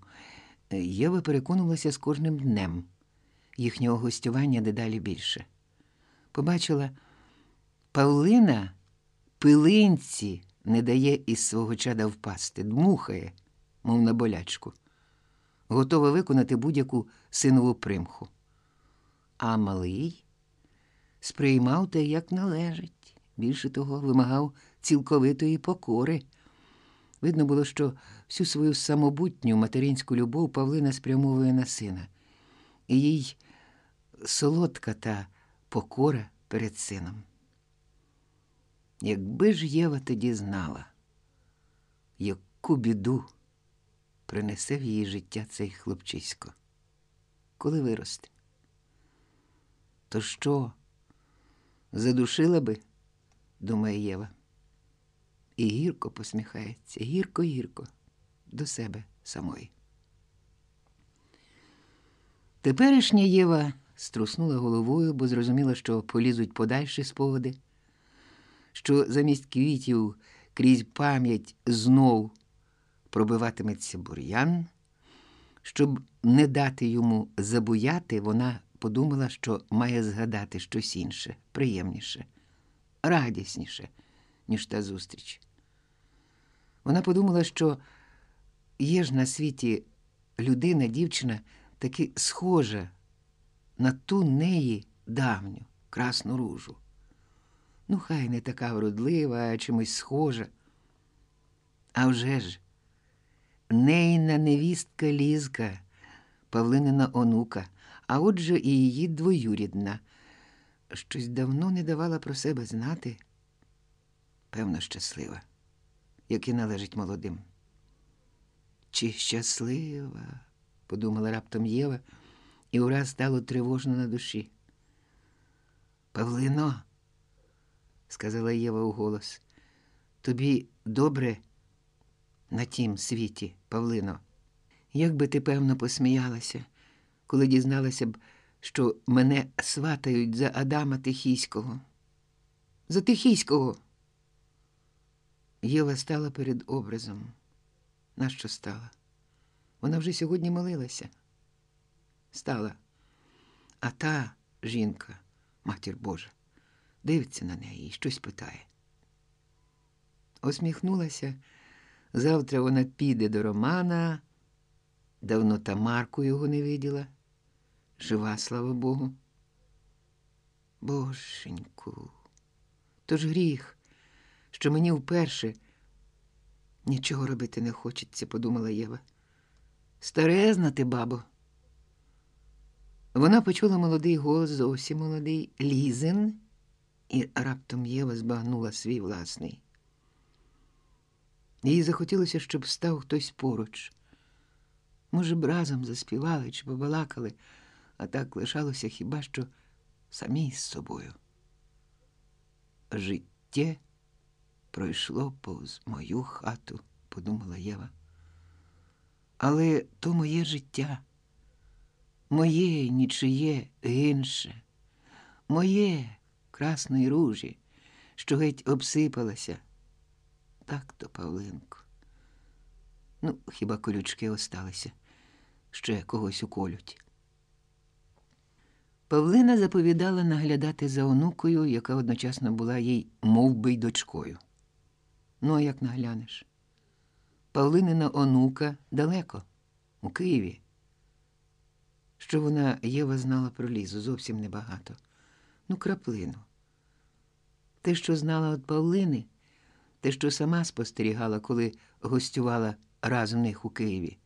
Єва переконувалася з кожним днем їхнього гостювання дедалі більше. Побачила, Павлина пилинці не дає із свого чада впасти, дмухає, мов на болячку, готова виконати будь-яку синову примху. А малий сприймав те, як належить, більше того, вимагав цілковитої покори. Видно було, що всю свою самобутню материнську любов Павлина спрямовує на сина, і їй солодка та покора перед сином. Якби ж Єва тоді знала, яку біду принесе в її життя цей хлопчисько, коли виросте. То що, задушила би, думає Єва, і гірко посміхається, гірко-гірко до себе самої. Теперішня Єва струснула головою, бо зрозуміла, що полізуть подальші спогади, що замість квітів крізь пам'ять знов пробиватиметься бур'ян. Щоб не дати йому забуяти, вона подумала, що має згадати щось інше, приємніше, радісніше, ніж та зустріч. Вона подумала, що є ж на світі людина, дівчина таки схожа на ту неї давню красну ружу. Ну, хай не така вродлива, а чимось схожа. А вже ж, нейна невістка Лізка, Павлинина онука, а отже і її двоюрідна. щось давно не давала про себе знати. Певно, щаслива, як і належить молодим. Чи щаслива, подумала раптом Єва, і ураз стало тривожно на душі. Павлино, сказала Єва у голос, тобі добре на тім світі, Павлино. Як би ти, певно, посміялася, коли дізналася б, що мене сватають за Адама Тихійського. За Тихійського. Єва стала перед образом. Нащо стала? Вона вже сьогодні молилася. Стала. А та жінка, матір Божа, дивиться на неї і щось питає. Осміхнулася. Завтра вона піде до Романа. Давно Тамарку його не виділа. Жива, слава Богу. Боженьку, ж гріх, що мені вперше нічого робити не хочеться, подумала Єва. Старезна ти, бабо. Вона почула молодий голос, зовсім молодий, Лізин, і раптом Єва збагнула свій власний. Їй захотілося, щоб став хтось поруч. Може, б разом заспівали чи побалакали, а так лишалося хіба що самі з собою. Життя пройшло повз мою хату, подумала Єва. Але то моє життя, моє нічиє інше, моє красної ружі, що геть обсипалася. Так то, Павленко. Ну, хіба колючки осталися, ще когось уколють. Павлина заповідала наглядати за онукою, яка одночасно була їй мов би й дочкою. Ну, а як наглянеш? Павлинина онука далеко, у Києві. Що вона Єва знала про лізу зовсім небагато. Ну, краплину. Те, що знала від Павлини, те, що сама спостерігала, коли гостювала раз у них у Києві.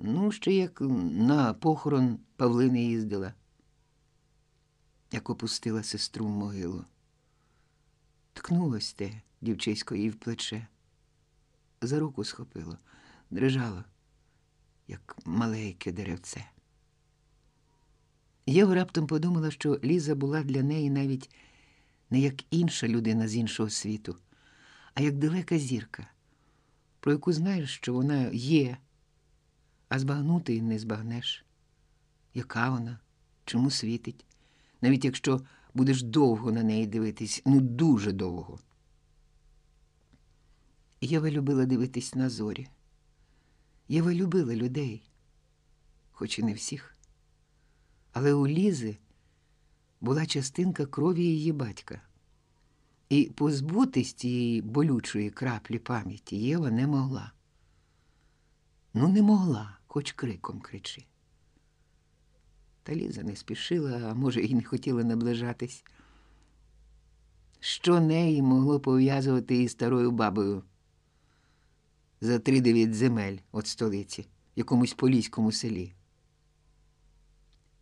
Ну, ще як на похорон Павлини їздила, як опустила сестру в могилу. Ткнулось те дівчисько їй в плече. За руку схопило, дрижало, як маленьке деревце. Єва раптом подумала, що Ліза була для неї навіть не як інша людина з іншого світу, а як далека зірка, про яку знаєш, що вона є, а збагнути й не збагнеш. Яка вона, чому світить, навіть якщо будеш довго на неї дивитись, ну дуже довго. Єва любила дивитись на зорі. Єва любила людей, хоч і не всіх. Але у Лізи була частинка крові її батька. І позбутись цієї болючої краплі пам'яті Єва не могла. Ну, не могла, хоч криком кричи. Та Ліза не спішила, а може, і не хотіла наближатись. Що неї могло пов'язувати із старою бабою за три дев'ять земель від столиці, в якомусь поліському селі?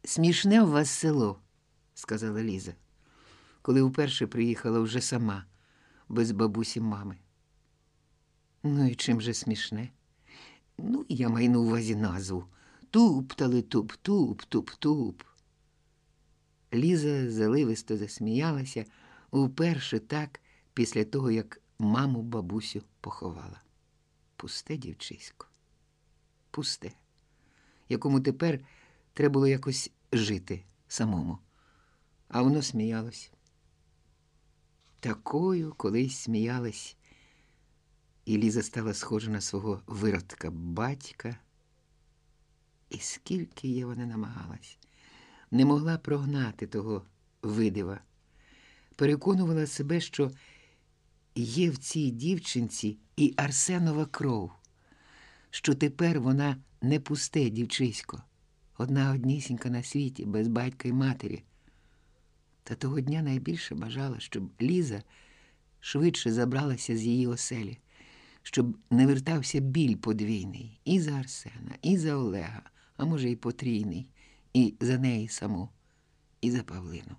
Смішне у вас село, сказала Ліза коли вперше приїхала вже сама, без бабусі мами. Ну і чим же смішне? Ну, я маю на увазі назву. Туптали туп, туп, туп, туп. Ліза заливисто засміялася уперше так після того, як маму бабусю поховала. Пусте дівчисько, пусте, якому тепер треба було якось жити самому. А воно сміялось. Такою колись сміялась, і Ліза стала схожа на свого виродка батька. І скільки Єва не намагалась, не могла прогнати того видива, переконувала себе, що є в цій дівчинці і Арсенова кров, що тепер вона не пусте дівчисько, одна однісінька на світі, без батька й матері. Та того дня найбільше бажала, щоб Ліза швидше забралася з її оселі, щоб не вертався біль подвійний і за Арсена, і за Олега, а може, і потрійний, і за неї саму, і за Павлину.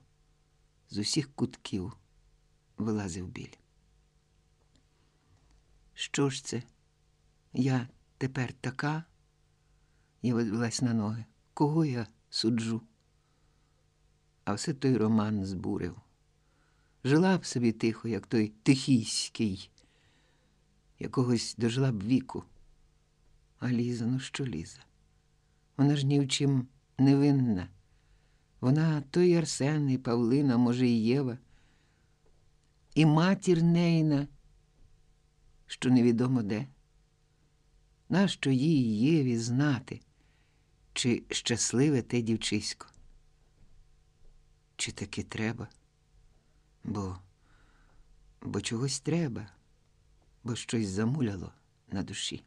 з усіх кутків вилазив біль. Що ж це? Я тепер така? І відвелась на ноги. Кого я суджу? А все той роман збурив. Жила б собі тихо, як той тихійський, якогось дожила б віку. А Ліза, ну що Ліза? Вона ж ні в чим не винна. Вона то й Арсен, і Павлина, може, і Єва, і матір нейна, що невідомо де. Нащо їй Єві знати, чи щасливе те дівчисько? Чи таки треба? Бо, бо чогось треба, бо щось замуляло на душі.